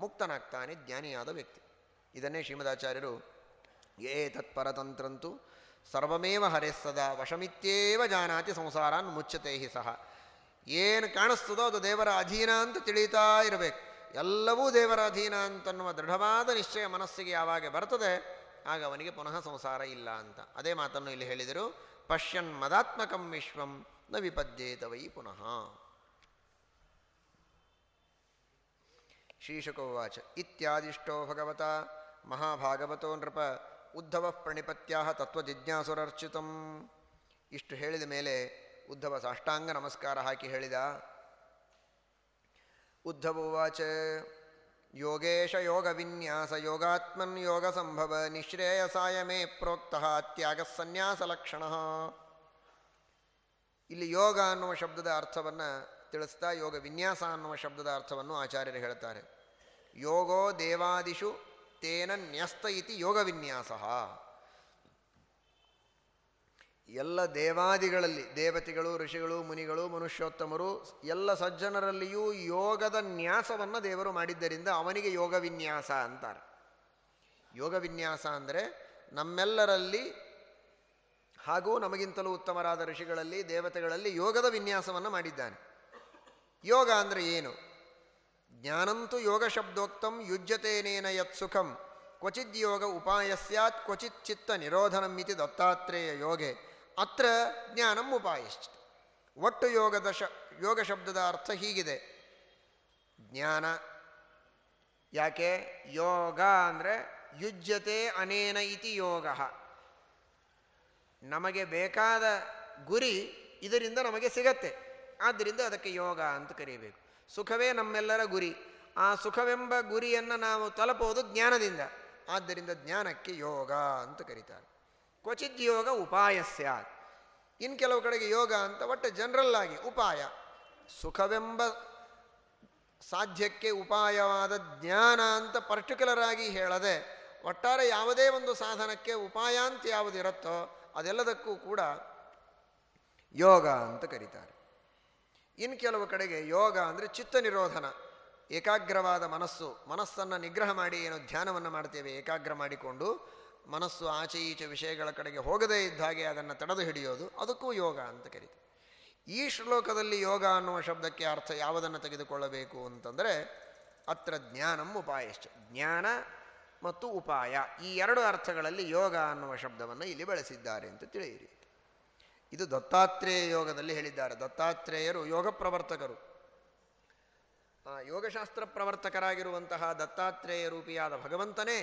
ಮುಕ್ತನಾಗ್ತಾನೆ ಜ್ಞಾನಿಯಾದ ವ್ಯಕ್ತಿ. ಇದನ್ನೇ ಶ್ರೀಮದಾಚಾರ್ಯರು ಏ ತತ್ಪರತಂತ್ರಂತು ಸರ್ವಮೇವ ಹರೆಸ್ಸದ ವಶಮಿತ್ಯೇವ ಜಾನಾತಿ ಸಂಸಾರಾನ್ ಮುಚ್ಚತೆ ಹಿ ಸಹ. ಏನು ಕಾಣಿಸ್ತದೋ ಅದು ದೇವರ ಅಧೀನ ಅಂತ ತಿಳಿತಾ ಇರಬೇಕು. ಎಲ್ಲವೂ ದೇವರ ಅಧೀನ ಅಂತನ್ನುವ ದೃಢವಾದ ನಿಶ್ಚಯ ಮನಸ್ಸಿಗೆ ಯಾವಾಗ ಬರ್ತದೆ ಆಗ ಅವನಿಗೆ ಪುನಃ ಸಂಸಾರ ಇಲ್ಲ ಅಂತ. ಅದೇ ಮಾತನ್ನು ಇಲ್ಲಿ ಹೇಳಿದರು, ಪಶ್ಯನ್ ಮದಾತ್ಮಕಂ ವಿಶ್ವಂ ನ ವಿಪದ್ಯೇತವೈ ಪುನಃ. ಶ್ರೀಶುಕೋವಾಚ ಇತ್ಯಾದಿಷ್ಟೋ ಭಗವತ ಮಹಾಭಾಗವತೋ ನೃಪ ಉದ್ಧವ ಪ್ರಣಿಪತ್ಯಾ ತತ್ವಜಿಜ್ಞಾಸುರರ್ಚಿತಂ ಇಷ್ಟು ಹೇಳಿದ ಮೇಲೆ ಉದ್ಧವ ಸಾಷ್ಟಾಂಗ ನಮಸ್ಕಾರ ಹಾಕಿ ಹೇಳಿದ ಉದ್ಧವೋವಾಚ ಯೋಗೇಶ ಯೋಗ ವಿನ್ಯಾಸ ಯೋಗಾತ್ಮನ್ ಯೋಗ ಸಂಭವ ನಿಶ್ರೇಯಸಾಯ ಮೇ ಪ್ರೋಕ್ತಃ ತ್ಯಾಗ ಸನ್ಯಾಸ ಲಕ್ಷಣ. ಇಲ್ಲಿ ಯೋಗ ಅನ್ನುವ ಶಬ್ದದ ಅರ್ಥವನ್ನು ತಿಳಿಸ್ತಾ ಯೋಗ ವಿನ್ಯಾಸ ಅನ್ನುವ ಶಬ್ದದ ಅರ್ಥವನ್ನು ಆಚಾರ್ಯರು ಹೇಳ್ತಾರೆ. ಯೋಗೋ ದೇವಾದಿಷು ತೇನ ನ್ಯಸ್ತ ಇತಿ ಯೋಗ ವಿನ್ಯಾಸ ಎಲ್ಲ ದೇವಾದಿಗಳಲ್ಲಿ, ದೇವತೆಗಳು, ಋಷಿಗಳು, ಮುನಿಗಳು, ಮನುಷ್ಯೋತ್ತಮರು, ಎಲ್ಲ ಸಜ್ಜನರಲ್ಲಿಯೂ ಯೋಗದ ನ್ಯಾಸವನ್ನು ದೇವರು ಮಾಡಿದ್ದರಿಂದ ಅವನಿಗೆ ಯೋಗ ವಿನ್ಯಾಸ ಅಂತಾರೆ. ಯೋಗ ವಿನ್ಯಾಸ ಅಂದರೆ ನಮ್ಮೆಲ್ಲರಲ್ಲಿ ಹಾಗೂ ನಮಗಿಂತಲೂ ಉತ್ತಮರಾದ ಋಷಿಗಳಲ್ಲಿ, ದೇವತೆಗಳಲ್ಲಿ ಯೋಗದ ವಿನ್ಯಾಸವನ್ನು ಮಾಡಿದ್ದಾನೆ. ಯೋಗ ಅಂದರೆ ಏನು? ಜ್ಞಾನಂತೂ ಯೋಗ ಶಬ್ದೋಕ್ತಂ ಯುಜ್ಯತೇನೇನ ಯತ್ ಸುಖಂ ಕ್ವಚಿದ್ ಯೋಗ ಉಪಾಯ ಸ್ಯಾತ್ ಕ್ವಚಿತ್ ಚಿತ್ತ ನಿರೋಧನಂ ಇತಿ ದತ್ತಾತ್ರೇಯ ಯೋಗೆ. ಅತ್ರ ಜ್ಞಾನಂ ಉಪಾಯಶ್ಚ ಒಟ್ಟು ಯೋಗದ ಶ ಯೋಗ ಶಬ್ದದ ಅರ್ಥ ಹೀಗಿದೆ. ಜ್ಞಾನ ಯಾಕೆ? ಯೋಗ ಅಂದರೆ ಯುಜ್ಯತೆ ಅನೇನ ಇತಿ ಯೋಗ. ನಮಗೆ ಬೇಕಾದ ಗುರಿ ಇದರಿಂದ ನಮಗೆ ಸಿಗತ್ತೆ. ಆದ್ದರಿಂದ ಅದಕ್ಕೆ ಯೋಗ ಅಂತ ಕರೀಬೇಕು. ಸುಖವೇ ನಮ್ಮೆಲ್ಲರ ಗುರಿ. ಆ ಸುಖವೆಂಬ ಗುರಿಯನ್ನು ನಾವು ತಲುಪೋದು ಜ್ಞಾನದಿಂದ. ಆದ್ದರಿಂದ ಜ್ಞಾನಕ್ಕೆ ಯೋಗ ಅಂತ ಕರೀತಾರೆ. ಕ್ವಚಿತ್ ಯೋಗ ಉಪಾಯ ಸ್ಯಾತ್. ಇನ್ನು ಕೆಲವು ಕಡೆಗೆ ಯೋಗ ಅಂತ ಒಟ್ಟು ಜನರಲ್ ಆಗಿ ಉಪಾಯ. ಸುಖವೆಂಬ ಸಾಧ್ಯಕ್ಕೆ ಉಪಾಯವಾದ ಜ್ಞಾನ ಅಂತ ಪರ್ಟಿಕ್ಯುಲರ್ ಆಗಿ ಹೇಳದೆ, ಒಟ್ಟಾರೆ ಯಾವುದೇ ಒಂದು ಸಾಧನಕ್ಕೆ ಉಪಾಯ ಅಂತ ಯಾವುದಿರುತ್ತೋ ಅದೆಲ್ಲದಕ್ಕೂ ಕೂಡ ಯೋಗ ಅಂತ ಕರೀತಾರೆ. ಇನ್ನು ಕೆಲವು ಕಡೆಗೆ ಯೋಗ ಅಂದರೆ ಚಿತ್ತ ನಿರೋಧನ, ಏಕಾಗ್ರವಾದ ಮನಸ್ಸು, ಮನಸ್ಸನ್ನು ನಿಗ್ರಹ ಮಾಡಿ ಏನು ಧ್ಯಾನವನ್ನು ಮಾಡ್ತೇವೆ ಏಕಾಗ್ರ ಮಾಡಿಕೊಂಡು ಮನಸ್ಸು ಆಚೆ ಈಚೆ ವಿಷಯಗಳ ಕಡೆಗೆ ಹೋಗದೇ ಇದ್ದ ಹಾಗೆ ಅದನ್ನು ತಡೆದು ಹಿಡಿಯೋದು, ಅದಕ್ಕೂ ಯೋಗ ಅಂತ ಕರೀತಾರೆ. ಈ ಶ್ಲೋಕದಲ್ಲಿ ಯೋಗ ಅನ್ನುವ ಶಬ್ದಕ್ಕೆ ಅರ್ಥ ಯಾವುದನ್ನು ತೆಗೆದುಕೊಳ್ಳಬೇಕು ಅಂತಂದರೆ ಅತ್ರ ಜ್ಞಾನಂ ಉಪಾಯಶ್ಚ, ಜ್ಞಾನ ಮತ್ತು ಉಪಾಯ, ಈ ಎರಡು ಅರ್ಥಗಳಲ್ಲಿ ಯೋಗ ಅನ್ನುವ ಶಬ್ದವನ್ನು ಇಲ್ಲಿ ಬಳಸಿದ್ದಾರೆ ಅಂತ ತಿಳಿಯಿರಿ. ಇದು ದತ್ತಾತ್ರೇಯ ಯೋಗದಲ್ಲಿ ಹೇಳಿದ್ದಾರೆ. ದತ್ತಾತ್ರೇಯರು ಯೋಗ ಪ್ರವರ್ತಕರು. ಯೋಗಶಾಸ್ತ್ರ ಪ್ರವರ್ತಕರಾಗಿರುವಂತಹ ದತ್ತಾತ್ರೇಯ ರೂಪಿಯಾದ ಭಗವಂತನೇ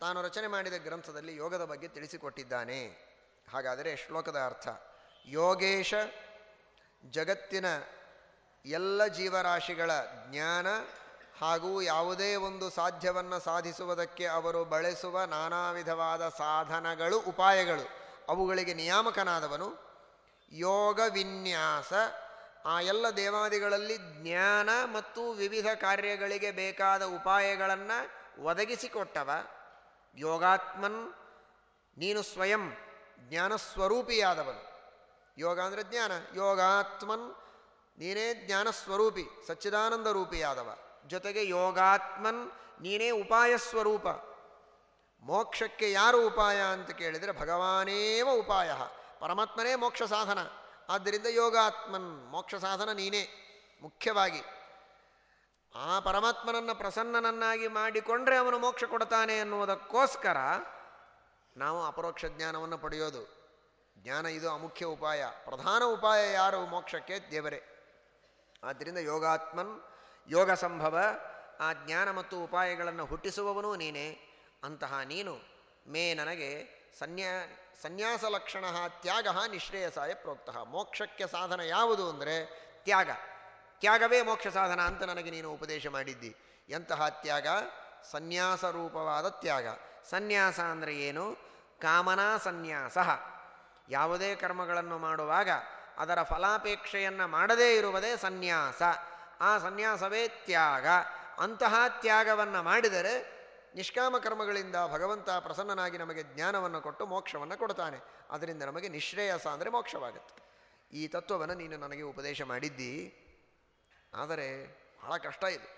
ತಾನು ರಚನೆ ಮಾಡಿದ ಗ್ರಂಥದಲ್ಲಿ ಯೋಗದ ಬಗ್ಗೆ ತಿಳಿಸಿಕೊಟ್ಟಿದ್ದಾನೆ. ಹಾಗಾದರೆ ಶ್ಲೋಕದ ಅರ್ಥ, ಯೋಗೇಶ ಜಗತ್ತಿನ ಎಲ್ಲ ಜೀವರಾಶಿಗಳ ಜ್ಞಾನ ಹಾಗೂ ಯಾವುದೇ ಒಂದು ಸಾಧ್ಯವನ್ನು ಸಾಧಿಸುವುದಕ್ಕೆ ಅವರು ಬಳಸುವ ನಾನಾ ವಿಧವಾದ ಸಾಧನಗಳು, ಉಪಾಯಗಳು, ಅವುಗಳಿಗೆ ನಿಯಾಮಕನಾದವನು ಯೋಗ ವಿನ್ಯಾಸ. ಆ ಎಲ್ಲ ದೇವಾದಿಗಳಲ್ಲಿ ಜ್ಞಾನ ಮತ್ತು ವಿವಿಧ ಕಾರ್ಯಗಳಿಗೆ ಬೇಕಾದ ಉಪಾಯಗಳನ್ನು ಒದಗಿಸಿಕೊಟ್ಟವ. ಯೋಗಾತ್ಮನ್ ನೀನು ಸ್ವಯಂ ಜ್ಞಾನಸ್ವರೂಪಿಯಾದವನು. ಯೋಗ ಅಂದರೆ ಜ್ಞಾನ. ಯೋಗಾತ್ಮನ್ ನೀನೇ ಜ್ಞಾನಸ್ವರೂಪಿ, ಸಚ್ಚಿದಾನಂದ ರೂಪಿಯಾದವ. ಜೊತೆಗೆ ಯೋಗಾತ್ಮನ್ ನೀನೇ ಉಪಾಯ ಸ್ವರೂಪ. ಮೋಕ್ಷಕ್ಕೆ ಯಾರು ಉಪಾಯ ಅಂತ ಕೇಳಿದರೆ ಭಗವಾನೇವ ಉಪಾಯ. ಪರಮಾತ್ಮನೇ ಮೋಕ್ಷ ಸಾಧನ. ಆದ್ದರಿಂದ ಯೋಗಾತ್ಮನ್ ಮೋಕ್ಷ ಸಾಧನ ನೀನೇ ಮುಖ್ಯವಾಗಿ. ಆ ಪರಮಾತ್ಮನನ್ನು ಪ್ರಸನ್ನನನ್ನಾಗಿ ಮಾಡಿಕೊಂಡ್ರೆ ಅವನು ಮೋಕ್ಷ ಕೊಡ್ತಾನೆ ಎನ್ನುವುದಕ್ಕೋಸ್ಕರ ನಾವು ಅಪರೋಕ್ಷ ಜ್ಞಾನವನ್ನು ಪಡೆಯೋದು. ಜ್ಞಾನ ಇದು ಅಮುಖ್ಯ ಉಪಾಯ. ಪ್ರಧಾನ ಉಪಾಯ ಯಾರು? ಮೋಕ್ಷಕ್ಕೆ ದೇವರೇ. ಆದ್ದರಿಂದ ಯೋಗಾತ್ಮನ್, ಯೋಗ ಸಂಭವ, ಆ ಜ್ಞಾನ ಮತ್ತು ಉಪಾಯಗಳನ್ನು ಹುಟ್ಟಿಸುವವನು ನೀನೇ. ಅಂತಹ ನೀನು ಮೇ ನನಗೆ ಸನ್ಯಾ, ಸನ್ಯಾಸ ಲಕ್ಷಣ ತ್ಯಾಗ ನಿಶ್ರೇಯಸಾಯ ಪ್ರೋಕ್ತಃ. ಮೋಕ್ಷಕ್ಕೆ ಸಾಧನ ಯಾವುದು ಅಂದರೆ ತ್ಯಾಗ. ತ್ಯಾಗವೇ ಮೋಕ್ಷ ಸಾಧನ ಅಂತ ನನಗೆ ನೀನು ಉಪದೇಶ ಮಾಡಿದ್ದಿ. ಎಂತಹ ತ್ಯಾಗ? ಸನ್ಯಾಸ ರೂಪವಾದ ತ್ಯಾಗ. ಸನ್ಯಾಸ ಅಂದರೆ ಏನು? ಕಾಮನಾ ಸನ್ಯಾಸ. ಯಾವುದೇ ಕರ್ಮಗಳನ್ನು ಮಾಡುವಾಗ ಅದರ ಫಲಾಪೇಕ್ಷೆಯನ್ನು ಮಾಡದೇ ಇರುವುದೇ ಸನ್ಯಾಸ. ಆ ಸನ್ಯಾಸವೇ ತ್ಯಾಗ. ಅಂತಹ ತ್ಯಾಗವನ್ನು ಮಾಡಿದರೆ ನಿಷ್ಕಾಮ ಕರ್ಮಗಳಿಂದ ಭಗವಂತ ಪ್ರಸನ್ನನಾಗಿ ನಮಗೆ ಜ್ಞಾನವನ್ನು ಕೊಟ್ಟು ಮೋಕ್ಷವನ್ನು ಕೊಡ್ತಾನೆ. ಅದರಿಂದ ನಮಗೆ ನಿಶ್ರೇಯಸ ಅಂದರೆ ಮೋಕ್ಷವಾಗುತ್ತೆ. ಈ ತತ್ವವನ್ನು ನೀನು ನನಗೆ ಉಪದೇಶ ಮಾಡಿದ್ದಿ. ಆದರೆ ಬಹಳ ಕಷ್ಟ ಇದು.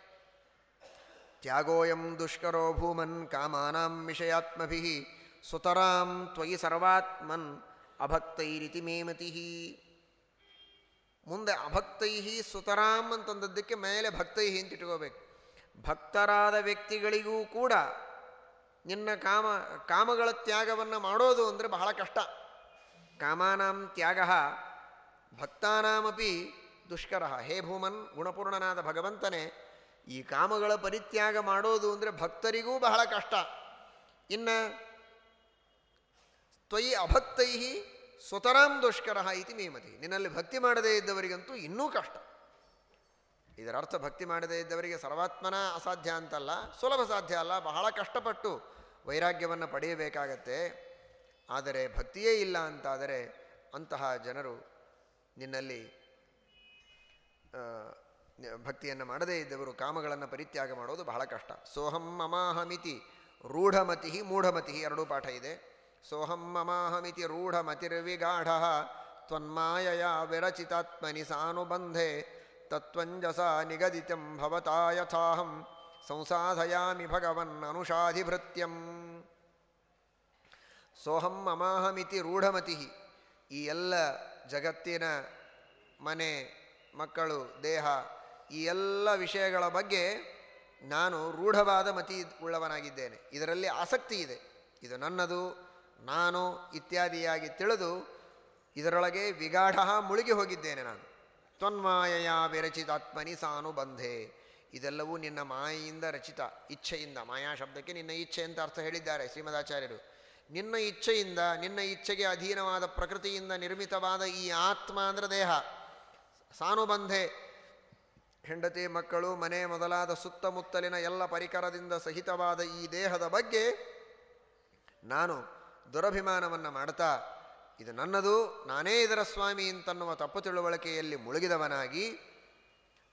ತ್ಯಾಗೋಯಂ ದುಷ್ಕರೋ ಭೂಮನ್ ಕಾಮಾನಾಂ ವಿಷಯಾತ್ಮಭಿ ಸುತರಾಂ ತ್ವಯಿ ಸರ್ವಾತ್ಮನ್ ಅಭಕ್ತೈರಿತಿ ಮೇಮತಿ ಮುಂದೆ ಅಭಕ್ತೈ ಸುತರಾಂ ಅಂತಂದದ್ದಕ್ಕೆ ಮೇಲೆ ಭಕ್ತೈ ಅಂತ ಇಟ್ಕೋಬೇಕು. ಭಕ್ತರಾದ ವ್ಯಕ್ತಿಗಳಿಗೂ ಕೂಡ ನಿನ್ನ ಕಾಮ, ಕಾಮಗಳ ತ್ಯಾಗವನ್ನು ಮಾಡೋದು ಅಂದರೆ ಬಹಳ ಕಷ್ಟ. ಕಾಮಾನಾಂ ತ್ಯಾಗ ಭಕ್ತಾನಾಮಪಿ ದುಷ್ಕರ ಹೇ ಭೂಮನ್, ಗುಣಪೂರ್ಣನಾದ ಭಗವಂತನೇ, ಈ ಕಾಮಗಳ ಪರಿತ್ಯಾಗ ಮಾಡೋದು ಅಂದರೆ ಭಕ್ತರಿಗೂ ಬಹಳ ಕಷ್ಟ. ಇನ್ನು ತ್ವಯಿ ಅಭಕ್ತೈ ಸ್ವತರಾಂ ದುಷ್ಕರ ಇತಿ ಮೇಮತಿ. ನಿನ್ನಲ್ಲಿ ಭಕ್ತಿ ಮಾಡದೇ ಇದ್ದವರಿಗಂತೂ ಇನ್ನೂ ಕಷ್ಟ. ಇದರ ಅರ್ಥ ಭಕ್ತಿ ಮಾಡದೇ ಇದ್ದವರಿಗೆ ಸರ್ವಾತ್ಮನ ಅಸಾಧ್ಯ ಅಂತಲ್ಲ, ಸುಲಭ ಸಾಧ್ಯ ಅಲ್ಲ, ಬಹಳ ಕಷ್ಟಪಟ್ಟು ವೈರಾಗ್ಯವನ್ನು ಪಡೆಯಬೇಕಾಗತ್ತೆ. ಆದರೆ ಭಕ್ತಿಯೇ ಇಲ್ಲ ಅಂತಾದರೆ ಅಂತಹ ಜನರು ನಿನ್ನಲ್ಲಿ ಭಕ್ತಿಯನ್ನು ಮಾಡದೇ ಇದ್ದವರು ಕಾಮಗಳನ್ನು ಪರಿತ್ಯಾಗ ಮಾಡೋದು ಬಹಳ ಕಷ್ಟ. ಸೋಹಂ ಮಮಾಹಮಿತಿ ರೂಢಮತಿ ಮೂಢಮತಿ ಎರಡೂ ಪಾಠ ಇದೆ. ಸೋಹಂ ಮಮಾಹಮಿತಿ ರೂಢಮತಿರ್ವಿಗಾಢ ತ್ವನ್ಮಾಯಯ ವಿರಚಿತಾತ್ಮನಿ ಸಾನುಬಂಧೆ ತತ್ವಂಜಸ ನಿಗದಿತಂ ಭವತಾ ಯಥಾಹಂ ಸಂಸಾಧಯಾಮಿ ಭಗವನ್ ಅನುಷಾಧಿಭೃತ್ಯಂ. ಸೋಹಂ ಮಮಾಹಮಿತಿ ರೂಢಮತಿ ಈ ಎಲ್ಲ ಜಗತ್ತಿನ ಮನೆ ಮಕ್ಕಳು, ದೇಹ, ಈ ಎಲ್ಲ ವಿಷಯಗಳ ಬಗ್ಗೆ ನಾನು ರೂಢವಾದ ಮತಿ ಉಳ್ಳವನಾಗಿದ್ದೇನೆ. ಇದರಲ್ಲಿ ಆಸಕ್ತಿ ಇದೆ. ಇದು ನನ್ನದು, ನಾನು ಇತ್ಯಾದಿಯಾಗಿ ತಿಳಿದು ಇದರೊಳಗೆ ವಿಗಾಢ ಮುಳುಗಿ ಹೋಗಿದ್ದೇನೆ ನಾನು. ತ್ವನ್ಮಾಯಯ ವಿರಚಿತಾತ್ಮನಿ ಸಾನುಬಂಧೆ ಇದೆಲ್ಲವೂ ನಿನ್ನ ಮಾಯೆಯಿಂದ ರಚಿತ, ಇಚ್ಛೆಯಿಂದ. ಮಾಯಾ ಶಬ್ದಕ್ಕೆ ನಿನ್ನ ಇಚ್ಛೆ ಅಂತ ಅರ್ಥ ಹೇಳಿದ್ದಾರೆ ಶ್ರೀಮದಾಚಾರ್ಯರು. ನಿನ್ನ ಇಚ್ಛೆಯಿಂದ, ನಿನ್ನ ಇಚ್ಛೆಗೆ ಅಧೀನವಾದ ಪ್ರಕೃತಿಯಿಂದ ನಿರ್ಮಿತವಾದ ಈ ಆತ್ಮ ಅಂದರೆ ದೇಹ ಸಾನುಬಂಧೆ. ಹೆಂಡತಿ, ಮಕ್ಕಳು, ಮನೆ ಮೊದಲಾದ ಸುತ್ತಮುತ್ತಲಿನ ಎಲ್ಲ ಪರಿಕರದಿಂದ ಸಹಿತವಾದ ಈ ದೇಹದ ಬಗ್ಗೆ ನಾನು ದುರಭಿಮಾನವನ್ನು ಮಾಡ್ತಾ, ಇದು ನನ್ನದು, ನಾನೇ ಇದರ ಸ್ವಾಮಿ ಅಂತನ್ನುವ ತಪ್ಪು ತಿಳುವಳಿಕೆಯಲ್ಲಿ ಮುಳುಗಿದವನಾಗಿ,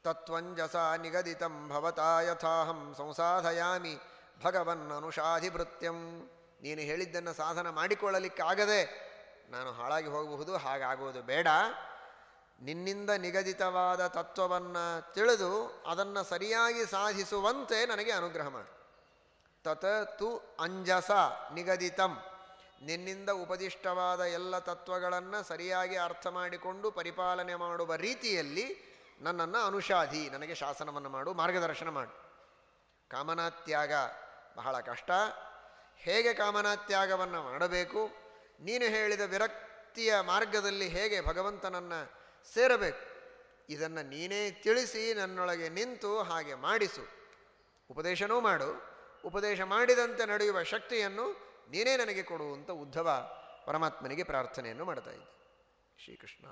ತತ್ವಂಜಸ ನಿಗದಿತಂ ಭವತಾ ಯಥಾಹಂ ಸಂಸಾಧಯಾಮಿ ಭಗವನ್ ಅನುಷಾಧಿಭೃತ್ಯಂ. ನೀನು ಹೇಳಿದ್ದನ್ನು ಸಾಧನ ಮಾಡಿಕೊಳ್ಳಲಿಕ್ಕಾಗದೆ ನಾನು ಹಾಳಾಗಿ ಹೋಗಬಹುದು ಹಾಗಾಗುವುದು ಬೇಡ. ನಿನ್ನಿಂದ ನಿಗದಿತವಾದ ತತ್ವವನ್ನು ತಿಳಿದು ಅದನ್ನು ಸರಿಯಾಗಿ ಸಾಧಿಸುವಂತೆ ನನಗೆ ಅನುಗ್ರಹ ಮಾಡು. ತತ್ ತು ಅಂಜಸ ನಿಗದಿತಂ. ನಿನ್ನಿಂದ ಉಪದಿಷ್ಟವಾದ ಎಲ್ಲ ತತ್ವಗಳನ್ನು ಸರಿಯಾಗಿ ಅರ್ಥ ಮಾಡಿಕೊಂಡು ಪರಿಪಾಲನೆ ಮಾಡುವ ರೀತಿಯಲ್ಲಿ ನನ್ನನ್ನು ಅನುಷಾಧಿ ನನಗೆ ಶಾಸನವನ್ನು ಮಾಡು, ಮಾರ್ಗದರ್ಶನ ಮಾಡು. ಕಾಮನಾತ್ಯಾಗ ಬಹಳ ಕಷ್ಟ. ಹೇಗೆ ಕಾಮನಾತ್ಯಾಗವನ್ನು ಮಾಡಬೇಕು? ನೀನು ಹೇಳಿದ ವಿರಕ್ತಿಯ ಮಾರ್ಗದಲ್ಲಿ ಹೇಗೆ ಭಗವಂತನನ್ನು ಸೇರಬೇಕು. ಇದನ್ನು ನೀನೇ ತಿಳಿಸಿ ನನ್ನೊಳಗೆ ನಿಂತು ಹಾಗೆ ಮಾಡಿಸು. ಉಪದೇಶನೂ ಮಾಡು. ಉಪದೇಶ ಮಾಡಿದಂತೆ ನಡೆಯುವ ಶಕ್ತಿಯನ್ನು ನೀನೇ ನನಗೆ ಕೊಡು ಉದ್ಧವ ಪರಮಾತ್ಮನಿಗೆ ಪ್ರಾರ್ಥನೆಯನ್ನು ಮಾಡ್ತಾ ಇದ್ದ. ಶ್ರೀಕೃಷ್ಣ